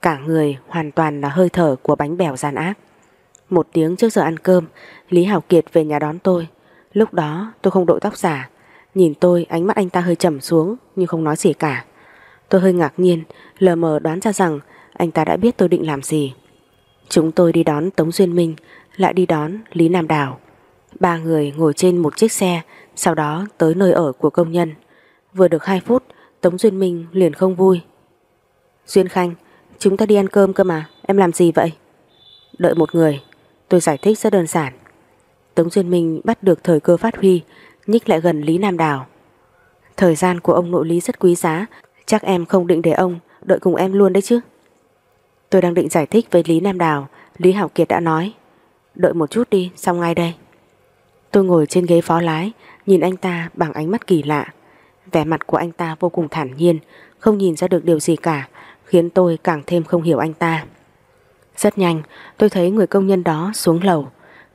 Cả người hoàn toàn là hơi thở của bánh bèo gian ác. Một tiếng trước giờ ăn cơm, Lý Hảo Kiệt về nhà đón tôi. Lúc đó tôi không đội tóc giả, nhìn tôi ánh mắt anh ta hơi trầm xuống nhưng không nói gì cả. Tôi hơi ngạc nhiên, lờ mờ đoán ra rằng anh ta đã biết tôi định làm gì. Chúng tôi đi đón Tống Duyên Minh, lại đi đón Lý Nam Đào. Ba người ngồi trên một chiếc xe, sau đó tới nơi ở của công nhân. Vừa được 2 phút, Tống Duyên Minh liền không vui. Duyên Khanh, chúng ta đi ăn cơm cơ mà, em làm gì vậy? Đợi một người, tôi giải thích rất đơn giản. Tống Duyên Minh bắt được thời cơ phát huy, nhích lại gần Lý Nam Đào. Thời gian của ông nội Lý rất quý giá, chắc em không định để ông đợi cùng em luôn đấy chứ. Tôi đang định giải thích với Lý Nam Đào, Lý Hảo Kiệt đã nói, đợi một chút đi, xong ngay đây. Tôi ngồi trên ghế phó lái, nhìn anh ta bằng ánh mắt kỳ lạ. Vẻ mặt của anh ta vô cùng thản nhiên, không nhìn ra được điều gì cả, khiến tôi càng thêm không hiểu anh ta. Rất nhanh, tôi thấy người công nhân đó xuống lầu.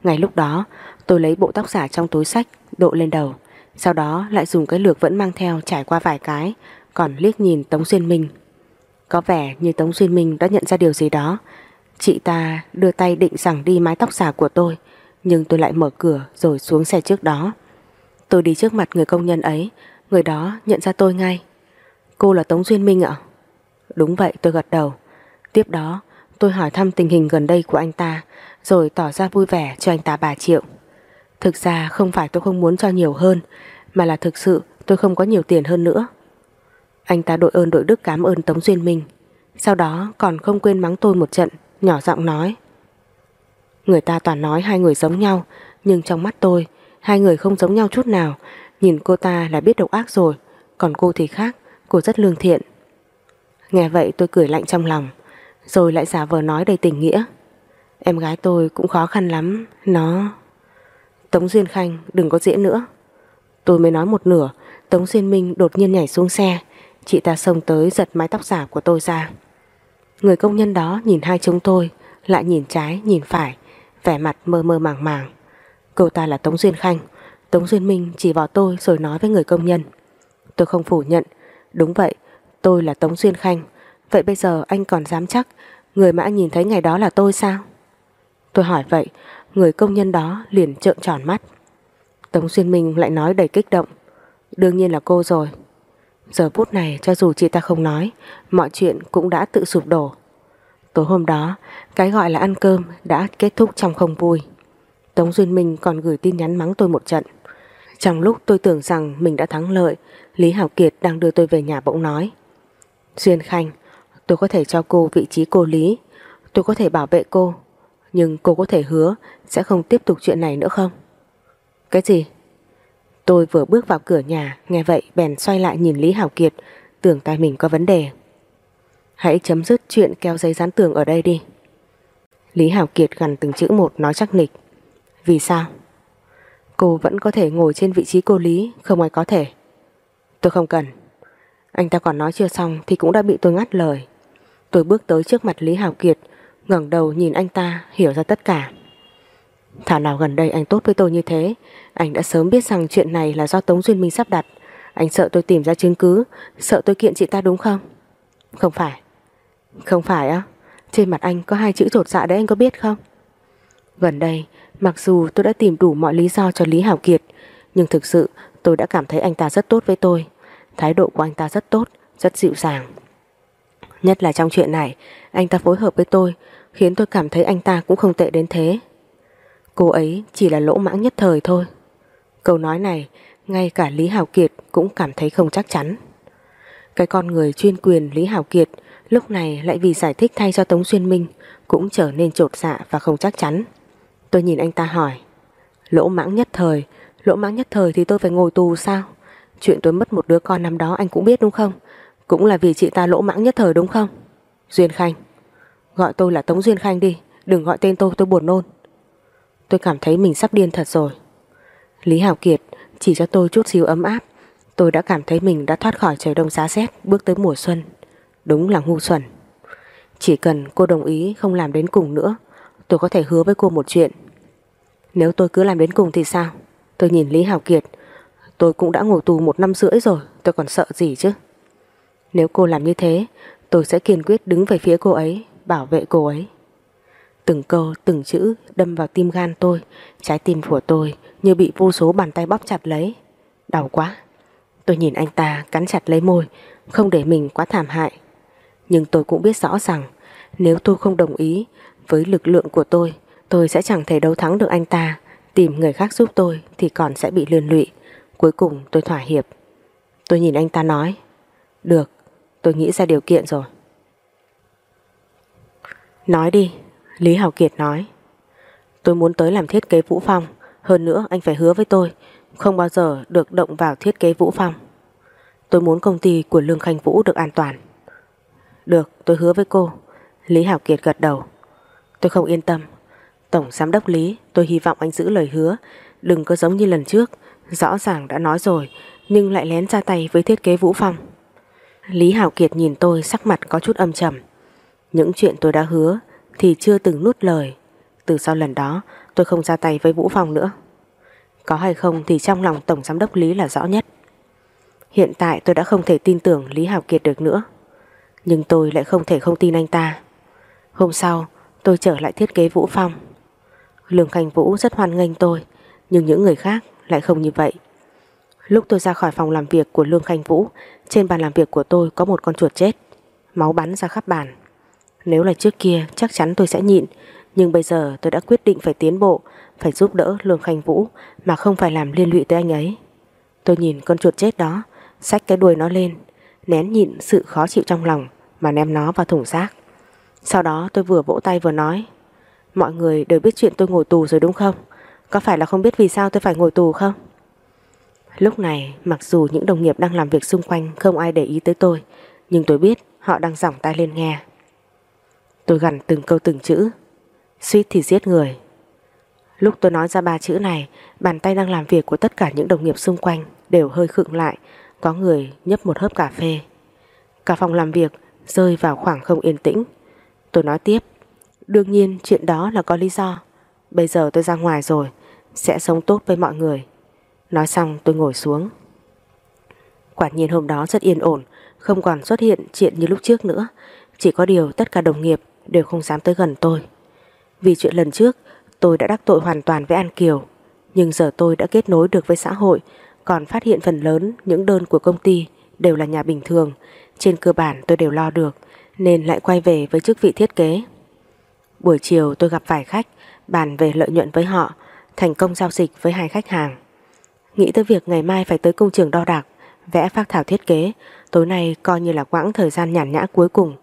Ngay lúc đó, tôi lấy bộ tóc giả trong túi sách, độ lên đầu. Sau đó lại dùng cái lược vẫn mang theo trải qua vài cái, còn liếc nhìn Tống Xuyên Minh. Có vẻ như Tống Xuyên Minh đã nhận ra điều gì đó. Chị ta đưa tay định rằng đi mái tóc giả của tôi, nhưng tôi lại mở cửa rồi xuống xe trước đó. Tôi đi trước mặt người công nhân ấy, người đó nhận ra tôi ngay. Cô là Tống Duyên Minh ạ? Đúng vậy tôi gật đầu. Tiếp đó tôi hỏi thăm tình hình gần đây của anh ta, rồi tỏ ra vui vẻ cho anh ta bà triệu. Thực ra không phải tôi không muốn cho nhiều hơn, mà là thực sự tôi không có nhiều tiền hơn nữa. Anh ta đội ơn đội đức cảm ơn Tống Duyên Minh, sau đó còn không quên mắng tôi một trận, nhỏ giọng nói. Người ta toàn nói hai người giống nhau, nhưng trong mắt tôi, hai người không giống nhau chút nào. Nhìn cô ta là biết độc ác rồi, còn cô thì khác, cô rất lương thiện. Nghe vậy tôi cười lạnh trong lòng, rồi lại giả vờ nói đầy tình nghĩa. Em gái tôi cũng khó khăn lắm, nó... Tống Duyên Khanh đừng có diễn nữa. Tôi mới nói một nửa, Tống Duyên Minh đột nhiên nhảy xuống xe, chị ta xông tới giật mái tóc giả của tôi ra. Người công nhân đó nhìn hai chúng tôi, lại nhìn trái, nhìn phải, vẻ mặt mơ mơ màng màng. Cô ta là Tống Duyên Khanh, Tống Duyên Minh chỉ vào tôi rồi nói với người công nhân. Tôi không phủ nhận, đúng vậy, tôi là Tống Duyên Khanh, vậy bây giờ anh còn dám chắc người mà anh nhìn thấy ngày đó là tôi sao? Tôi hỏi vậy, người công nhân đó liền trợn tròn mắt. Tống Duyên Minh lại nói đầy kích động. Đương nhiên là cô rồi. Giờ phút này cho dù chị ta không nói, mọi chuyện cũng đã tự sụp đổ. Tối hôm đó, cái gọi là ăn cơm đã kết thúc trong không vui. Tống Duyên Minh còn gửi tin nhắn mắng tôi một trận. Trong lúc tôi tưởng rằng mình đã thắng lợi, Lý Hảo Kiệt đang đưa tôi về nhà bỗng nói. Duyên Khanh, tôi có thể cho cô vị trí cô Lý, tôi có thể bảo vệ cô, nhưng cô có thể hứa sẽ không tiếp tục chuyện này nữa không? Cái gì? Tôi vừa bước vào cửa nhà, nghe vậy bèn xoay lại nhìn Lý Hảo Kiệt, tưởng tay mình có vấn đề. Hãy chấm dứt chuyện keo giấy dán tường ở đây đi. Lý Hảo Kiệt gần từng chữ một nói chắc nịch. Vì sao? Cô vẫn có thể ngồi trên vị trí cô Lý, không ai có thể. Tôi không cần. Anh ta còn nói chưa xong thì cũng đã bị tôi ngắt lời. Tôi bước tới trước mặt Lý Hảo Kiệt, ngẩng đầu nhìn anh ta, hiểu ra tất cả. Thảo nào gần đây anh tốt với tôi như thế, anh đã sớm biết rằng chuyện này là do Tống Duyên Minh sắp đặt. Anh sợ tôi tìm ra chứng cứ, sợ tôi kiện chị ta đúng không? Không phải. Không phải á? Trên mặt anh có hai chữ trột dạ đấy anh có biết không? Gần đây, mặc dù tôi đã tìm đủ mọi lý do cho Lý Hảo Kiệt, nhưng thực sự tôi đã cảm thấy anh ta rất tốt với tôi. Thái độ của anh ta rất tốt, rất dịu dàng. Nhất là trong chuyện này, anh ta phối hợp với tôi, khiến tôi cảm thấy anh ta cũng không tệ đến thế. Cô ấy chỉ là lỗ mãng nhất thời thôi. Câu nói này, ngay cả Lý Hảo Kiệt cũng cảm thấy không chắc chắn. Cái con người chuyên quyền Lý Hảo Kiệt lúc này lại vì giải thích thay cho Tống Xuyên Minh cũng trở nên trột dạ và không chắc chắn. Tôi nhìn anh ta hỏi, lỗ mãng nhất thời, lỗ mãng nhất thời thì tôi phải ngồi tù sao? Chuyện tôi mất một đứa con năm đó anh cũng biết đúng không? Cũng là vì chị ta lỗ mãng nhất thời đúng không? Duyên Khanh. Gọi tôi là Tống Duyên Khanh đi, đừng gọi tên tôi, tôi buồn nôn. Tôi cảm thấy mình sắp điên thật rồi. Lý Hảo Kiệt chỉ cho tôi chút xíu ấm áp. Tôi đã cảm thấy mình đã thoát khỏi trời đông giá rét, bước tới mùa xuân. Đúng là ngu xuẩn. Chỉ cần cô đồng ý không làm đến cùng nữa, tôi có thể hứa với cô một chuyện. Nếu tôi cứ làm đến cùng thì sao? Tôi nhìn Lý Hảo Kiệt, tôi cũng đã ngồi tù một năm rưỡi rồi, tôi còn sợ gì chứ? Nếu cô làm như thế, tôi sẽ kiên quyết đứng về phía cô ấy, bảo vệ cô ấy. Từng câu, từng chữ đâm vào tim gan tôi, trái tim của tôi như bị vô số bàn tay bóp chặt lấy. Đau quá. Tôi nhìn anh ta cắn chặt lấy môi, không để mình quá thảm hại. Nhưng tôi cũng biết rõ rằng nếu tôi không đồng ý với lực lượng của tôi, tôi sẽ chẳng thể đấu thắng được anh ta. Tìm người khác giúp tôi thì còn sẽ bị liên lụy. Cuối cùng tôi thỏa hiệp. Tôi nhìn anh ta nói, được, tôi nghĩ ra điều kiện rồi. Nói đi, Lý Hảo Kiệt nói. Tôi muốn tới làm thiết kế Vũ Phong, hơn nữa anh phải hứa với tôi, không bao giờ được động vào thiết kế Vũ Phong. Tôi muốn công ty của Lương Khanh Vũ được an toàn. Được, tôi hứa với cô. Lý Hảo Kiệt gật đầu. Tôi không yên tâm. Tổng Giám đốc Lý, tôi hy vọng anh giữ lời hứa. Đừng có giống như lần trước, rõ ràng đã nói rồi, nhưng lại lén ra tay với thiết kế Vũ Phong. Lý Hảo Kiệt nhìn tôi sắc mặt có chút âm trầm. Những chuyện tôi đã hứa thì chưa từng nút lời. Từ sau lần đó tôi không ra tay với Vũ Phong nữa. Có hay không thì trong lòng Tổng Giám đốc Lý là rõ nhất. Hiện tại tôi đã không thể tin tưởng Lý Hào Kiệt được nữa. Nhưng tôi lại không thể không tin anh ta. Hôm sau tôi trở lại thiết kế Vũ Phong. Lương Khanh Vũ rất hoan nghênh tôi, nhưng những người khác lại không như vậy. Lúc tôi ra khỏi phòng làm việc của Lương Khanh Vũ, trên bàn làm việc của tôi có một con chuột chết. Máu bắn ra khắp bàn. Nếu là trước kia chắc chắn tôi sẽ nhịn, nhưng bây giờ tôi đã quyết định phải tiến bộ, phải giúp đỡ Lương Khanh Vũ mà không phải làm liên lụy tới anh ấy. Tôi nhìn con chuột chết đó, xách cái đuôi nó lên, nén nhịn sự khó chịu trong lòng mà ném nó vào thùng rác. Sau đó tôi vừa vỗ tay vừa nói Mọi người đều biết chuyện tôi ngồi tù rồi đúng không? Có phải là không biết vì sao tôi phải ngồi tù không? Lúc này mặc dù những đồng nghiệp đang làm việc xung quanh không ai để ý tới tôi Nhưng tôi biết họ đang giỏng tai lên nghe Tôi gằn từng câu từng chữ. Suýt thì giết người. Lúc tôi nói ra ba chữ này, Bàn tay đang làm việc của tất cả những đồng nghiệp xung quanh Đều hơi khựng lại, Có người nhấp một hớp cà phê. Cả phòng làm việc rơi vào khoảng không yên tĩnh. Tôi nói tiếp, Đương nhiên chuyện đó là có lý do. Bây giờ tôi ra ngoài rồi, Sẽ sống tốt với mọi người. Nói xong tôi ngồi xuống. Quả nhiên hôm đó rất yên ổn, Không còn xuất hiện chuyện như lúc trước nữa. Chỉ có điều tất cả đồng nghiệp Đều không dám tới gần tôi. Vì chuyện lần trước, tôi đã đắc tội hoàn toàn với An Kiều, Nhưng giờ tôi đã kết nối được với xã hội, Còn phát hiện phần lớn những đơn của công ty Đều là nhà bình thường, Trên cơ bản tôi đều lo được, Nên lại quay về với chức vị thiết kế. Buổi chiều tôi gặp vài khách, Bàn về lợi nhuận với họ, Thành công giao dịch với hai khách hàng. Nghĩ tới việc ngày mai phải tới công trường đo đạc, Vẽ phác thảo thiết kế, Tối nay coi như là quãng thời gian nhàn nhã cuối cùng.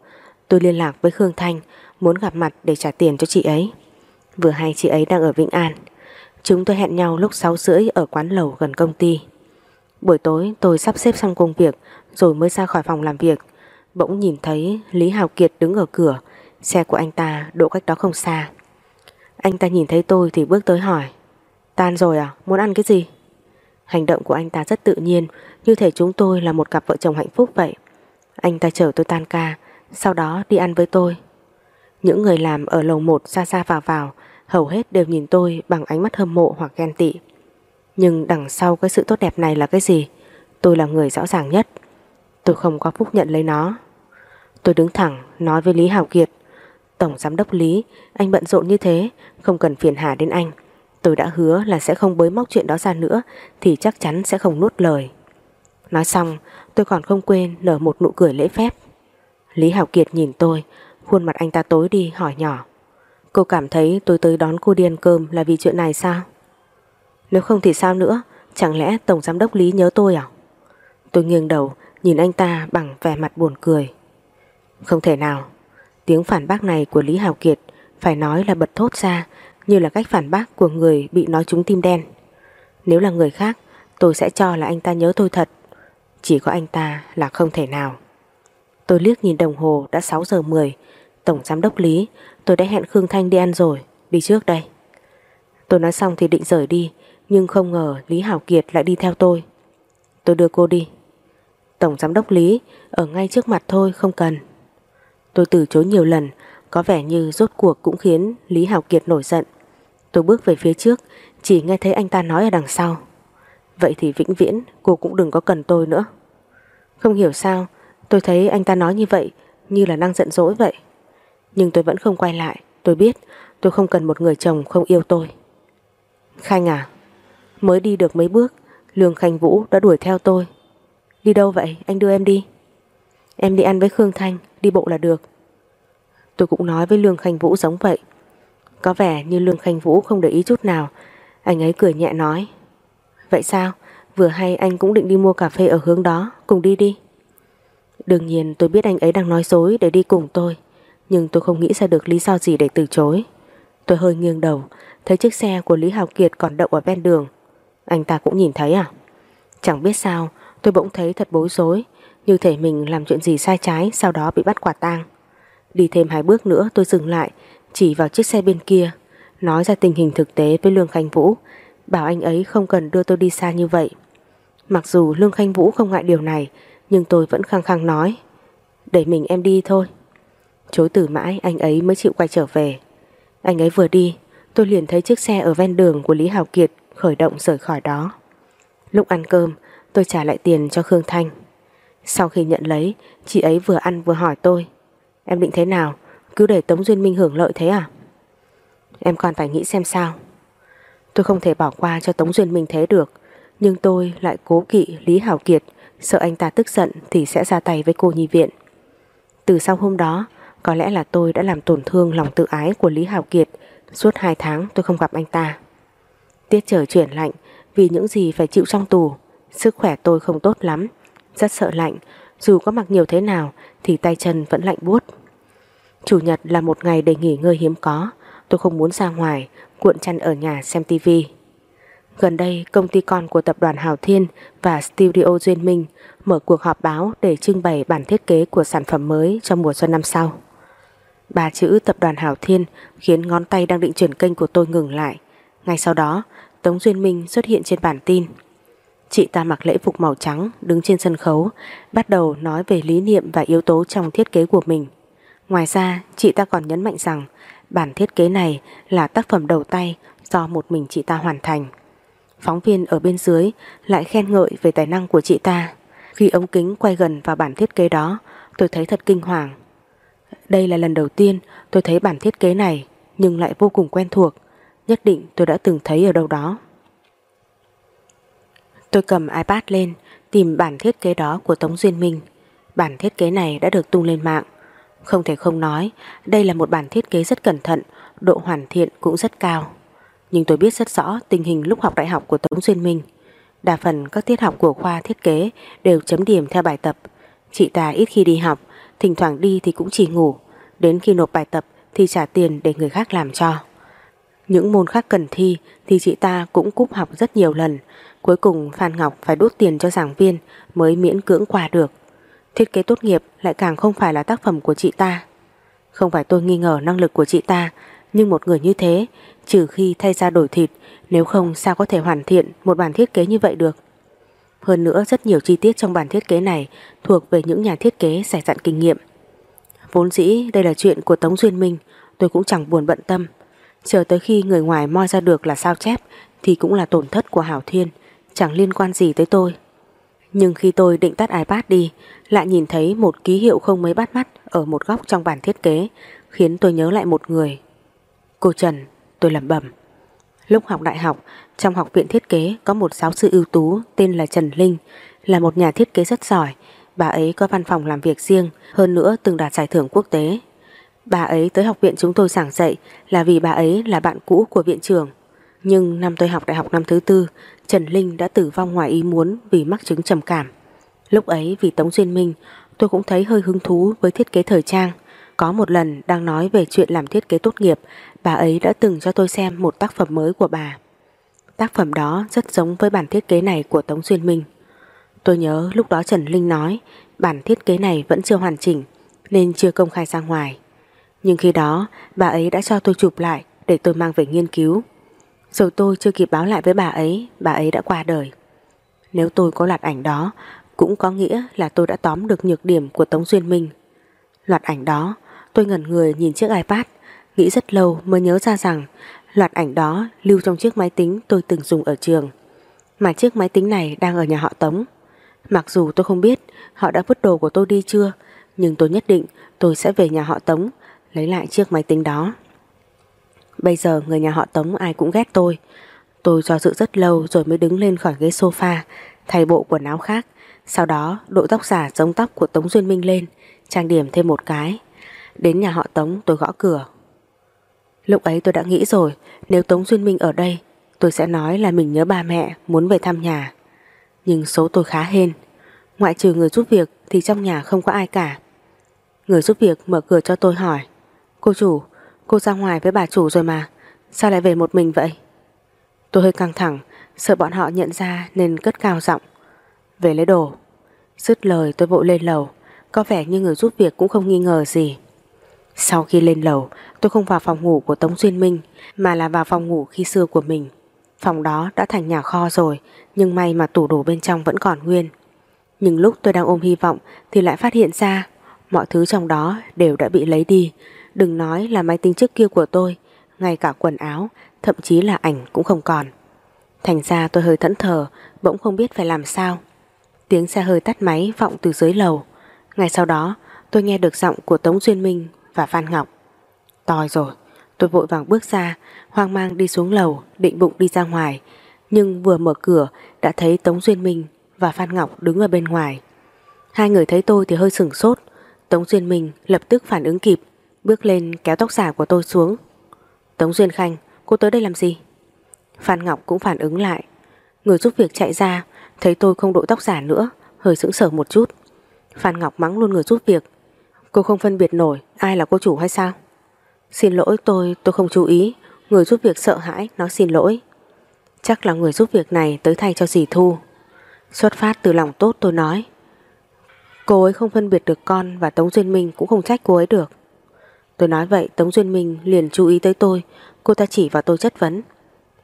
Tôi liên lạc với Khương Thanh, Muốn gặp mặt để trả tiền cho chị ấy. Vừa hay chị ấy đang ở Vĩnh An. Chúng tôi hẹn nhau lúc 6 rưỡi Ở quán lầu gần công ty. Buổi tối, tôi sắp xếp xong công việc, Rồi mới ra khỏi phòng làm việc. Bỗng nhìn thấy Lý Hào Kiệt đứng ở cửa, Xe của anh ta đỗ cách đó không xa. Anh ta nhìn thấy tôi thì bước tới hỏi, Tan rồi à? Muốn ăn cái gì? Hành động của anh ta rất tự nhiên, Như thể chúng tôi là một cặp vợ chồng hạnh phúc vậy. Anh ta chở tôi tan ca sau đó đi ăn với tôi. Những người làm ở lầu 1 xa xa vào vào, Hầu hết đều nhìn tôi bằng ánh mắt hâm mộ hoặc ghen tị. Nhưng đằng sau cái sự tốt đẹp này là cái gì? Tôi là người rõ ràng nhất. Tôi không có phúc nhận lấy nó. Tôi đứng thẳng, nói với Lý Hào Kiệt. Tổng Giám đốc Lý, Anh bận rộn như thế, Không cần phiền hà đến anh. Tôi đã hứa là sẽ không bới móc chuyện đó ra nữa, Thì chắc chắn sẽ không nuốt lời. Nói xong, tôi còn không quên nở một nụ cười lễ phép. Lý Hảo Kiệt nhìn tôi Khuôn mặt anh ta tối đi hỏi nhỏ Cô cảm thấy tôi tới đón cô đi ăn cơm là vì chuyện này sao? Nếu không thì sao nữa Chẳng lẽ Tổng Giám đốc Lý nhớ tôi à? Tôi nghiêng đầu nhìn anh ta bằng vẻ mặt buồn cười Không thể nào Tiếng phản bác này của Lý Hảo Kiệt phải nói là bật thốt ra như là cách phản bác của người bị nói trúng tim đen. Nếu là người khác, tôi sẽ cho là anh ta nhớ tôi thật. Chỉ có anh ta là không thể nào. Tôi liếc nhìn đồng hồ đã 6 giờ 10. Tổng giám đốc Lý, tôi đã hẹn Khương Thanh đi ăn rồi, đi trước đây. Tôi nói xong thì định rời đi, nhưng không ngờ Lý Hảo Kiệt lại đi theo tôi. Tôi đưa cô đi. Tổng giám đốc Lý, ở ngay trước mặt thôi, không cần. Tôi từ chối nhiều lần, có vẻ như rốt cuộc cũng khiến Lý Hảo Kiệt nổi giận. Tôi bước về phía trước, chỉ nghe thấy anh ta nói ở đằng sau. Vậy thì vĩnh viễn cô cũng đừng có cần tôi nữa. Không hiểu sao, tôi thấy anh ta nói như vậy, như là đang giận dỗi vậy. Nhưng tôi vẫn không quay lại, tôi biết tôi không cần một người chồng không yêu tôi. Khanh à, mới đi được mấy bước, Lương Khanh Vũ đã đuổi theo tôi. Đi đâu vậy, anh đưa em đi. Em đi ăn với Khương Thanh, đi bộ là được. Tôi cũng nói với Lương Khanh Vũ giống vậy. Có vẻ như Lương Khanh Vũ không để ý chút nào. Anh ấy cười nhẹ nói. Vậy sao? Vừa hay anh cũng định đi mua cà phê ở hướng đó, cùng đi đi. Đương nhiên tôi biết anh ấy đang nói dối để đi cùng tôi, nhưng tôi không nghĩ ra được lý do gì để từ chối. Tôi hơi nghiêng đầu, thấy chiếc xe của Lý Hào Kiệt còn đậu ở ven đường. Anh ta cũng nhìn thấy à? Chẳng biết sao, tôi bỗng thấy thật bối rối, như thể mình làm chuyện gì sai trái sau đó bị bắt quả tang. Đi thêm hai bước nữa tôi dừng lại Chỉ vào chiếc xe bên kia Nói ra tình hình thực tế với Lương Khanh Vũ Bảo anh ấy không cần đưa tôi đi xa như vậy Mặc dù Lương Khanh Vũ không ngại điều này nhưng tôi vẫn khăng khăng nói, Để mình em đi thôi Chối từ mãi, anh ấy mới chịu quay trở về Anh ấy vừa đi, Tôi liền thấy chiếc xe ở ven đường của Lý Hào Kiệt Khởi động rời khỏi đó Lúc ăn cơm, tôi trả lại tiền cho Khương Thanh Sau khi nhận lấy, Chị ấy vừa ăn vừa hỏi tôi, Em định thế nào? Cứ để Tống Duyên Minh hưởng lợi thế à? Em còn phải nghĩ xem sao. Tôi không thể bỏ qua cho Tống Duyên Minh thế được. Nhưng tôi lại cố kỵ Lý Hảo Kiệt sợ anh ta tức giận thì sẽ ra tay với cô nhi viện. Từ sau hôm đó, có lẽ là tôi đã làm tổn thương lòng tự ái của Lý Hảo Kiệt suốt hai tháng tôi không gặp anh ta. Tiết trời chuyển lạnh vì những gì phải chịu trong tù, sức khỏe tôi không tốt lắm, rất sợ lạnh, dù có mặc nhiều thế nào thì tay chân vẫn lạnh buốt. Chủ nhật là một ngày để nghỉ ngơi hiếm có, tôi không muốn ra ngoài, cuộn chăn ở nhà xem tivi. Gần đây, công ty con của tập đoàn Hào Thiên và Studio Duyên Minh mở cuộc họp báo để trưng bày bản thiết kế của sản phẩm mới cho mùa xuân năm sau. Ba chữ tập đoàn Hào Thiên khiến ngón tay đang định chuyển kênh của tôi ngừng lại. Ngay sau đó, Tống Duyên Minh xuất hiện trên bản tin. Chị ta mặc lễ phục màu trắng đứng trên sân khấu bắt đầu nói về lý niệm và yếu tố trong thiết kế của mình. Ngoài ra chị ta còn nhấn mạnh rằng bản thiết kế này là tác phẩm đầu tay do một mình chị ta hoàn thành. Phóng viên ở bên dưới lại khen ngợi về tài năng của chị ta. Khi ống kính quay gần vào bản thiết kế đó tôi thấy thật kinh hoàng. Đây là lần đầu tiên tôi thấy bản thiết kế này nhưng lại vô cùng quen thuộc. Nhất định tôi đã từng thấy ở đâu đó. Tôi cầm iPad lên tìm bản thiết kế đó của Tống Duyên Minh. Bản thiết kế này đã được tung lên mạng. Không thể không nói, đây là một bản thiết kế rất cẩn thận, độ hoàn thiện cũng rất cao. Nhưng tôi biết rất rõ tình hình lúc học đại học của Tống Duyên Minh. Đa phần các tiết học của khoa thiết kế đều chấm điểm theo bài tập. Chị ta ít khi đi học, thỉnh thoảng đi thì cũng chỉ ngủ. Đến khi nộp bài tập thì trả tiền để người khác làm cho. Những môn khác cần thi thì chị ta cũng cúp học rất nhiều lần, Cuối cùng Phan Ngọc phải đút tiền cho giảng viên mới miễn cưỡng qua được. Thiết kế tốt nghiệp lại càng không phải là tác phẩm của chị ta. Không phải tôi nghi ngờ năng lực của chị ta, nhưng một người như thế, trừ khi thay ra đổi thịt, nếu không sao có thể hoàn thiện một bản thiết kế như vậy được. Hơn nữa rất nhiều chi tiết trong bản thiết kế này thuộc về những nhà thiết kế giải dặn kinh nghiệm. Vốn dĩ đây là chuyện của Tống Duyên Minh, tôi cũng chẳng buồn bận tâm. Chờ tới khi người ngoài moi ra được là sao chép thì cũng là tổn thất của Hảo Thiên, chẳng liên quan gì tới tôi. Nhưng khi tôi định tắt iPad đi, lại nhìn thấy một ký hiệu không mấy bắt mắt ở một góc trong bản thiết kế, khiến tôi nhớ lại một người. Cô Trần, tôi lẩm bẩm. Lúc học đại học, trong học viện thiết kế có một giáo sư ưu tú tên là Trần Linh, là một nhà thiết kế rất giỏi. Bà ấy có văn phòng làm việc riêng, hơn nữa từng đạt giải thưởng quốc tế. Bà ấy tới học viện chúng tôi giảng dạy là vì bà ấy là bạn cũ của viện trưởng. Nhưng năm tôi học đại học năm thứ tư, Trần Linh đã tử vong ngoài ý muốn vì mắc chứng trầm cảm. Lúc ấy vì Tống Duyên Minh, tôi cũng thấy hơi hứng thú với thiết kế thời trang. Có một lần đang nói về chuyện làm thiết kế tốt nghiệp, bà ấy đã từng cho tôi xem một tác phẩm mới của bà. Tác phẩm đó rất giống với bản thiết kế này của Tống Duyên Minh. Tôi nhớ lúc đó Trần Linh nói bản thiết kế này vẫn chưa hoàn chỉnh nên chưa công khai ra ngoài. Nhưng khi đó bà ấy đã cho tôi chụp lại để tôi mang về nghiên cứu. Rồi tôi chưa kịp báo lại với bà ấy, bà ấy đã qua đời. Nếu tôi có loạt ảnh đó, cũng có nghĩa là tôi đã tóm được nhược điểm của Tống Duyên Minh. Loạt ảnh đó, tôi ngẩn người nhìn chiếc iPad, nghĩ rất lâu mới nhớ ra rằng loạt ảnh đó lưu trong chiếc máy tính tôi từng dùng ở trường. Mà chiếc máy tính này đang ở nhà họ Tống. Mặc dù tôi không biết họ đã vứt đồ của tôi đi chưa, nhưng tôi nhất định tôi sẽ về nhà họ Tống lấy lại chiếc máy tính đó. Bây giờ người nhà họ Tống ai cũng ghét tôi. Tôi do dự rất lâu rồi mới đứng lên khỏi ghế sofa, thay bộ quần áo khác. Sau đó đội tóc giả giống tóc của Tống Duyên Minh lên, trang điểm thêm một cái. Đến nhà họ Tống tôi gõ cửa. Lúc ấy tôi đã nghĩ rồi, nếu Tống Duyên Minh ở đây, tôi sẽ nói là mình nhớ ba mẹ, muốn về thăm nhà. Nhưng số tôi khá hên. Ngoại trừ người giúp việc thì trong nhà không có ai cả. Người giúp việc mở cửa cho tôi hỏi. Cô chủ, Cô ra ngoài với bà chủ rồi mà Sao lại về một mình vậy Tôi hơi căng thẳng Sợ bọn họ nhận ra nên cất cao giọng Về lấy đồ Dứt lời tôi vội lên lầu Có vẻ như người giúp việc cũng không nghi ngờ gì sau khi lên lầu, Tôi không vào phòng ngủ của Tống Duyên Minh, Mà là vào phòng ngủ khi xưa của mình. Phòng đó đã thành nhà kho rồi, Nhưng may mà tủ đồ bên trong vẫn còn nguyên. Nhưng lúc tôi đang ôm hy vọng Thì lại phát hiện ra, Mọi thứ trong đó đều đã bị lấy đi. Đừng nói là máy tính trước kia của tôi, Ngay cả quần áo, Thậm chí là ảnh cũng không còn. Thành ra tôi hơi thẫn thờ, Bỗng không biết phải làm sao. Tiếng xe hơi tắt máy vọng từ dưới lầu. Ngay sau đó, tôi nghe được giọng của Tống Duyên Minh và Phan Ngọc. Tòi rồi, Tôi vội vàng bước ra, Hoang mang đi xuống lầu, Định bụng đi ra ngoài. Nhưng vừa mở cửa, đã thấy Tống Duyên Minh và Phan Ngọc đứng ở bên ngoài. Hai người thấy tôi thì hơi sửng sốt. Tống Duyên Minh lập tức phản ứng kịp, Bước lên kéo tóc giả của tôi xuống. Tống Duyên Khanh, Cô tới đây làm gì? Phan Ngọc cũng phản ứng lại. Người giúp việc chạy ra, Thấy tôi không đội tóc giả nữa, Hơi sững sờ một chút. Phan Ngọc mắng luôn người giúp việc. Cô không phân biệt nổi ai là cô chủ hay sao? Xin lỗi tôi tôi không chú ý. Người giúp việc sợ hãi nói xin lỗi. Chắc là người giúp việc này tới thay cho dì Thu. Xuất phát từ lòng tốt tôi nói. Cô ấy không phân biệt được con Và Tống Duyên Minh cũng không trách cô ấy được. Tôi nói vậy Tống Duyên Minh liền chú ý tới tôi. Cô ta chỉ vào tôi chất vấn.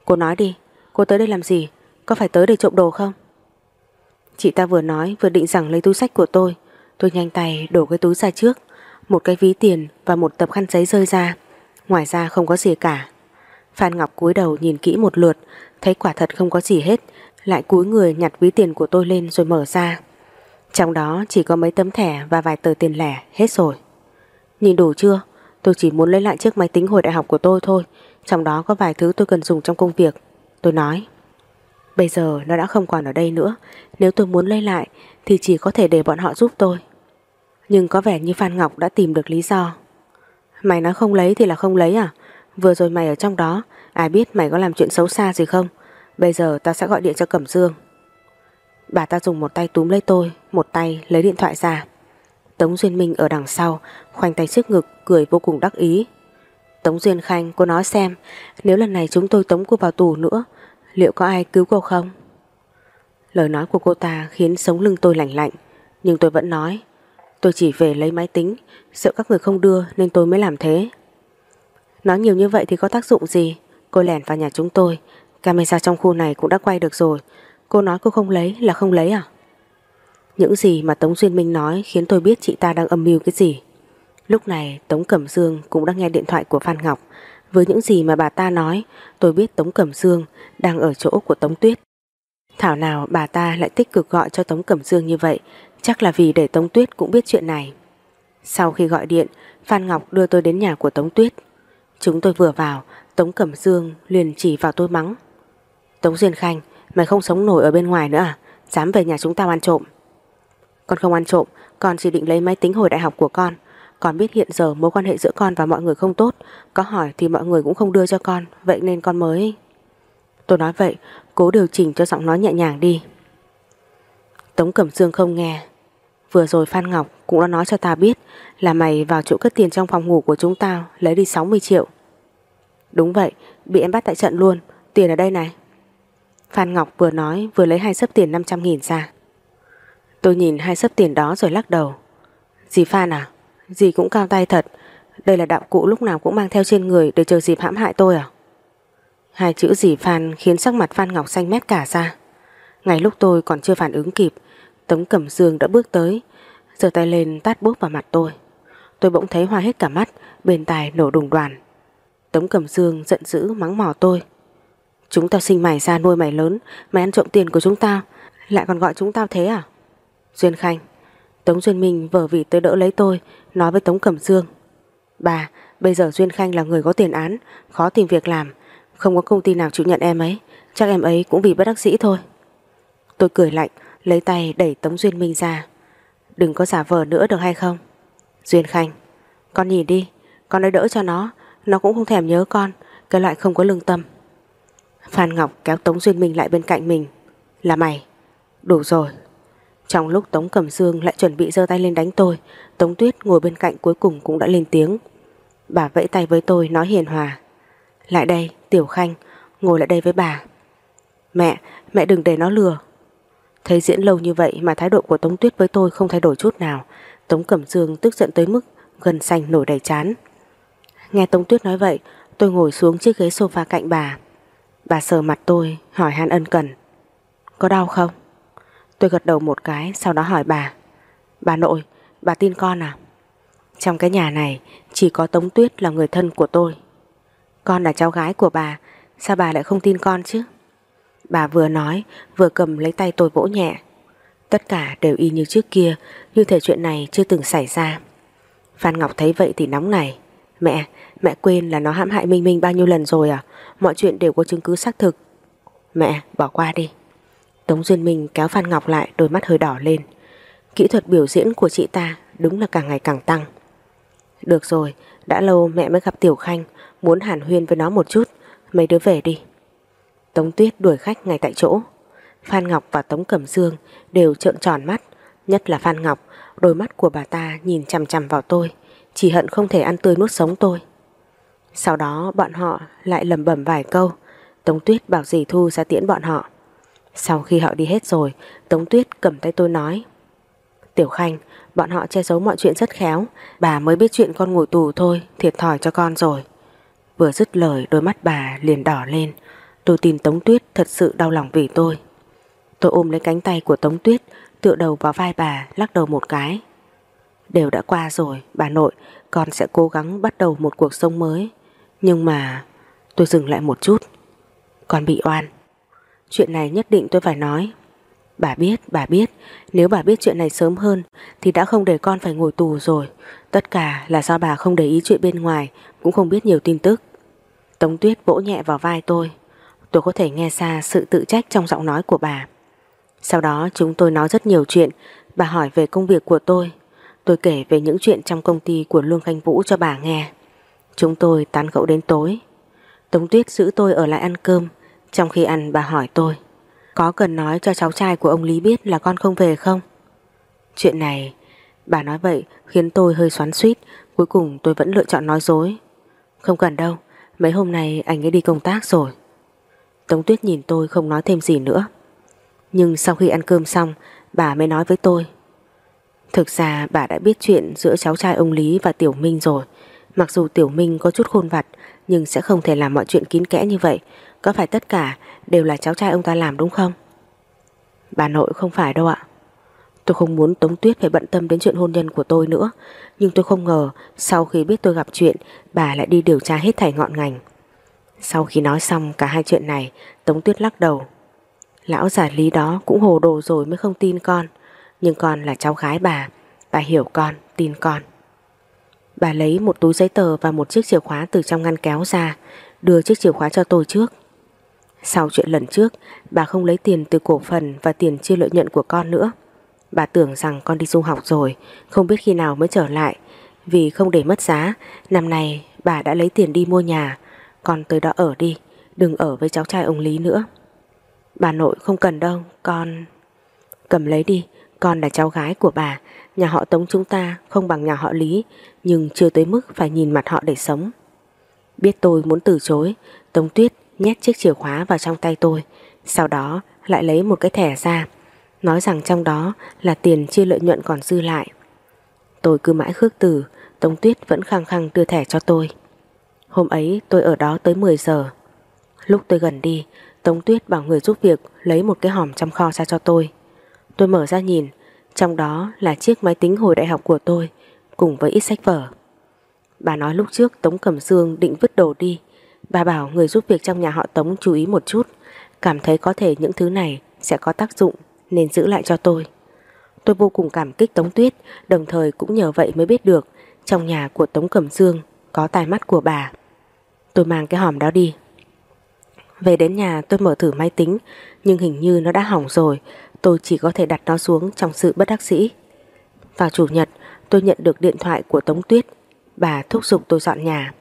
Cô nói đi, cô tới đây làm gì? Có phải tới để trộm đồ không? Chị ta vừa nói vừa định rằng lấy túi sách của tôi. Tôi nhanh tay đổ cái túi ra trước, Một cái ví tiền và một tập khăn giấy rơi ra. Ngoài ra không có gì cả. Phan Ngọc cúi đầu nhìn kỹ một lượt, Thấy quả thật không có gì hết, Lại cúi người nhặt ví tiền của tôi lên rồi mở ra. Trong đó chỉ có mấy tấm thẻ và vài tờ tiền lẻ, Hết rồi. Nhìn đủ chưa? Tôi chỉ muốn lấy lại chiếc máy tính hồi đại học của tôi thôi, Trong đó có vài thứ tôi cần dùng trong công việc. Tôi nói, Bây giờ nó đã không còn ở đây nữa, Nếu tôi muốn lấy lại Thì chỉ có thể để bọn họ giúp tôi. Nhưng có vẻ như Phan Ngọc đã tìm được lý do. Mày nói không lấy thì là không lấy à? Vừa rồi mày ở trong đó, Ai biết mày có làm chuyện xấu xa gì không? Bây giờ ta sẽ gọi điện cho Cẩm Dương. Bà ta dùng một tay túm lấy tôi, Một tay lấy điện thoại ra. Tống Duyên Minh ở đằng sau, Khoanh tay trước ngực, cười vô cùng đắc ý. Tống Duyên Khanh, cô nói xem, Nếu lần này chúng tôi tống cô vào tù nữa, Liệu có ai cứu cô không? Lời nói của cô ta khiến sống lưng tôi lạnh lạnh, Nhưng tôi vẫn nói Tôi chỉ về lấy máy tính. Sợ các người không đưa nên tôi mới làm thế. Nói nhiều như vậy thì có tác dụng gì? Cô lẻn vào nhà chúng tôi. Camera trong khu này cũng đã quay được rồi. Cô nói cô không lấy là không lấy à? Những gì mà Tống Duyên Minh nói Khiến tôi biết chị ta đang âm mưu cái gì. Lúc này, Tống Cẩm Dương cũng đang nghe điện thoại của Phan Ngọc. Với những gì mà bà ta nói, Tôi biết Tống Cẩm Dương đang ở chỗ của Tống Tuyết. Thảo nào bà ta lại tích cực gọi cho Tống Cẩm Dương như vậy Chắc là vì để Tống Tuyết cũng biết chuyện này. Sau khi gọi điện, Phan Ngọc đưa tôi đến nhà của Tống Tuyết. Chúng tôi vừa vào, Tống Cẩm Dương liền chỉ vào tôi mắng. Tống Duyên Khanh, Mày không sống nổi ở bên ngoài nữa à? Dám về nhà chúng tao ăn trộm. Con không ăn trộm, Con chỉ định lấy máy tính hồi đại học của con. Con biết hiện giờ mối quan hệ giữa con và mọi người không tốt. Có hỏi thì mọi người cũng không đưa cho con, Vậy nên con mới Tôi nói vậy, Cố điều chỉnh cho giọng nói nhẹ nhàng đi. Tống Cẩm Dương không nghe Vừa rồi Phan Ngọc cũng đã nói cho ta biết Là mày vào chỗ cất tiền trong phòng ngủ của chúng ta Lấy đi 60 triệu. Đúng vậy, Bị em bắt tại trận luôn. Tiền ở đây này. Phan Ngọc vừa nói vừa lấy hai sấp tiền 500 nghìn ra. Tôi nhìn hai sấp tiền đó rồi lắc đầu. Dì Phan à Dì cũng cao tay thật. Đây là đạo cụ lúc nào cũng mang theo trên người Để chờ dịp hãm hại tôi à? Hai chữ dì Phan khiến sắc mặt Phan Ngọc xanh mét cả ra. Ngay lúc tôi còn chưa phản ứng kịp Tống Cẩm Dương đã bước tới, giơ tay lên tát bốp vào mặt tôi. Tôi bỗng thấy hoa hết cả mắt, Bên tài nổ đùng đoàn. Tống Cẩm Dương giận dữ mắng mỏ tôi. Chúng tao sinh mày ra nuôi mày lớn, Mày ăn trộm tiền của chúng tao, Lại còn gọi chúng tao thế à? Duyên Khanh, Tống Duyên Minh vờ vì tới đỡ lấy tôi, Nói với Tống Cẩm Dương. Bà, bây giờ Duyên Khanh là người có tiền án, Khó tìm việc làm, Không có công ty nào chịu nhận em ấy, Chắc em ấy cũng vì bất đắc dĩ thôi. Tôi cười lạnh Lấy tay đẩy Tống Duyên Minh ra. Đừng có giả vờ nữa được hay không? Duyên Khanh Con nhìn đi Con đã đỡ cho nó Nó cũng không thèm nhớ con Cái loại không có lương tâm. Phan Ngọc kéo Tống Duyên Minh lại bên cạnh mình. Là mày. Đủ rồi. Trong lúc Tống Cẩm Dương lại chuẩn bị giơ tay lên đánh tôi Tống Tuyết ngồi bên cạnh cuối cùng cũng đã lên tiếng. Bà vẫy tay với tôi nói hiền hòa. Lại đây Tiểu Khanh Ngồi lại đây với bà. Mẹ, mẹ đừng để nó lừa. Thấy diễn lâu như vậy mà thái độ của Tống Tuyết với tôi không thay đổi chút nào Tống Cẩm Dương tức giận tới mức gần xanh nổi đầy chán Nghe Tống Tuyết nói vậy Tôi ngồi xuống chiếc ghế sofa cạnh bà Bà sờ mặt tôi hỏi han ân cần Có đau không? Tôi gật đầu một cái sau đó hỏi bà Bà nội, bà tin con à? Trong cái nhà này chỉ có Tống Tuyết là người thân của tôi Con là cháu gái của bà Sao bà lại không tin con chứ? Bà vừa nói vừa cầm lấy tay tôi vỗ nhẹ. Tất cả đều y như trước kia Như thể chuyện này chưa từng xảy ra. Phan Ngọc thấy vậy thì nóng này Mẹ, mẹ quên là nó hãm hại Minh Minh bao nhiêu lần rồi à? Mọi chuyện đều có chứng cứ xác thực. Mẹ, bỏ qua đi. Tống Duyên Minh kéo Phan Ngọc lại Đôi mắt hơi đỏ lên. Kỹ thuật biểu diễn của chị ta đúng là càng ngày càng tăng. Được rồi Đã lâu mẹ mới gặp Tiểu Khanh Muốn hàn huyên với nó một chút. Mấy đứa về đi. Tống Tuyết đuổi khách ngay tại chỗ. Phan Ngọc và Tống Cẩm Dương đều trợn tròn mắt, Nhất là Phan Ngọc, Đôi mắt của bà ta nhìn chằm chằm vào tôi, Chỉ hận không thể ăn tươi nuốt sống tôi. Sau đó bọn họ lại lầm bẩm vài câu, Tống Tuyết bảo dì Thu ra tiễn bọn họ. Sau khi họ đi hết rồi, Tống Tuyết cầm tay tôi nói, Tiểu Khanh, Bọn họ che giấu mọi chuyện rất khéo, Bà mới biết chuyện con ngồi tù thôi, Thiệt thòi cho con rồi. Vừa dứt lời, đôi mắt bà liền đỏ lên. Tôi tin Tống Tuyết thật sự đau lòng vì tôi. Tôi ôm lấy cánh tay của Tống Tuyết Tựa đầu vào vai bà Lắc đầu một cái. Đều đã qua rồi bà nội Con sẽ cố gắng bắt đầu một cuộc sống mới. Nhưng mà tôi dừng lại một chút. Con bị oan. Chuyện này nhất định tôi phải nói. Bà biết, bà biết. Nếu bà biết chuyện này sớm hơn Thì đã không để con phải ngồi tù rồi. Tất cả là do bà không để ý chuyện bên ngoài Cũng không biết nhiều tin tức. Tống Tuyết vỗ nhẹ vào vai tôi. Tôi có thể nghe ra sự tự trách trong giọng nói của bà. Sau đó, chúng tôi nói rất nhiều chuyện. Bà hỏi về công việc của tôi. Tôi kể về những chuyện trong công ty của Lương Khanh Vũ cho bà nghe. Chúng tôi tán gẫu đến tối. Tống Tuyết giữ tôi ở lại ăn cơm. Trong khi ăn, bà hỏi tôi, Có cần nói cho cháu trai của ông Lý biết là con không về không? Chuyện này, Bà nói vậy khiến tôi hơi xoắn suýt Cuối cùng tôi vẫn lựa chọn nói dối. Không cần đâu. Mấy hôm nay anh ấy đi công tác rồi. Tống Tuyết nhìn tôi không nói thêm gì nữa. Nhưng sau khi ăn cơm xong, Bà mới nói với tôi. Thực ra bà đã biết chuyện giữa cháu trai ông Lý và Tiểu Minh rồi. Mặc dù Tiểu Minh có chút khôn vặt, Nhưng sẽ không thể làm mọi chuyện kín kẽ như vậy. Có phải tất cả đều là cháu trai ông ta làm đúng không? Bà nội không phải đâu ạ. Tôi không muốn Tống Tuyết phải bận tâm đến chuyện hôn nhân của tôi nữa. Nhưng tôi không ngờ Sau khi biết tôi gặp chuyện, Bà lại đi điều tra hết thảy ngọn ngành. Sau khi nói xong cả hai chuyện này Tống Tuyết lắc đầu. Lão giả lý đó cũng hồ đồ rồi mới không tin con. Nhưng con là cháu gái bà Bà hiểu con, tin con. Bà lấy một túi giấy tờ và một chiếc chìa khóa từ trong ngăn kéo ra Đưa chiếc chìa khóa cho tôi trước. Sau chuyện lần trước Bà không lấy tiền từ cổ phần và tiền chia lợi nhuận của con nữa. Bà tưởng rằng con đi du học rồi Không biết khi nào mới trở lại. Vì không để mất giá Năm nay bà đã lấy tiền đi mua nhà con tới đó ở đi, Đừng ở với cháu trai ông Lý nữa. Bà nội không cần đâu, Con Cầm lấy đi, Con là cháu gái của bà. Nhà họ Tống chúng ta không bằng nhà họ Lý, Nhưng chưa tới mức phải nhìn mặt họ để sống. Biết tôi muốn từ chối, Tống Tuyết nhét chiếc chìa khóa vào trong tay tôi, Sau đó lại lấy một cái thẻ ra. Nói rằng trong đó là tiền chia lợi nhuận còn dư lại. Tôi cứ mãi khước từ, Tống Tuyết vẫn khăng khăng đưa thẻ cho tôi. Hôm ấy tôi ở đó tới 10 giờ Lúc tôi gần đi Tống Tuyết bảo người giúp việc lấy một cái hòm trong kho ra cho tôi Tôi mở ra nhìn Trong đó là chiếc máy tính hồi đại học của tôi Cùng với ít sách vở Bà nói lúc trước Tống Cẩm Dương định vứt đồ đi Bà bảo người giúp việc trong nhà họ Tống chú ý một chút Cảm thấy có thể những thứ này sẽ có tác dụng nên giữ lại cho tôi. Tôi vô cùng cảm kích Tống Tuyết, đồng thời cũng nhờ vậy mới biết được trong nhà của Tống Cẩm Dương có tai mắt của bà. Tôi mang cái hòm đó đi. Về đến nhà tôi mở thử máy tính, nhưng hình như nó đã hỏng rồi, tôi chỉ có thể đặt nó xuống trong sự bất đắc dĩ. Vào chủ nhật, tôi nhận được điện thoại của Tống Tuyết, bà thúc giục tôi dọn nhà.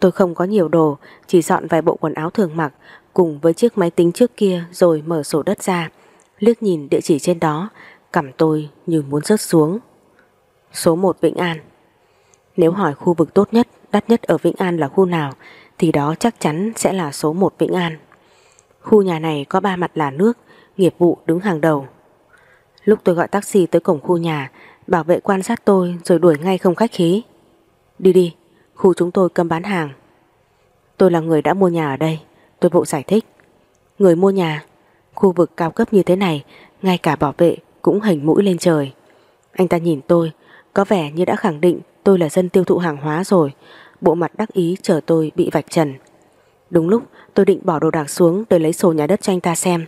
Tôi không có nhiều đồ, chỉ dọn vài bộ quần áo thường mặc cùng với chiếc máy tính trước kia rồi mở sổ đất ra liếc nhìn địa chỉ trên đó, cảm tôi như muốn rớt xuống. Số 1 Vĩnh An Nếu hỏi khu vực tốt nhất, đắt nhất ở Vĩnh An là khu nào, thì đó chắc chắn sẽ là số 1 Vĩnh An. Khu nhà này có ba mặt là nước, nghiệp vụ đứng hàng đầu. Lúc tôi gọi taxi tới cổng khu nhà, bảo vệ quan sát tôi rồi đuổi ngay không khách khí. Đi đi, khu chúng tôi cầm bán hàng. Tôi là người đã mua nhà ở đây, tôi vội giải thích. Người mua nhà Khu vực cao cấp như thế này Ngay cả bảo vệ cũng hành mũi lên trời Anh ta nhìn tôi Có vẻ như đã khẳng định tôi là dân tiêu thụ hàng hóa rồi Bộ mặt đắc ý chờ tôi bị vạch trần. Đúng lúc, tôi định bỏ đồ đạc xuống Để lấy sổ nhà đất cho anh ta xem.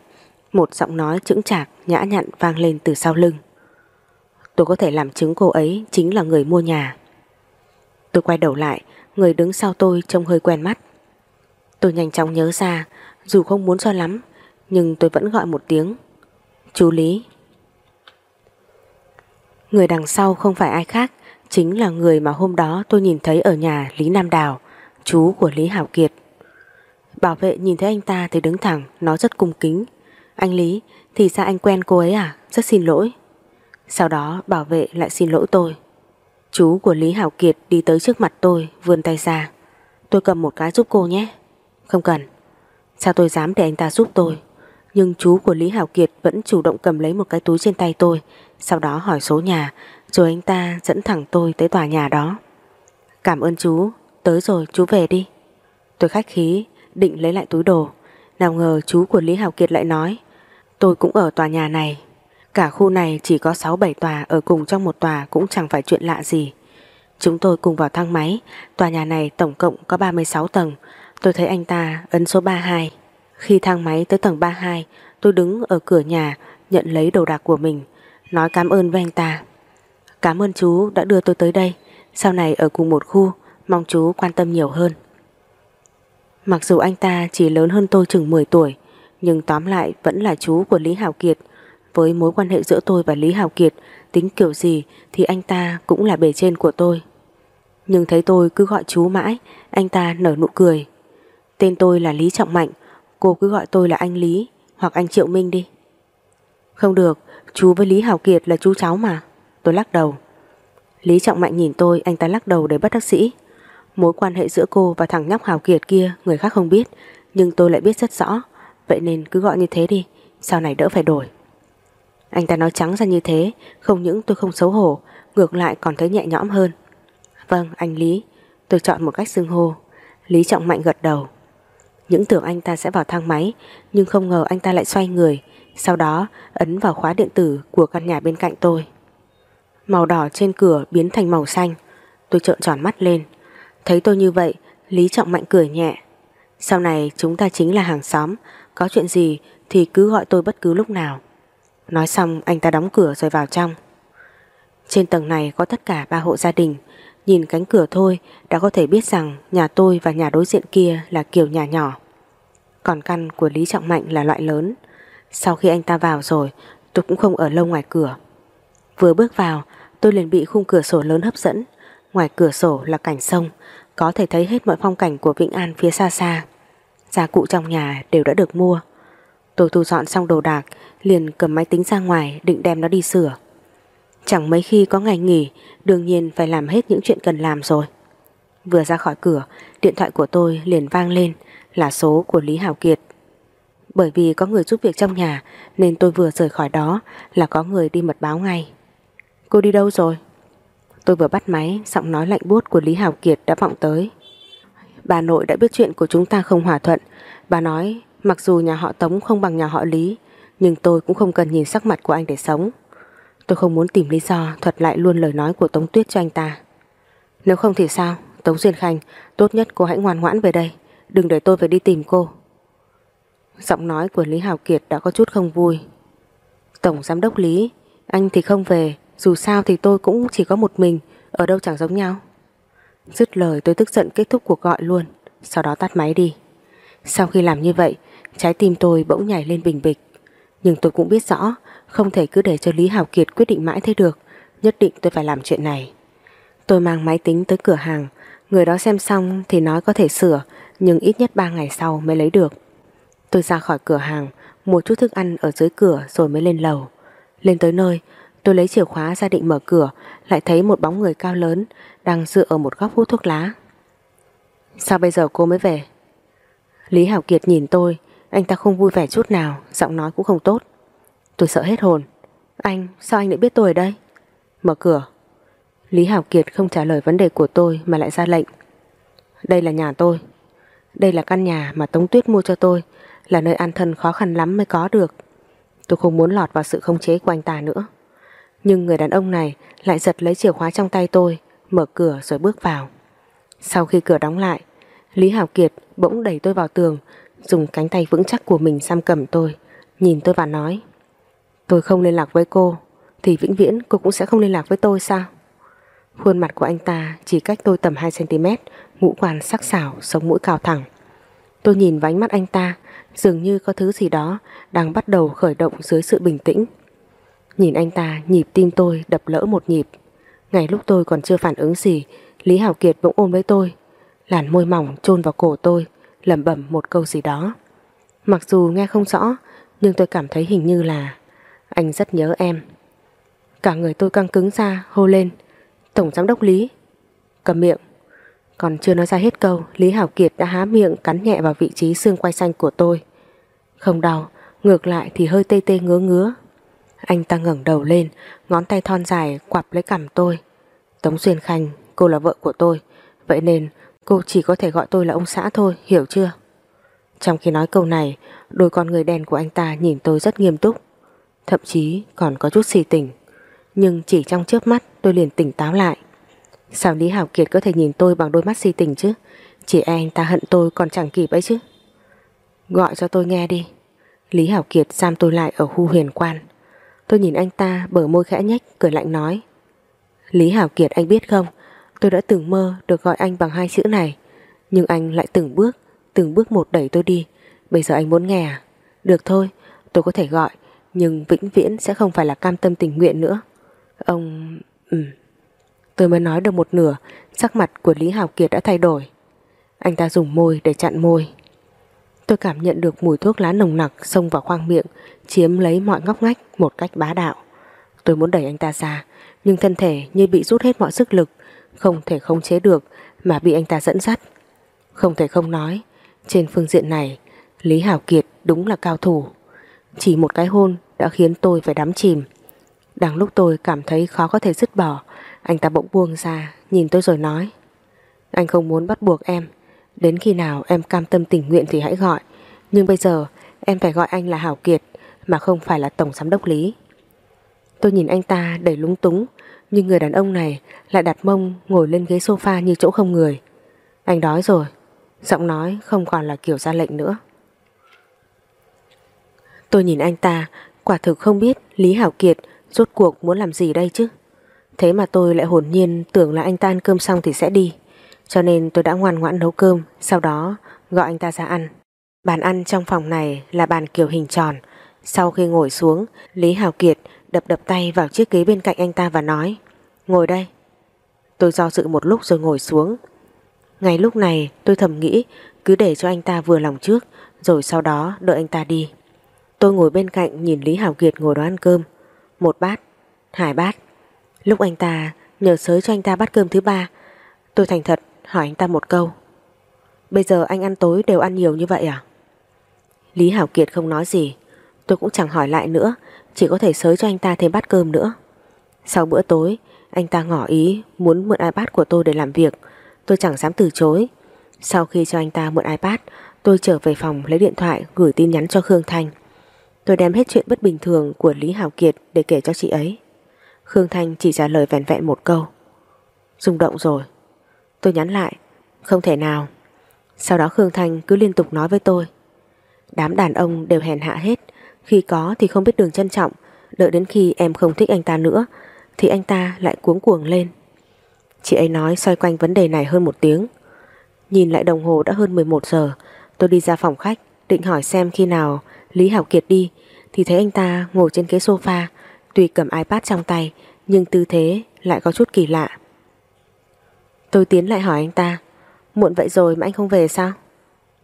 Một giọng nói chững chạc, nhã nhặn vang lên từ sau lưng. Tôi có thể làm chứng cô ấy Chính là người mua nhà. Tôi quay đầu lại, Người đứng sau tôi trông hơi quen mắt. Tôi nhanh chóng nhớ ra, Dù không muốn cho lắm, nhưng tôi vẫn gọi một tiếng, Chú Lý. Người đằng sau không phải ai khác Chính là người mà hôm đó tôi nhìn thấy ở nhà Lý Nam Đào, Chú của Lý Hảo Kiệt. Bảo vệ nhìn thấy anh ta thì đứng thẳng, Nó rất cung kính. Anh Lý, thì sao anh quen cô ấy à? Rất xin lỗi. Sau đó bảo vệ lại xin lỗi tôi. Chú của Lý Hảo Kiệt đi tới trước mặt tôi, Vươn tay ra. Tôi cầm một cái giúp cô nhé. Không cần. Sao tôi dám để anh ta giúp tôi? Nhưng chú của Lý Hảo Kiệt vẫn chủ động cầm lấy một cái túi trên tay tôi, Sau đó hỏi số nhà rồi anh ta dẫn thẳng tôi tới tòa nhà đó. Cảm ơn chú, Tới rồi chú về đi. Tôi khách khí, định lấy lại túi đồ. Nào ngờ chú của Lý Hào Kiệt lại nói, Tôi cũng ở tòa nhà này. Cả khu này chỉ có 6-7 tòa, Ở cùng trong một tòa cũng chẳng phải chuyện lạ gì. Chúng tôi cùng vào thang máy. Tòa nhà này tổng cộng có 36 tầng. Tôi thấy anh ta ấn số 32 khi thang máy tới tầng 32 Tôi đứng ở cửa nhà, Nhận lấy đồ đạc của mình, Nói cảm ơn với anh ta. Cảm ơn chú đã đưa tôi tới đây. Sau này ở cùng một khu, Mong chú quan tâm nhiều hơn. Mặc dù anh ta chỉ lớn hơn tôi chừng 10 tuổi, Nhưng tóm lại vẫn là chú của Lý Hảo Kiệt. Với mối quan hệ giữa tôi và Lý Hảo Kiệt, Tính kiểu gì Thì anh ta cũng là bề trên của tôi. Nhưng thấy tôi cứ gọi chú mãi, Anh ta nở nụ cười. Tên tôi là Lý Trọng Mạnh, Cô cứ gọi tôi là anh Lý Hoặc anh Triệu Minh đi. Không được, Chú với Lý Hảo Kiệt là chú cháu mà. Tôi lắc đầu. Lý Trọng Mạnh nhìn tôi Anh ta lắc đầu để bắt đắc sĩ. Mối quan hệ giữa cô và thằng nhóc hào Kiệt kia Người khác không biết Nhưng tôi lại biết rất rõ. Vậy nên cứ gọi như thế đi Sau này đỡ phải đổi. Anh ta nói trắng ra như thế Không những tôi không xấu hổ Ngược lại còn thấy nhẹ nhõm hơn. Vâng anh Lý Tôi chọn một cách xưng hô. Lý Trọng Mạnh gật đầu. Những tưởng anh ta sẽ vào thang máy, nhưng không ngờ anh ta lại xoay người, sau đó ấn vào khóa điện tử của căn nhà bên cạnh tôi. Màu đỏ trên cửa biến thành màu xanh, tôi trợn tròn mắt lên. Thấy tôi như vậy, Lý Trọng Mạnh cười nhẹ. Sau này chúng ta chính là hàng xóm, có chuyện gì thì cứ gọi tôi bất cứ lúc nào. Nói xong anh ta đóng cửa rồi vào trong. Trên tầng này có tất cả ba hộ gia đình, nhìn cánh cửa thôi đã có thể biết rằng nhà tôi và nhà đối diện kia là kiểu nhà nhỏ. Còn căn của Lý Trọng Mạnh là loại lớn. Sau khi anh ta vào rồi, tôi cũng không ở lâu ngoài cửa. Vừa bước vào, tôi liền bị khung cửa sổ lớn hấp dẫn. Ngoài cửa sổ là cảnh sông, có thể thấy hết mọi phong cảnh của Vĩnh An phía xa xa. Gia cụ trong nhà đều đã được mua. Tôi thu dọn xong đồ đạc, liền cầm máy tính ra ngoài định đem nó đi sửa. Chẳng mấy khi có ngày nghỉ, đương nhiên phải làm hết những chuyện cần làm rồi. Vừa ra khỏi cửa, điện thoại của tôi liền vang lên, là số của Lý hảo Kiệt. Bởi vì có người giúp việc trong nhà nên tôi vừa rời khỏi đó là có người đi mật báo ngay. Cô đi đâu rồi? Tôi vừa bắt máy, giọng nói lạnh buốt của Lý Hào Kiệt đã vọng tới. Bà nội đã biết chuyện của chúng ta không hòa thuận. Bà nói mặc dù nhà họ Tống không bằng nhà họ Lý nhưng tôi cũng không cần nhìn sắc mặt của anh để sống. Tôi không muốn tìm lý do thuật lại luôn lời nói của Tống Tuyết cho anh ta. Nếu không thì sao? Tống Duyên Khanh, tốt nhất cô hãy ngoan ngoãn về đây. Đừng để tôi phải đi tìm cô. Giọng nói của Lý Hào Kiệt đã có chút không vui. Tổng Giám đốc Lý, anh thì không về, dù sao thì tôi cũng chỉ có một mình, ở đâu chẳng giống nhau. Dứt lời tôi tức giận kết thúc cuộc gọi luôn, sau đó tắt máy đi. Sau khi làm như vậy, trái tim tôi bỗng nhảy lên bình bịch. Nhưng tôi cũng biết rõ, không thể cứ để cho Lý Hào Kiệt quyết định mãi thế được, nhất định tôi phải làm chuyện này. Tôi mang máy tính tới cửa hàng, người đó xem xong thì nói có thể sửa, nhưng ít nhất 3 ngày sau mới lấy được. Tôi ra khỏi cửa hàng, mua chút thức ăn ở dưới cửa rồi mới lên lầu. Lên tới nơi, tôi lấy chìa khóa ra định mở cửa, lại thấy một bóng người cao lớn đang dựa ở một góc hút thuốc lá. Sao bây giờ cô mới về? Lý Hảo Kiệt nhìn tôi, anh ta không vui vẻ chút nào, giọng nói cũng không tốt. Tôi sợ hết hồn. Anh, sao anh lại biết tôi ở đây? Mở cửa. Lý Hảo Kiệt không trả lời vấn đề của tôi mà lại ra lệnh. Đây là nhà tôi. Đây là căn nhà mà Tống Tuyết mua cho tôi, là nơi an thân khó khăn lắm mới có được. Tôi không muốn lọt vào sự không chế của anh ta nữa. Nhưng người đàn ông này lại giật lấy chìa khóa trong tay tôi, mở cửa rồi bước vào. Sau khi cửa đóng lại, Lý Hảo Kiệt bỗng đẩy tôi vào tường, dùng cánh tay vững chắc của mình giam cầm tôi, nhìn tôi và nói Tôi không liên lạc với cô, thì vĩnh viễn cô cũng sẽ không liên lạc với tôi sao? Khuôn mặt của anh ta chỉ cách tôi tầm 2cm, ngũ quan sắc sảo, sống mũi cao thẳng. Tôi nhìn vào ánh mắt anh ta, dường như có thứ gì đó đang bắt đầu khởi động dưới sự bình tĩnh. Nhìn anh ta, nhịp tim tôi đập lỡ một nhịp. Ngày lúc tôi còn chưa phản ứng gì, Lý Hảo Kiệt bỗng ôm lấy tôi. Làn môi mỏng chôn vào cổ tôi, lẩm bẩm một câu gì đó. Mặc dù nghe không rõ, nhưng tôi cảm thấy hình như là anh rất nhớ em. Cả người tôi căng cứng ra, hô lên. Tổng giám đốc Lý. Cầm miệng. Còn chưa nói ra hết câu, Lý Hảo Kiệt đã há miệng cắn nhẹ vào vị trí xương quay xanh của tôi. Không đau, ngược lại thì hơi tê tê ngứa ngứa. Anh ta ngẩng đầu lên, ngón tay thon dài quặp lấy cằm tôi. Tống Xuyên Khanh, cô là vợ của tôi, vậy nên cô chỉ có thể gọi tôi là ông xã thôi, hiểu chưa? Trong khi nói câu này, đôi con người đen của anh ta nhìn tôi rất nghiêm túc, thậm chí còn có chút si tình. Nhưng chỉ trong chớp mắt tôi liền tỉnh táo lại. Sao Lý Hảo Kiệt có thể nhìn tôi bằng đôi mắt si tình chứ? Chỉ e anh ta hận tôi còn chẳng kịp ấy chứ. Gọi cho tôi nghe đi. Lý Hảo Kiệt giam tôi lại ở khu huyền quan. Tôi nhìn anh ta bở môi khẽ nhếch cười lạnh nói. Lý Hảo Kiệt anh biết không, tôi đã từng mơ được gọi anh bằng hai chữ này. Nhưng anh lại từng bước, từng bước một đẩy tôi đi. Bây giờ anh muốn nghe à? Được thôi, tôi có thể gọi, nhưng vĩnh viễn sẽ không phải là cam tâm tình nguyện nữa. Ông... Ừ. Tôi mới nói được một nửa, sắc mặt của Lý hảo Kiệt đã thay đổi. Anh ta dùng môi để chặn môi. Tôi cảm nhận được mùi thuốc lá nồng nặc xông vào khoang miệng, chiếm lấy mọi ngóc ngách một cách bá đạo. Tôi muốn đẩy anh ta ra, nhưng thân thể như bị rút hết mọi sức lực, không thể khống chế được mà bị anh ta dẫn dắt. Không thể không nói, trên phương diện này, Lý Hảo Kiệt đúng là cao thủ. Chỉ một cái hôn đã khiến tôi phải đắm chìm. Đang lúc tôi cảm thấy khó có thể dứt bỏ, anh ta bỗng buông ra, nhìn tôi rồi nói. Anh không muốn bắt buộc em, Đến khi nào em cam tâm tình nguyện thì hãy gọi. Nhưng bây giờ, em phải gọi anh là Hảo Kiệt, Mà không phải là Tổng Giám đốc Lý. Tôi nhìn anh ta đầy lúng túng, Nhưng người đàn ông này lại đặt mông ngồi lên ghế sofa như chỗ không người. Anh đói rồi, Giọng nói không còn là kiểu ra lệnh nữa. Tôi nhìn anh ta, Quả thực không biết Lý Hảo Kiệt Rốt cuộc muốn làm gì đây chứ. Thế mà tôi lại hồn nhiên tưởng là anh ta ăn cơm xong thì sẽ đi. Cho nên tôi đã ngoan ngoãn nấu cơm Sau đó gọi anh ta ra ăn. Bàn ăn trong phòng này là bàn kiểu hình tròn. Sau khi ngồi xuống Lý Hào Kiệt đập đập tay vào chiếc ghế bên cạnh anh ta và nói Ngồi đây. Tôi do dự một lúc rồi ngồi xuống. Ngay lúc này tôi thầm nghĩ Cứ để cho anh ta vừa lòng trước Rồi sau đó đợi anh ta đi. Tôi ngồi bên cạnh nhìn Lý Hảo Kiệt ngồi đó ăn cơm. Một bát, hai bát. Lúc anh ta nhờ sới cho anh ta bát cơm thứ ba Tôi thành thật hỏi anh ta một câu. Bây giờ anh ăn tối đều ăn nhiều như vậy à? Lý Hảo Kiệt không nói gì. Tôi cũng chẳng hỏi lại nữa, Chỉ có thể sới cho anh ta thêm bát cơm nữa. Sau bữa tối, Anh ta ngỏ ý muốn mượn iPad của tôi để làm việc. Tôi chẳng dám từ chối. Sau khi cho anh ta mượn iPad, Tôi trở về phòng lấy điện thoại Gửi tin nhắn cho Khương Thanh. Tôi đem hết chuyện bất bình thường của Lý Hảo Kiệt Để kể cho chị ấy. Khương Thanh chỉ trả lời vẹn vẹn một câu. Rung động rồi. Tôi nhắn lại. Không thể nào. Sau đó Khương Thanh cứ liên tục nói với tôi. Đám đàn ông đều hèn hạ hết. Khi có thì không biết đường trân trọng. Đợi đến khi em không thích anh ta nữa, Thì anh ta lại cuống cuồng lên. Chị ấy nói xoay quanh vấn đề này hơn một tiếng. Nhìn lại đồng hồ đã hơn 11 giờ. Tôi đi ra phòng khách, Định hỏi xem khi nào Lý Hảo Kiệt đi, Thì thấy anh ta ngồi trên ghế sofa, Tuy cầm iPad trong tay, Nhưng tư thế lại có chút kỳ lạ. Tôi tiến lại hỏi anh ta Muộn vậy rồi mà anh không về sao?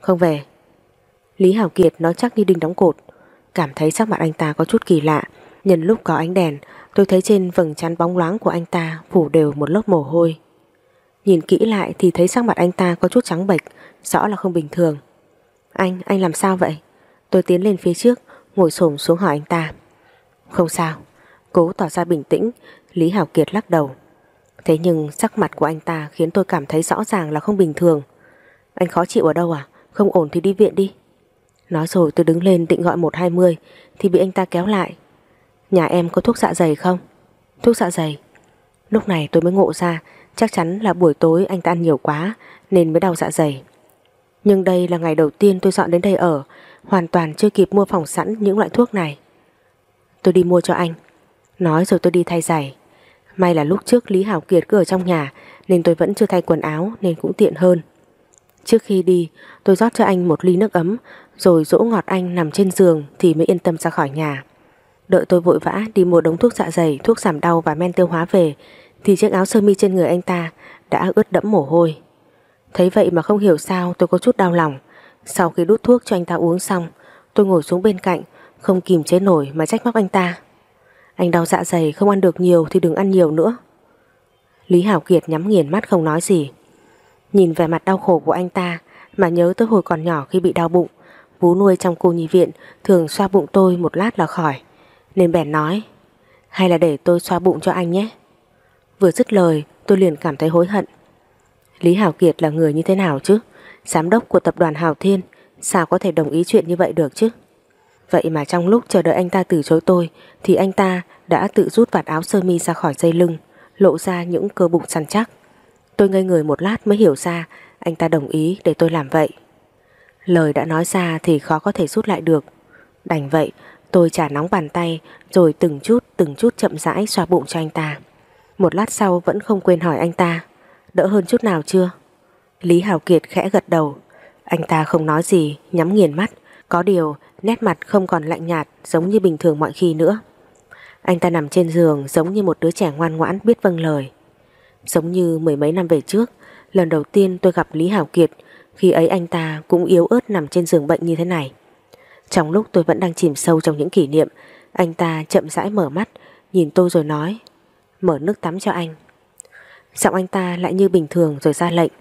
Không về. Lý Hảo Kiệt nói chắc như đinh đóng cột Cảm thấy sắc mặt anh ta có chút kỳ lạ. Nhân lúc có ánh đèn Tôi thấy trên vầng trán bóng loáng của anh ta Phủ đều một lớp mồ hôi. Nhìn kỹ lại thì thấy sắc mặt anh ta có chút trắng bệch Rõ là không bình thường. Anh, anh làm sao vậy? Tôi tiến lên phía trước Ngồi xổm xuống hỏi anh ta. Không sao. Cố tỏ ra bình tĩnh Lý Hảo Kiệt lắc đầu. Thế nhưng sắc mặt của anh ta khiến tôi cảm thấy rõ ràng là không bình thường. Anh khó chịu ở đâu à? Không ổn thì đi viện đi. Nói rồi tôi đứng lên định gọi 120 Thì bị anh ta kéo lại. Nhà em có thuốc dạ dày không? Thuốc dạ dày. Lúc này tôi mới ngộ ra, Chắc chắn là buổi tối anh ta ăn nhiều quá Nên mới đau dạ dày. Nhưng đây là ngày đầu tiên tôi dọn đến đây ở, Hoàn toàn chưa kịp mua phòng sẵn những loại thuốc này. Tôi đi mua cho anh. Nói rồi tôi đi thay giày. May là lúc trước Lý Hảo Kiệt cứ ở trong nhà, Nên tôi vẫn chưa thay quần áo Nên cũng tiện hơn. Trước khi đi, tôi rót cho anh một ly nước ấm, Rồi dỗ ngọt anh nằm trên giường Thì mới yên tâm ra khỏi nhà. Đợi tôi vội vã đi mua đống thuốc dạ dày, Thuốc giảm đau và men tiêu hóa về, Thì chiếc áo sơ mi trên người anh ta Đã ướt đẫm mồ hôi. Thấy vậy mà không hiểu sao tôi có chút đau lòng. Sau khi đút thuốc cho anh ta uống xong, Tôi ngồi xuống bên cạnh, Không kìm chế nổi mà trách móc anh ta anh đau dạ dày, không ăn được nhiều thì đừng ăn nhiều nữa. Lý Hảo Kiệt nhắm nghiền mắt không nói gì. Nhìn vẻ mặt đau khổ của anh ta, mà nhớ tới hồi còn nhỏ khi bị đau bụng. Vú nuôi trong cô nhi viện thường xoa bụng tôi một lát là khỏi. Nên bèn nói, hay là để tôi xoa bụng cho anh nhé. Vừa dứt lời, tôi liền cảm thấy hối hận. Lý Hảo Kiệt là người như thế nào chứ? Giám đốc của tập đoàn Hảo Thiên, sao có thể đồng ý chuyện như vậy được chứ? Vậy mà trong lúc chờ đợi anh ta từ chối tôi thì anh ta đã tự rút vạt áo sơ mi ra khỏi dây lưng, lộ ra những cơ bụng săn chắc. Tôi ngây người một lát mới hiểu ra anh ta đồng ý để tôi làm vậy. Lời đã nói ra thì khó có thể rút lại được. Đành vậy, tôi trả nóng bàn tay rồi từng chút từng chút chậm rãi xoa bụng cho anh ta. Một lát sau vẫn không quên hỏi anh ta, đỡ hơn chút nào chưa? Lý Hào Kiệt khẽ gật đầu. Anh ta không nói gì, nhắm nghiền mắt. Có điều, nét mặt không còn lạnh nhạt giống như bình thường mọi khi nữa. Anh ta nằm trên giường giống như một đứa trẻ ngoan ngoãn biết vâng lời. Giống như mười mấy năm về trước, lần đầu tiên tôi gặp Lý Hảo Kiệt, khi ấy anh ta cũng yếu ớt nằm trên giường bệnh như thế này. Trong lúc tôi vẫn đang chìm sâu trong những kỷ niệm, anh ta chậm rãi mở mắt, nhìn tôi rồi nói, mở nước tắm cho anh. Giọng anh ta lại như bình thường rồi ra lệnh.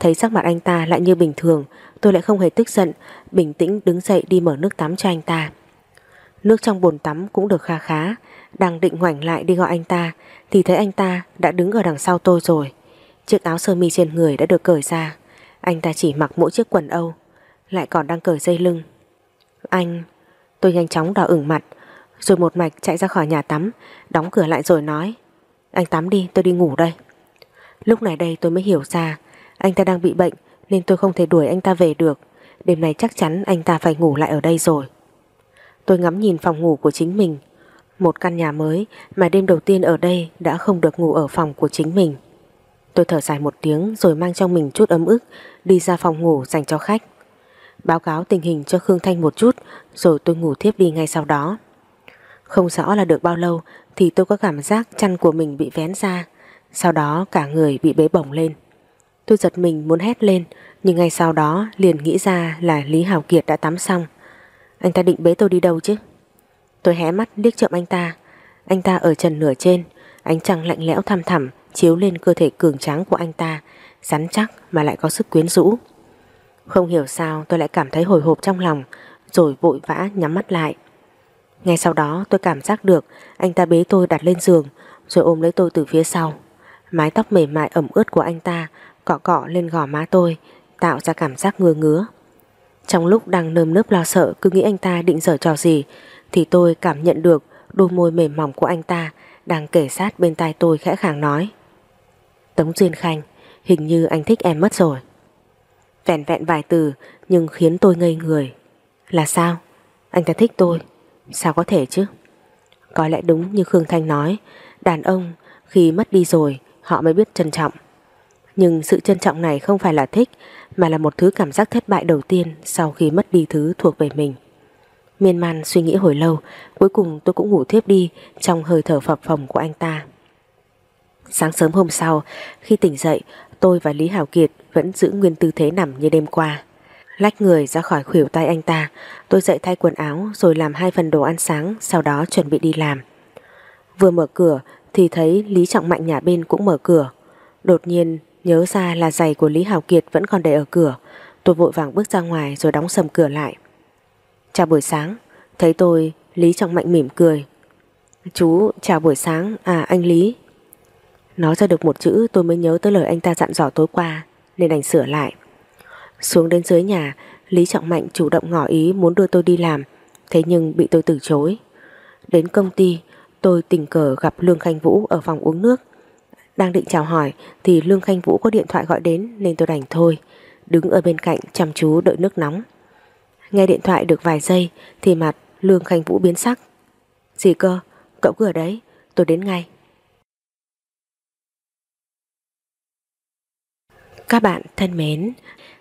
Thấy sắc mặt anh ta lại như bình thường, tôi lại không hề tức giận, bình tĩnh đứng dậy đi mở nước tắm cho anh ta. Nước trong bồn tắm cũng được kha khá, đang định ngoảnh lại đi gọi anh ta thì thấy anh ta đã đứng ở đằng sau tôi rồi. Chiếc áo sơ mi trên người đã được cởi ra. Anh ta chỉ mặc mỗi chiếc quần Âu Lại còn đang cởi dây lưng Anh Tôi nhanh chóng đỏ ửng mặt Rồi một mạch chạy ra khỏi nhà tắm Đóng cửa lại rồi nói Anh tắm đi tôi đi ngủ đây Lúc này đây tôi mới hiểu ra anh ta đang bị bệnh, Nên tôi không thể đuổi anh ta về được. Đêm nay chắc chắn anh ta phải ngủ lại ở đây rồi. Tôi ngắm nhìn phòng ngủ của chính mình. Một căn nhà mới Mà đêm đầu tiên ở đây Đã không được ngủ ở phòng của chính mình. Tôi thở dài một tiếng Rồi mang trong mình chút ấm ức, Đi ra phòng ngủ dành cho khách. Báo cáo tình hình cho Khương Thanh một chút, Rồi tôi ngủ tiếp đi ngay sau đó. Không rõ là được bao lâu Thì tôi có cảm giác chăn của mình bị vén ra. Sau đó cả người bị bế bổng lên. Tôi giật mình muốn hét lên, Nhưng ngay sau đó liền nghĩ ra là Lý Hào Kiệt đã tắm xong. Anh ta định bế tôi đi đâu chứ? Tôi hé mắt liếc chậm anh ta. Anh ta ở trần nửa trên, Ánh trăng lạnh lẽo thăm thẳm Chiếu lên cơ thể cường tráng của anh ta, Rắn chắc mà lại có sức quyến rũ. Không hiểu sao tôi lại cảm thấy hồi hộp trong lòng, Rồi vội vã nhắm mắt lại. Ngay sau đó tôi cảm giác được Anh ta bế tôi đặt lên giường, Rồi ôm lấy tôi từ phía sau. Mái tóc mềm mại ẩm ướt của anh ta cọ cọ lên gò má tôi, tạo ra cảm giác ngứa ngứa. Trong lúc đang nơm nớp lo sợ cứ nghĩ anh ta định giở trò gì, thì tôi cảm nhận được đôi môi mềm mỏng của anh ta đang kể sát bên tai tôi khẽ khàng nói. Tống Duyên Khanh, hình như anh thích em mất rồi. Vẹn vẹn vài từ nhưng khiến tôi ngây người. Là sao? Anh ta thích tôi. Sao có thể chứ? Có lẽ đúng như Khương Thanh nói, đàn ông khi mất đi rồi họ mới biết trân trọng. Nhưng sự trân trọng này không phải là thích, Mà là một thứ cảm giác thất bại đầu tiên Sau khi mất đi thứ thuộc về mình. Miên man suy nghĩ hồi lâu, Cuối cùng tôi cũng ngủ thiếp đi Trong hơi thở phập phồng của anh ta. Sáng sớm hôm sau, Khi tỉnh dậy, Tôi và Lý Hảo Kiệt vẫn giữ nguyên tư thế nằm như đêm qua. Lách người ra khỏi khuỷu tay anh ta, Tôi dậy thay quần áo Rồi làm hai phần đồ ăn sáng, Sau đó chuẩn bị đi làm. Vừa mở cửa thì thấy Lý Trọng Mạnh nhà bên cũng mở cửa. Đột nhiên Nhớ ra là giày của Lý Hào Kiệt vẫn còn để ở cửa. Tôi vội vàng bước ra ngoài rồi đóng sầm cửa lại. Chào buổi sáng. Thấy tôi, Lý Trọng Mạnh mỉm cười. Chú, chào buổi sáng. À anh Lý. Nói ra được một chữ, tôi mới nhớ tới lời anh ta dặn dò tối qua, Nên đành sửa lại. Xuống đến dưới nhà, Lý Trọng Mạnh chủ động ngỏ ý muốn đưa tôi đi làm, Thế nhưng bị tôi từ chối. Đến công ty, Tôi tình cờ gặp Lương Khanh Vũ ở phòng uống nước đang định chào hỏi thì Lương Khanh Vũ có điện thoại gọi đến nên tôi đành thôi, đứng ở bên cạnh chăm chú đợi nước nóng. Nghe điện thoại được vài giây thì mặt Lương Khanh Vũ biến sắc. Gì cơ? Cậu cứ ở đấy, tôi đến ngay. Các bạn thân mến,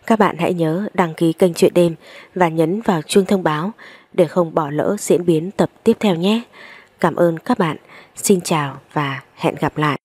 các bạn hãy nhớ đăng ký kênh Chuyện Đêm và nhấn vào chuông thông báo để không bỏ lỡ diễn biến tập tiếp theo nhé. Cảm ơn các bạn. Xin chào và hẹn gặp lại.